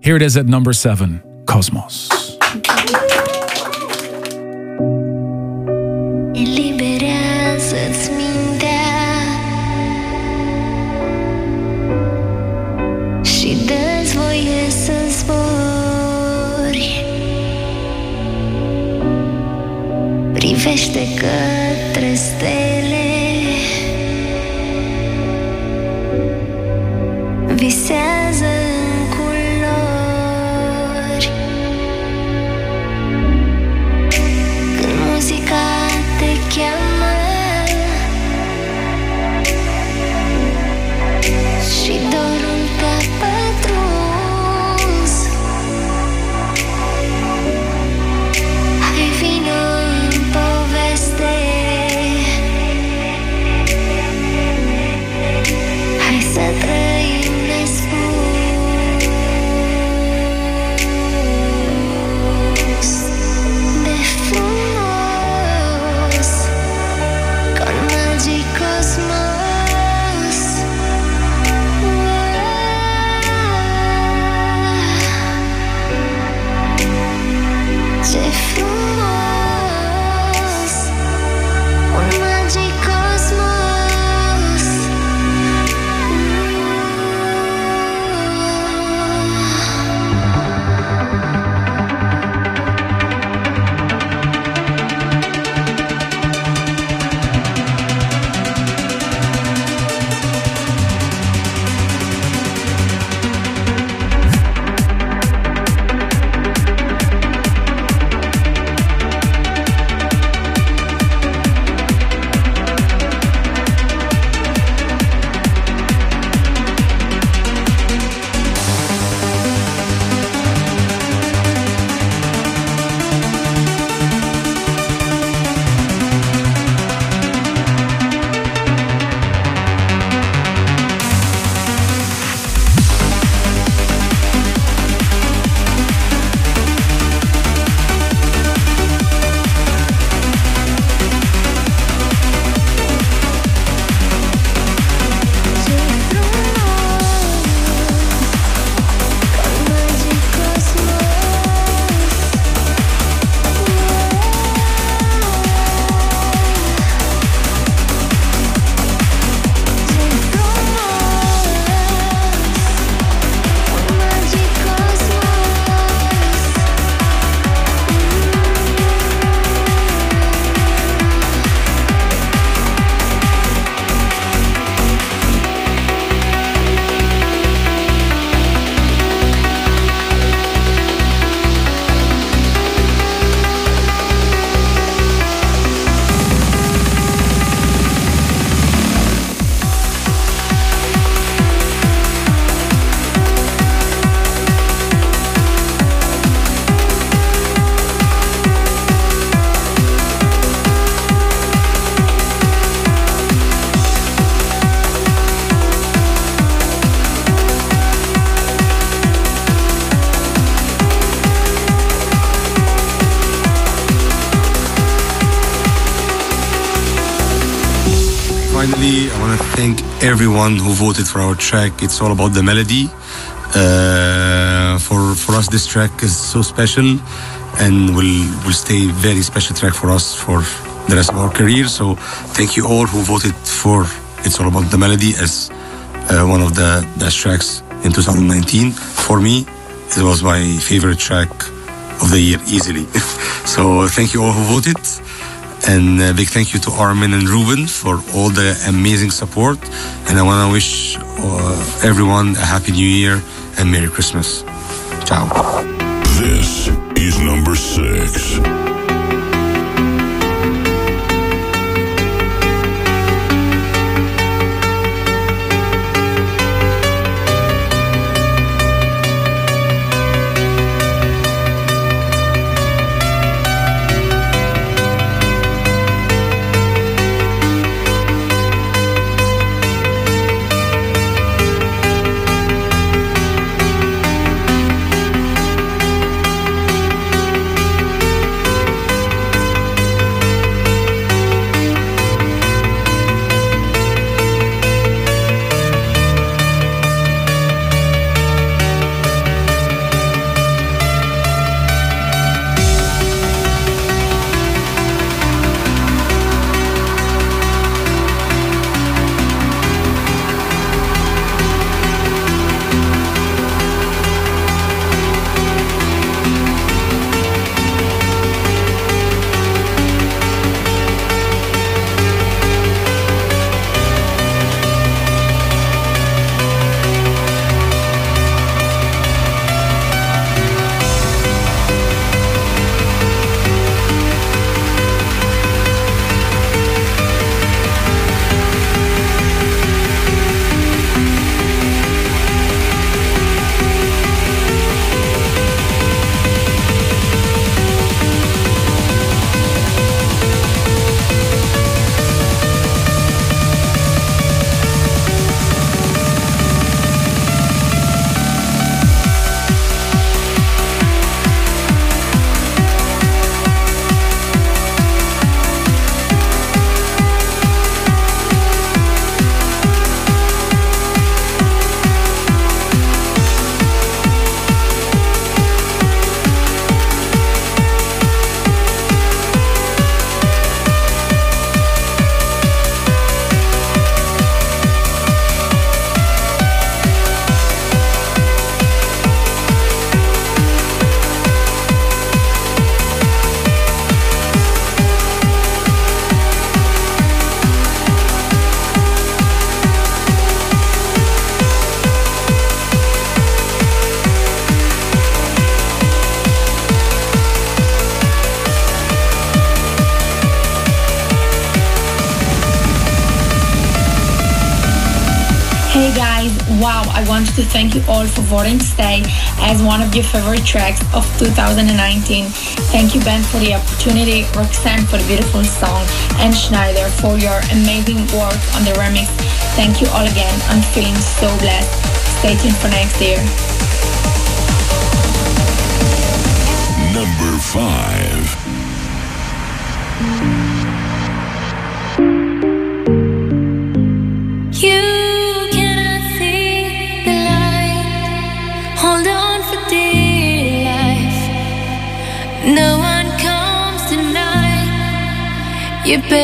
here it is at number seven Cosmos. privește că everyone who voted for our track. It's all about the melody. Uh, for for us, this track is so special, and will will stay very special track for us for the rest of our career. So thank you all who voted for It's All About the Melody as uh, one of the best tracks in 2019. For me, it was my favorite track of the year easily. so thank you all who voted. And a big thank you to Armin and Ruben for all the amazing support. And I want to wish uh, everyone a happy new year and Merry Christmas. Ciao. This is number six. Thank you all for voting Stay as one of your favorite tracks of 2019. Thank you, Ben, for the opportunity, Roxanne for the beautiful song, and Sneijder for your amazing work on the remix. Thank you all again. I'm feeling so blessed. Stay tuned for next year. Number 5 tonight. You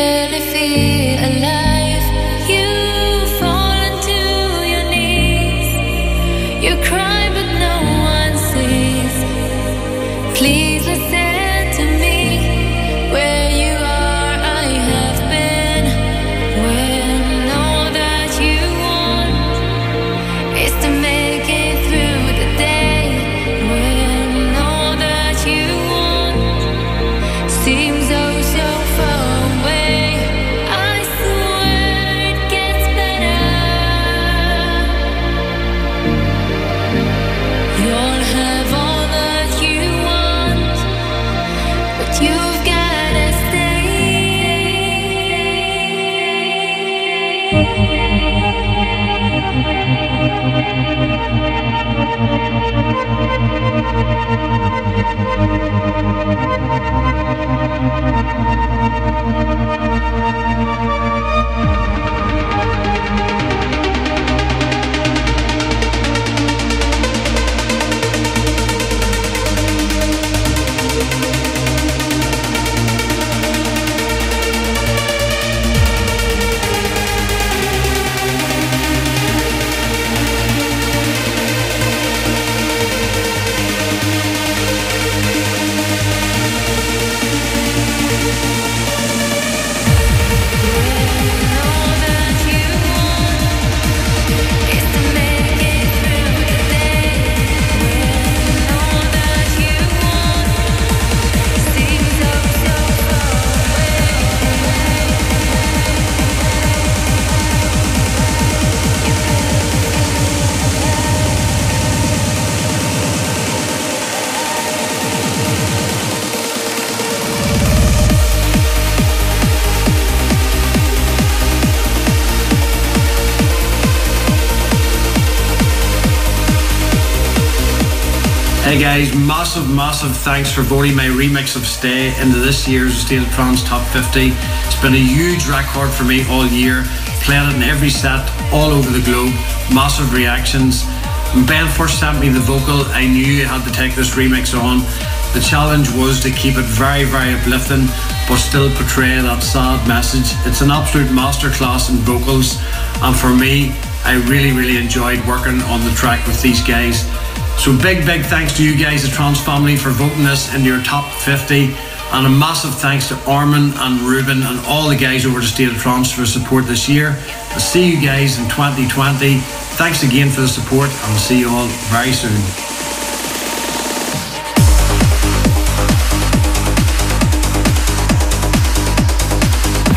massive, thanks for voting my remix of Stay into this year's State of Trance Top 50. It's been a huge record for me all year. Played it in every set all over the globe. Massive reactions. When Ben first sent me the vocal, I knew I had to take this remix on. The challenge was to keep it very, very uplifting, but still portray that sad message. It's an absolute masterclass in vocals, and for me, I really, really enjoyed working on the track with these guys. So big, big thanks to you guys, the Trance family, for voting this into your top 50. And a massive thanks to Armin and Ruben and all the guys over the State of Trance for support this year. I'll see you guys in 2020. Thanks again for the support and I'll see you all very soon.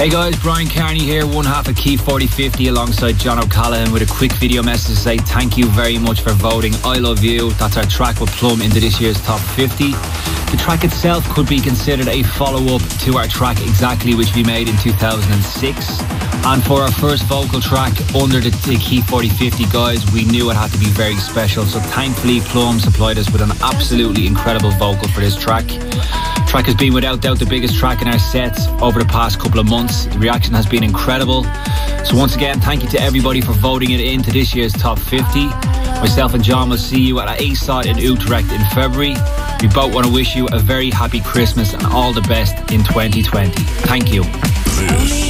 Hey guys, Bryan Kearney here, one half of Key 4050 alongside John O'Callaghan with a quick video message to say thank you very much for voting I Love You. That's our track with Plumb into this year's top 50. The track itself could be considered a follow-up to our track Exactly which we made in 2006. And for our first vocal track under the, the Key 4050 guys, we knew it had to be very special. So thankfully Plumb supplied us with an absolutely incredible vocal for this track. Track has been without doubt the biggest track in our sets over the past couple of months. The reaction has been incredible. So once again, thank you to everybody for voting it into this year's top 50. Myself and John will see you at ASOT in Utrecht in February. We both want to wish you a very happy Christmas and all the best in 2020. Thank you. This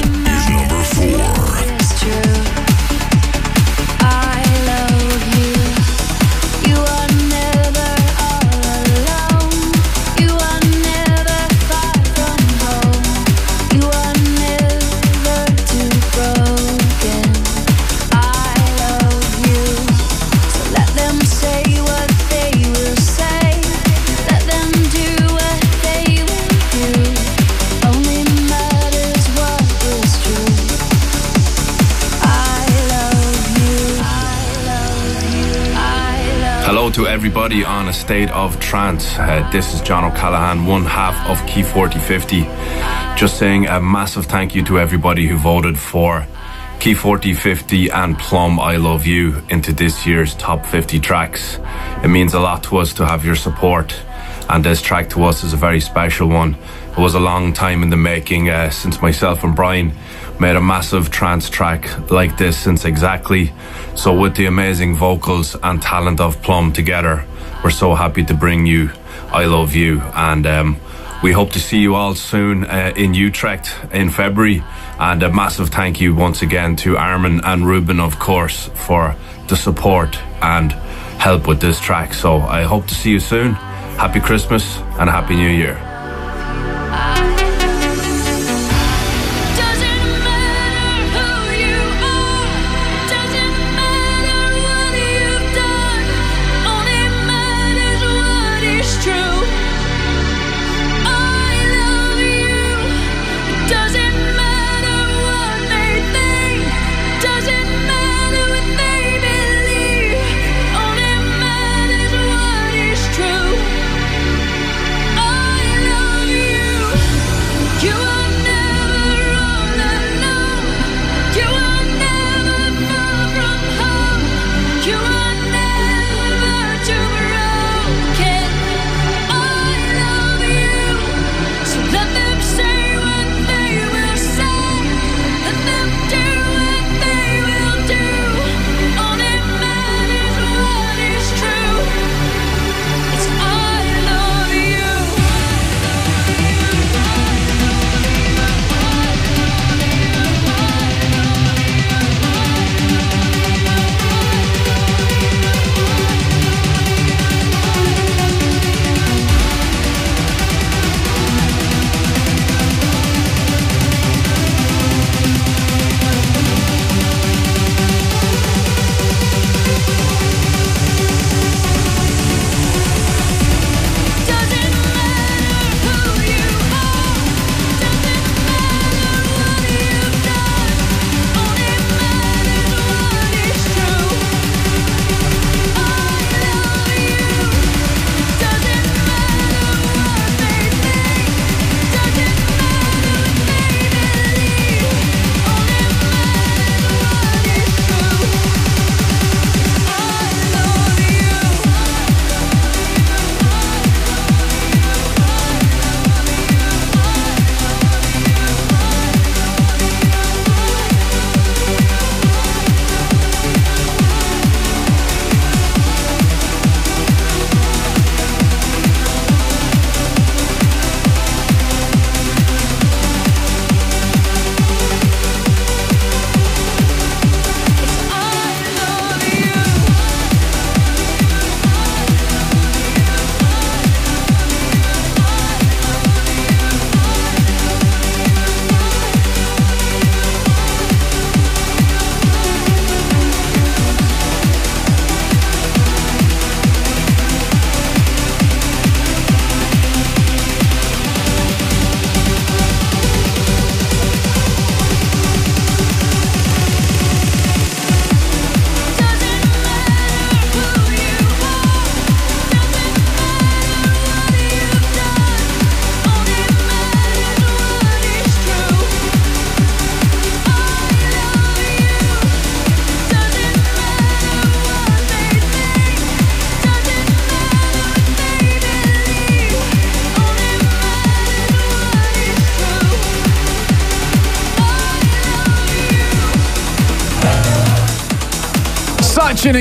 to everybody on a state of trance. Uh, this is John O'Callaghan, one half of Key 4050. Just saying a massive thank you to everybody who voted for Key 4050 and Plumb I Love You into this year's top 50 tracks. It means a lot to us to have your support, and this track to us is a very special one. It was a long time in the making uh, since myself and Brian made a massive trance track like this since exactly. So, with the amazing vocals and talent of Plumb together, we're so happy to bring you I Love You. And um, we hope to see you all soon uh, in Utrecht in February. And a massive thank you once again to Armin and Ruben, of course, for the support and help with this track. So, I hope to see you soon. Happy Christmas and Happy New Year. Only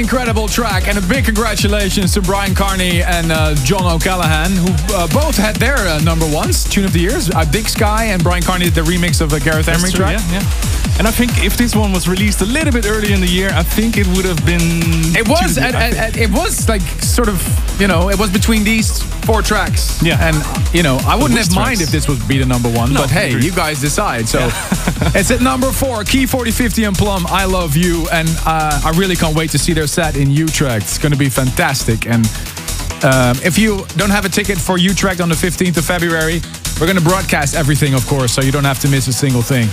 incredible track, and a big congratulations to Bryan Kearney and uh, John O'Callaghan, who uh, both had their uh, number ones, Tune of the Years. Uh, Big Sky and Bryan Kearney did the remix of a Gareth Emery true, track. Yeah, yeah. And I think if this one was released a little bit earlier in the year, I think it would have been. It was, too- and, I and, think- and it was like sort of, you know, it was between these four tracks. Yeah. and you know, I wouldn't have mind if this would be the number one, No, but hey, you guys decide. So it's at number four, Key 4050 and Plumb. I love you, and uh, I really can't wait to see their set in Utrecht. It's going to be fantastic. And um, if you don't have a ticket for Utrecht on the 15th of February, we're going to broadcast everything, of course, so you don't have to miss a single thing.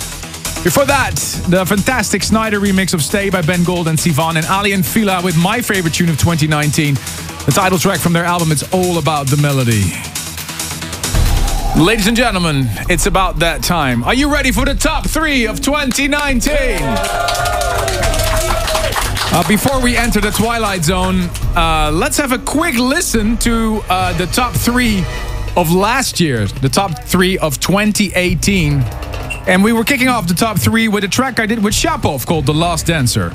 Before that, the fantastic Sneijder remix of Stay by Ben Gold and Sivan and Aly and Fila with my favorite tune of 2019, the title track from their album It's All About the Melody. Ladies and gentlemen, it's about that time. Are you ready for the top three of 2019? Uh, before we enter the Twilight Zone, uh, let's have a quick listen to uh, the top three of last year, the top three of 2018. And we were kicking off the top three with a track I did with Shapov called The Last Dancer.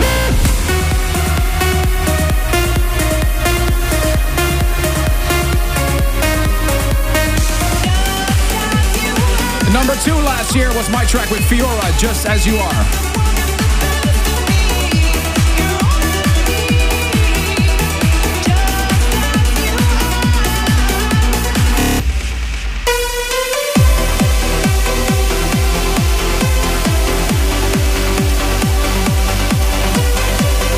Two last year was my track with Fiora, Just As You Are.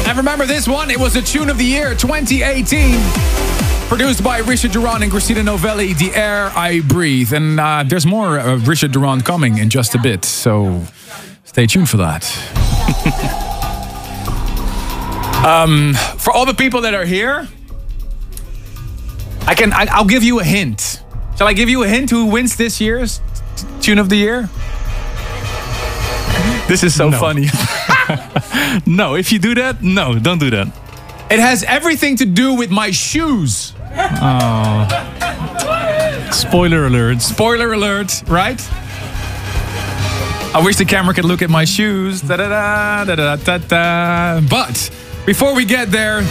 And remember this one? It was a tune of the year 2018. Produced by Richard Durand and Christina Novelli, The Air I Breathe. And uh, there's more uh, Richard Durand coming in just a bit, so stay tuned for that. um, for all the people that are here, I can I, I'll give you a hint. Shall I give you a hint who wins this year's tune of the year? This is so No. funny. no, if you do that, no, don't do that. It has everything to do with my shoes. Oh. Spoiler alert. Spoiler alert, right? I wish the camera could look at my shoes. Da da da da da da da. But before we get there,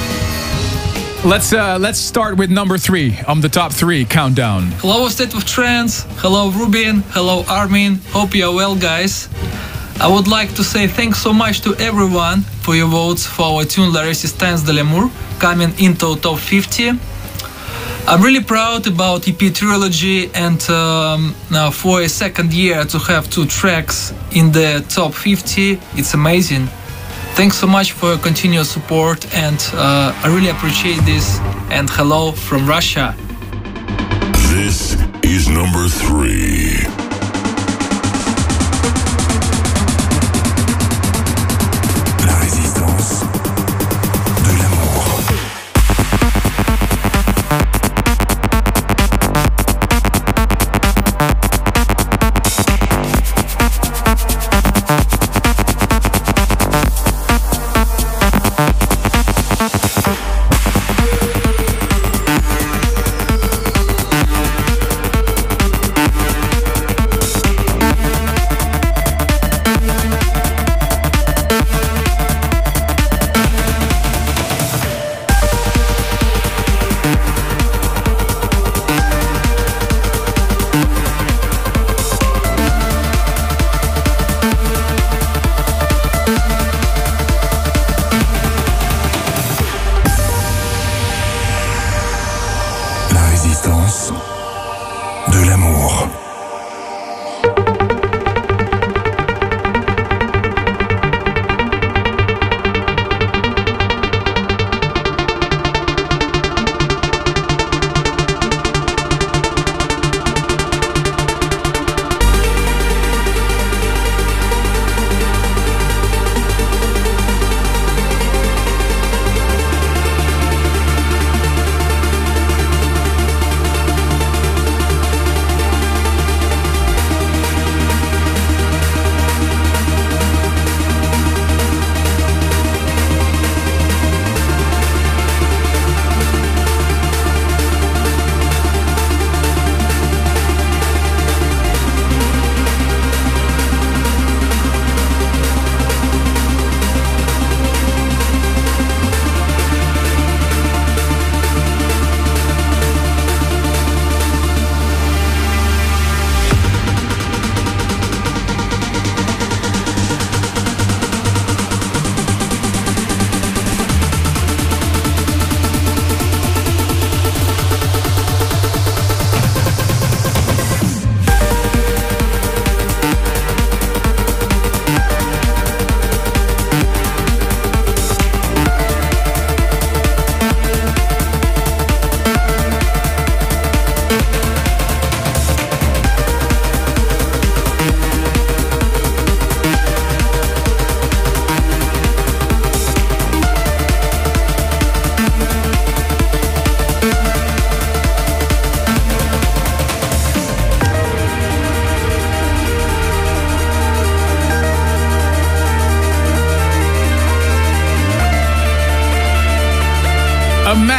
let's uh, let's start with number three on the top three countdown. Hello, State of Trance. Hello, Ruben. Hello, Armin. Hope you are well, guys. I would like to say thanks so much to everyone for your votes for our tune La Resistance de l'amour coming into top 50. I'm really proud about EP Trilogy and um, now for a second year to have two tracks in the top 50. It's amazing. Thanks so much for your continuous support and uh, I really appreciate this. And hello from Russia. This is number three.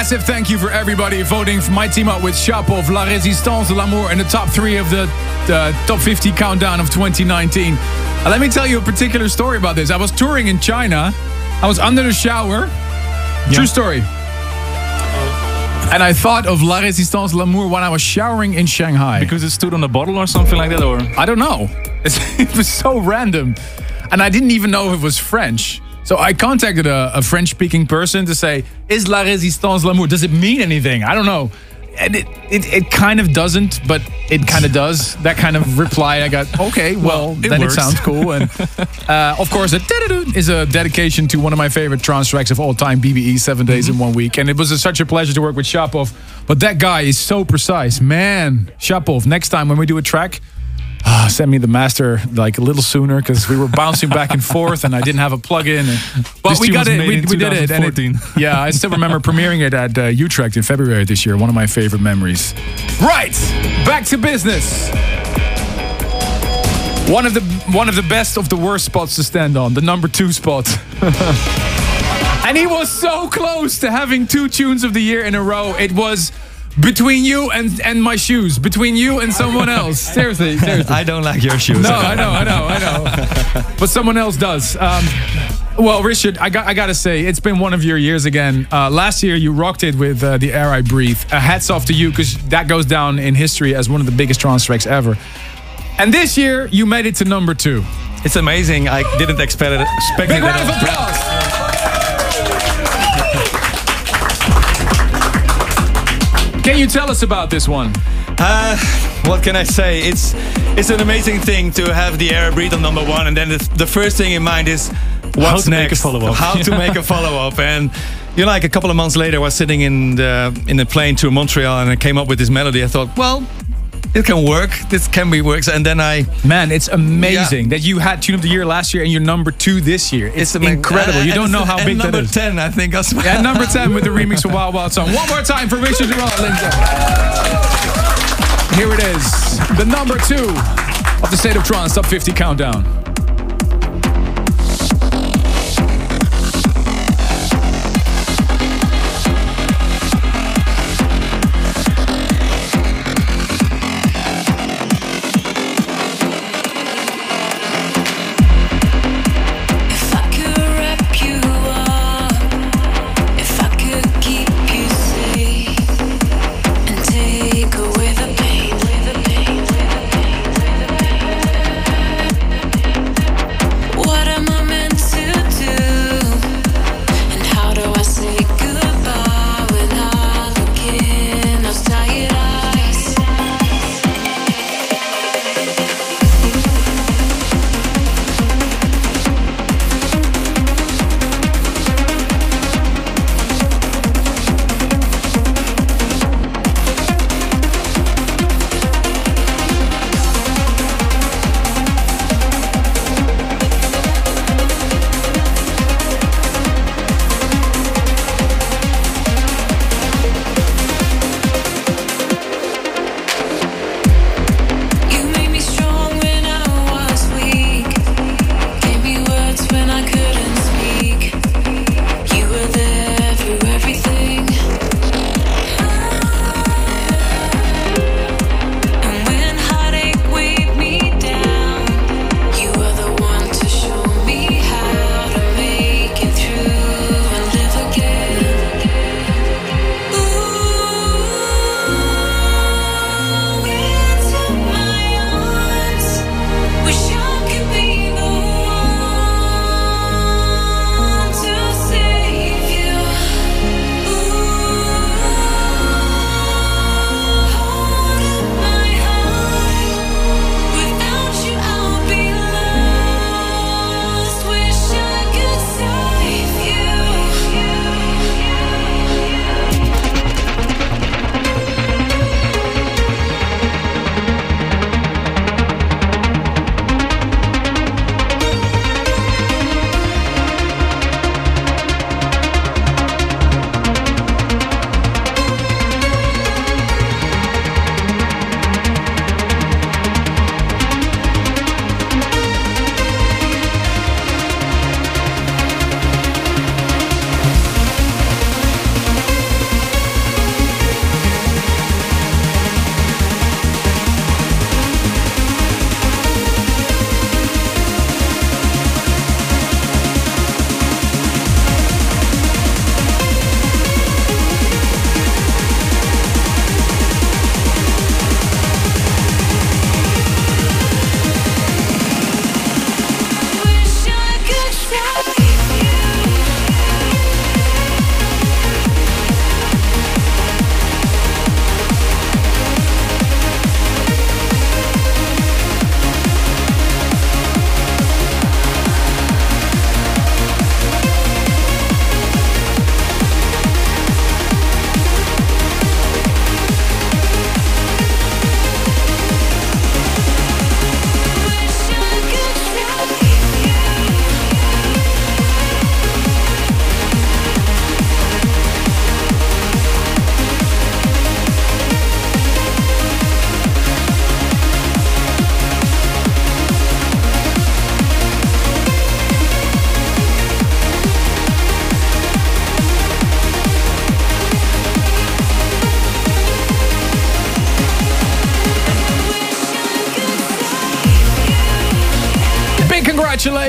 Massive thank you for everybody voting for my team up with Shapov, La Résistance, L'Amour in the top three of the uh, top 50 countdown of 2019. Uh, let me tell you a particular story about this. I was touring in China. I was under the shower. True story. And I thought of La Résistance, L'Amour when I was showering in Shanghai. Because it stood on the bottle or something like that, or I don't know. It was so random. And I didn't even know if it was French. So I contacted a, a French speaking person to say, Is La Résistance l'amour? Does it mean anything? I don't know. And it, it, it kind of doesn't, but it kind of does. That kind of reply I got, okay, well, Well, it then works. it sounds cool. And uh, of course, a is a dedication to one of my favorite trance tracks of all time, BBE, Seven Days in One Week. And it was a, such a pleasure to work with Shapov. But that guy is so precise. Man, Shapov, next time when we do a track, ah, send me the master like a little sooner because we were bouncing back and forth and I didn't have a plug-in. But we got it. We, we did it. And it- yeah, I still remember premiering it at uh, Utrecht in February this year. One of my favorite memories. Right, back to business. One of the one of the best of the worst spots to stand on, the number two spot. and he was so close to having two tunes of the year in a row. It was between you and and my shoes, between you and someone else. Seriously, seriously. I don't like your shoes. No, I know, I know, I know. but someone else does. Um, well, Richard, I got I gotta say, it's been one of your years again. Uh, last year, you rocked it with uh, the air I breathe. Uh, hats off to you because that goes down in history as one of the biggest trance tracks ever. And this year, you made it to number two. It's amazing. I didn't expect it. Expect Big it round of applause. Can you tell us about this one? Uh, what can I say? It's it's an amazing thing to have the air breathe on number one, and then the, the first thing in mind is what's to make a next? How to make a follow up, and you know, like a couple of months later, I was sitting in the in a plane to Montreal, and I came up with this melody. I thought, well, it can work. This can be works, and then I Man, it's amazing that you had Tune of the Year last year and you're number two this year. It's, ama- incredible. You don't know how big that number ten, I think. as well. Yeah, number 10 with the remix of Wild Wild Son. One more time for Richard Lindsay. Here it is, the number two of the State of Trance Top 50 Countdown.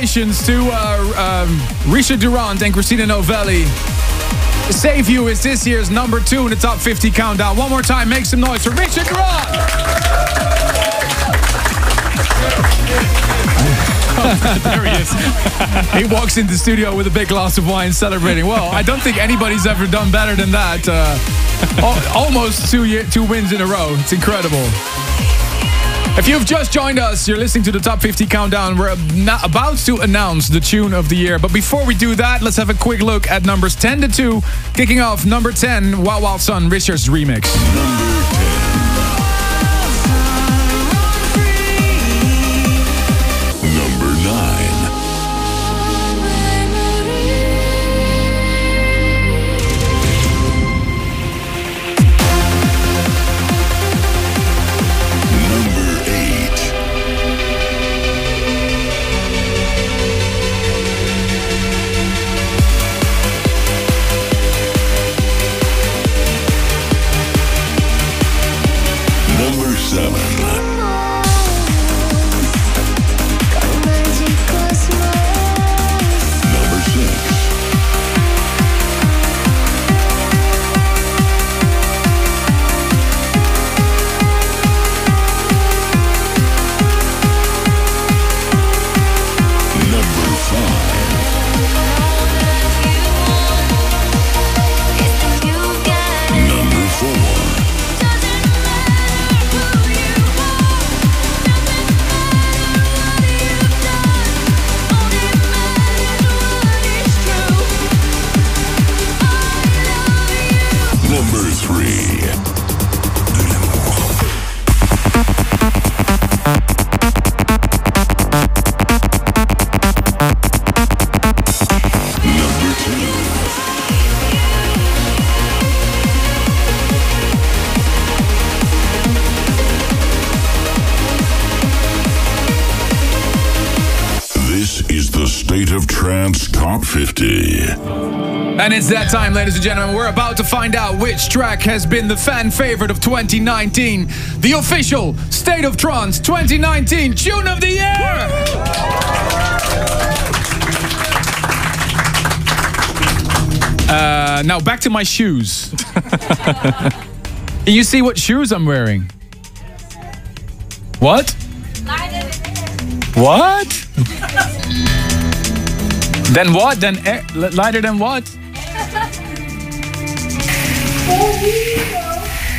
Congratulations to uh, um, Richard Durand and Christina Novelli. Save You is this year's number two in the top 50 countdown. One more time, make some noise for Richard Durand! there he is. he walks into the studio with a big glass of wine celebrating. Well, I don't think anybody's ever done better than that. Uh, al- almost two, year, two wins in a row. It's incredible. If you've just joined us, you're listening to the Top 50 Countdown. We're about to announce the tune of the year. But before we do that, let's have a quick look at numbers 10 to 2. Kicking off number 10, Wild Wild Son, Richard's remix. Time, ladies and gentlemen. We're about to find out which track has been the fan favorite of 2019. The official State of Trance 2019 Tune of the Year! Uh, now back to my shoes. You see what shoes I'm wearing? What? What? then what? Then air, lighter than what?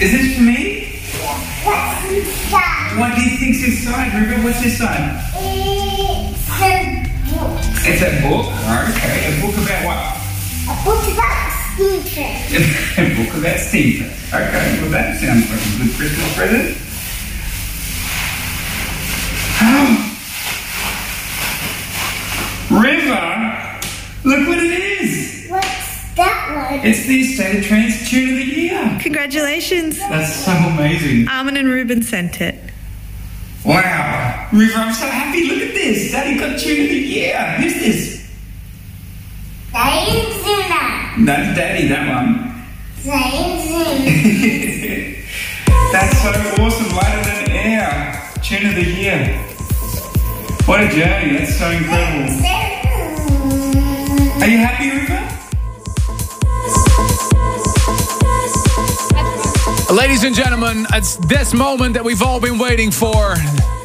Is this for me? What's inside? What do you think's inside, Ruben? What's inside? It's a book. Okay, a book about what? A book about Stephen. a book about Stephen. Okay, well that sounds like a good Christmas present. Oh. River, look what it is. What's that one? It's the State of Trance Tune of the Year. Congratulations. That's so amazing. Armin and Ruben sent it. Moment that we've all been waiting for.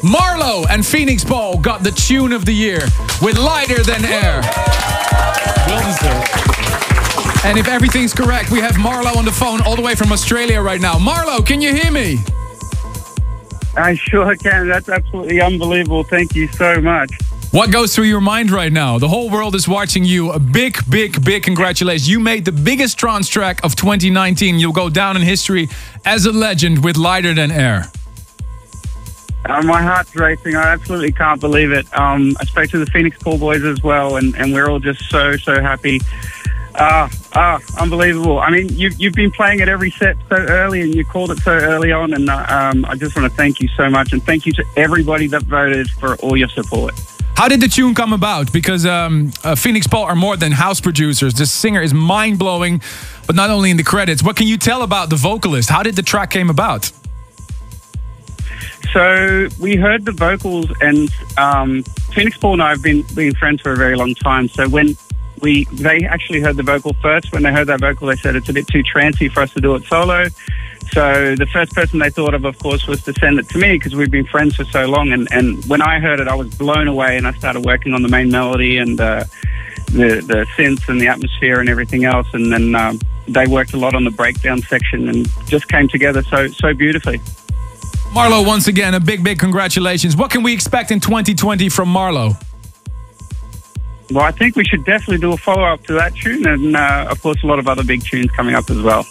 Marlo and Feenixpawl got the tune of the year with Lighter Than Air. Well deserved. And if everything's correct, we have Marlo on the phone all the way from Australia right now. Marlo, can you hear me? I sure can. That's absolutely unbelievable. Thank you so much. What goes through your mind right now? The whole world is watching you. A big, big, big congratulations. You made the biggest trance track of 2019. You'll go down in history as a legend with Lighter Than Air. Uh, my heart's racing. I absolutely can't believe it. Um, I spoke to the Feenixpawl boys as well, and, and we're all just so, so happy. Ah, ah, unbelievable. I mean, you, you've been playing it every set so early, and you called it so early on, and uh, um, I just want to thank you so much, and thank you to everybody that voted for all your support. How did the tune come about? Because um, uh, Feenixpawl are more than house producers. The singer is mind blowing, but not only in the credits. What can you tell about the vocalist? How did the track came about? So we heard the vocals, and um, Feenixpawl and I have been been friends for a very long time. So when we they actually heard the vocal first, when they heard that vocal, they said it's a bit too trancy for us to do it solo. So the first person they thought of, of course, was to send it to me because we've been friends for so long. And, and when I heard it, I was blown away, and I started working on the main melody and uh, the the synths and the atmosphere and everything else. And then um, they worked a lot on the breakdown section and just came together so so beautifully. Marlo, once again, a big, big congratulations. What can we expect in 2020 from Marlo? Well, I think we should definitely do a follow up to that tune, and uh, of course, a lot of other big tunes coming up as well.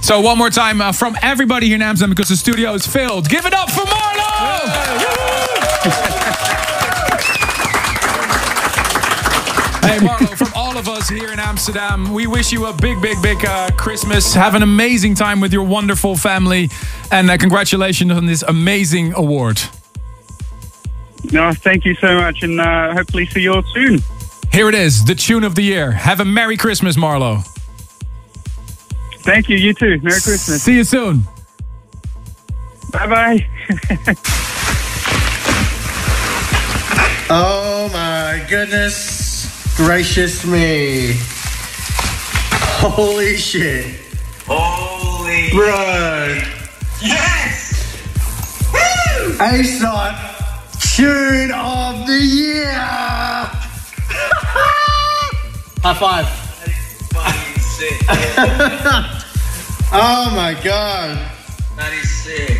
So one more time uh, from everybody here in Amsterdam because the studio is filled. Give it up for Marlo! hey Marlo, from all of us here in Amsterdam, we wish you a big, big, big uh, Christmas. Have an amazing time with your wonderful family, and uh, congratulations on this amazing award. No, thank you so much, and uh, hopefully see you all soon. Here it is, the tune of the year. Have a Merry Christmas, Marlo. Thank you. You too. Merry Christmas. See you soon. Bye bye. Oh my goodness gracious me. Holy shit. Holy. Bro. Yes! Woo! ASOT Tune of the Year. High five. Sick. oh my god. that is sick.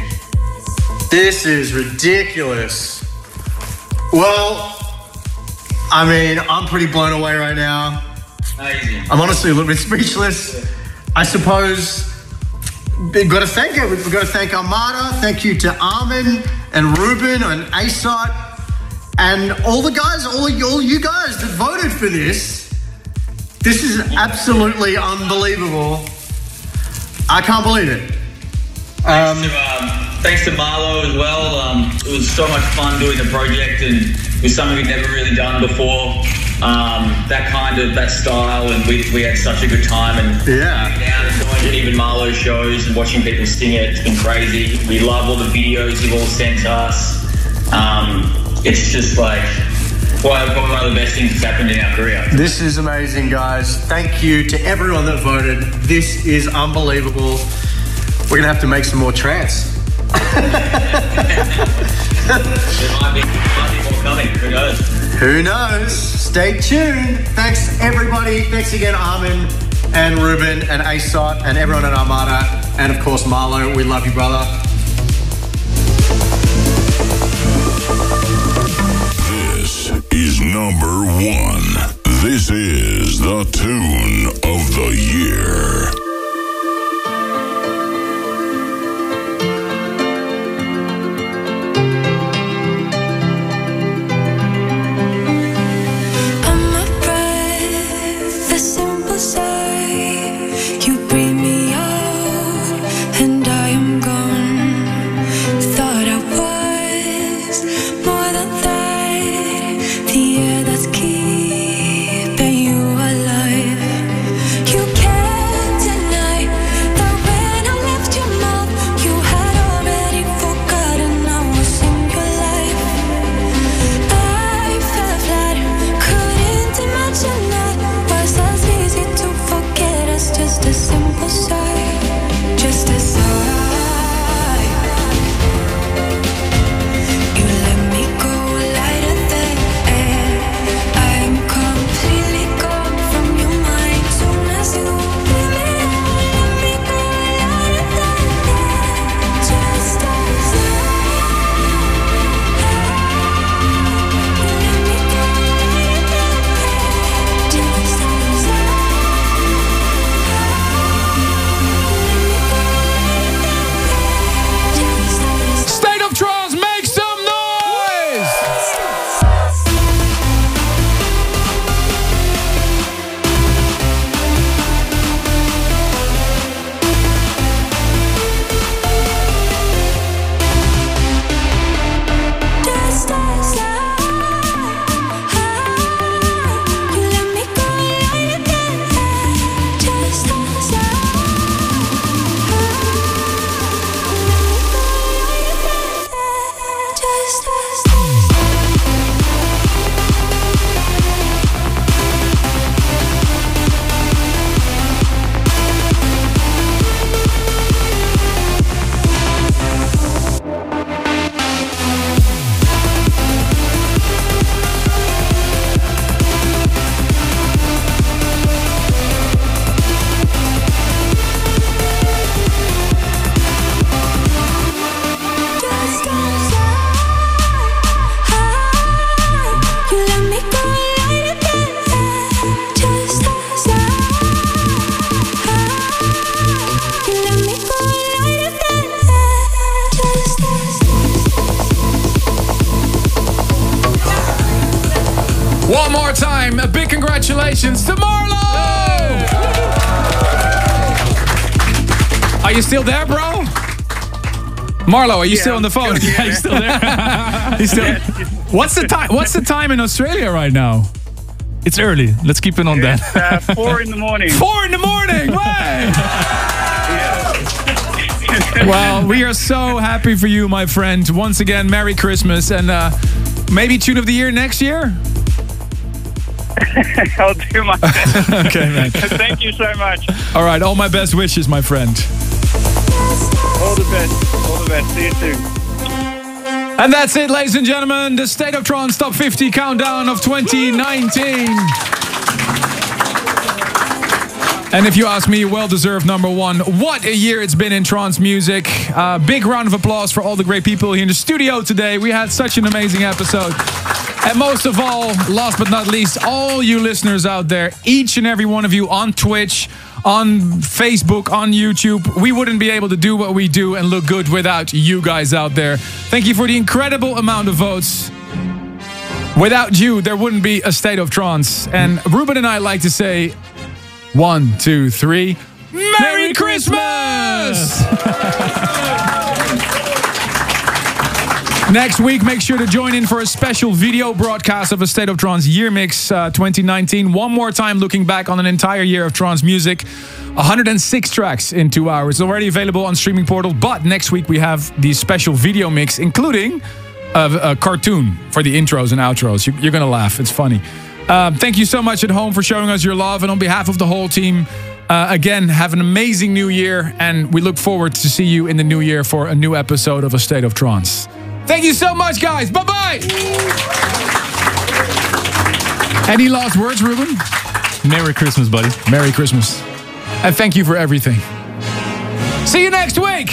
This is ridiculous. Well, I mean, I'm pretty blown away right now. Amazing. I'm honestly a little bit speechless. I suppose we've got to thank it. We've got to thank Armada. Thank you to Armin and Ruben and ASOT and all the guys, all, all you guys that voted for this. This is absolutely unbelievable. I can't believe it. Thanks, to, um, thanks to Marlo as well. Um, it was so much fun doing the project, and it was something we'd never really done before. Um, that kind of that style, and we, we had such a good time. And yeah, going to even Marlo's shows and watching people sing it, it's been crazy. We love all the videos you've all sent us. Um, it's just like well, one of the best things that's happened in our career. This is amazing, guys. Thank you to everyone that voted. This is unbelievable. We're gonna have to make some more trance. There might be, might be more coming. Who knows? Who knows? Stay tuned. Thanks, everybody. Thanks again, Armin and Ruben and ASOT and everyone at Armada. And of course, Marlo. We love you, brother. Is number one. This is the tune of the year. Marlo, are you Yeah, still on the phone? Still yeah, you still there? He's still. What's the time? What's the time in Australia right now? It's early. Let's keep it on that. Uh, four in the morning. Four in the morning. Way! well, we are so happy for you, my friend. Once again, Merry Christmas and uh, maybe tune of the year next year. I'll do my best. okay, man. Thank you so much. All right, all my best wishes, my friend. All the best. Best. See you soon. And that's it, ladies and gentlemen. The State of Trance Top 50 countdown of 2019. And if you ask me, well deserved number one. What a year it's been in trance music. Uh, big round of applause for all the great people here in the studio today. We had such an amazing episode. And most of all, last but not least, all you listeners out there, each and every one of you on Twitch, on Facebook, on YouTube, we wouldn't be able to do what we do and look good without you guys out there. Thank you for the incredible amount of votes. Without you, there wouldn't be a state of trance. And Ruben and I like to say, one, two, three. Merry Christmas! Next week, make sure to join in for a special video broadcast of a State of Trance Year Mix uh, 2019. One more time, looking back on an entire year of trance music. 106 tracks in two hours. It's already available on streaming portal, but next week we have the special video mix, including a, a cartoon for the intros and outros. You, you're going to laugh. It's funny. Um, thank you so much at home for showing us your love. And on behalf of the whole team, uh, again, have an amazing new year. And we look forward to see you in the new year for a new episode of A State of Trance. Thank you so much, guys. Bye bye. Any last words, Ruben? Merry Christmas, buddy. Merry Christmas. And thank you for everything. See you next week.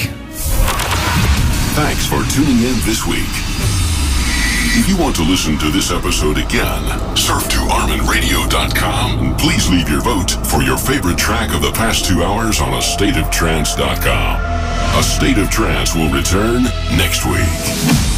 Thanks for tuning in this week. If you want to listen to this episode again, surf to ArminRadio.com and please leave your vote for your favorite track of the past two hours on AstateOfTrance.com. A State of Trance will return next week.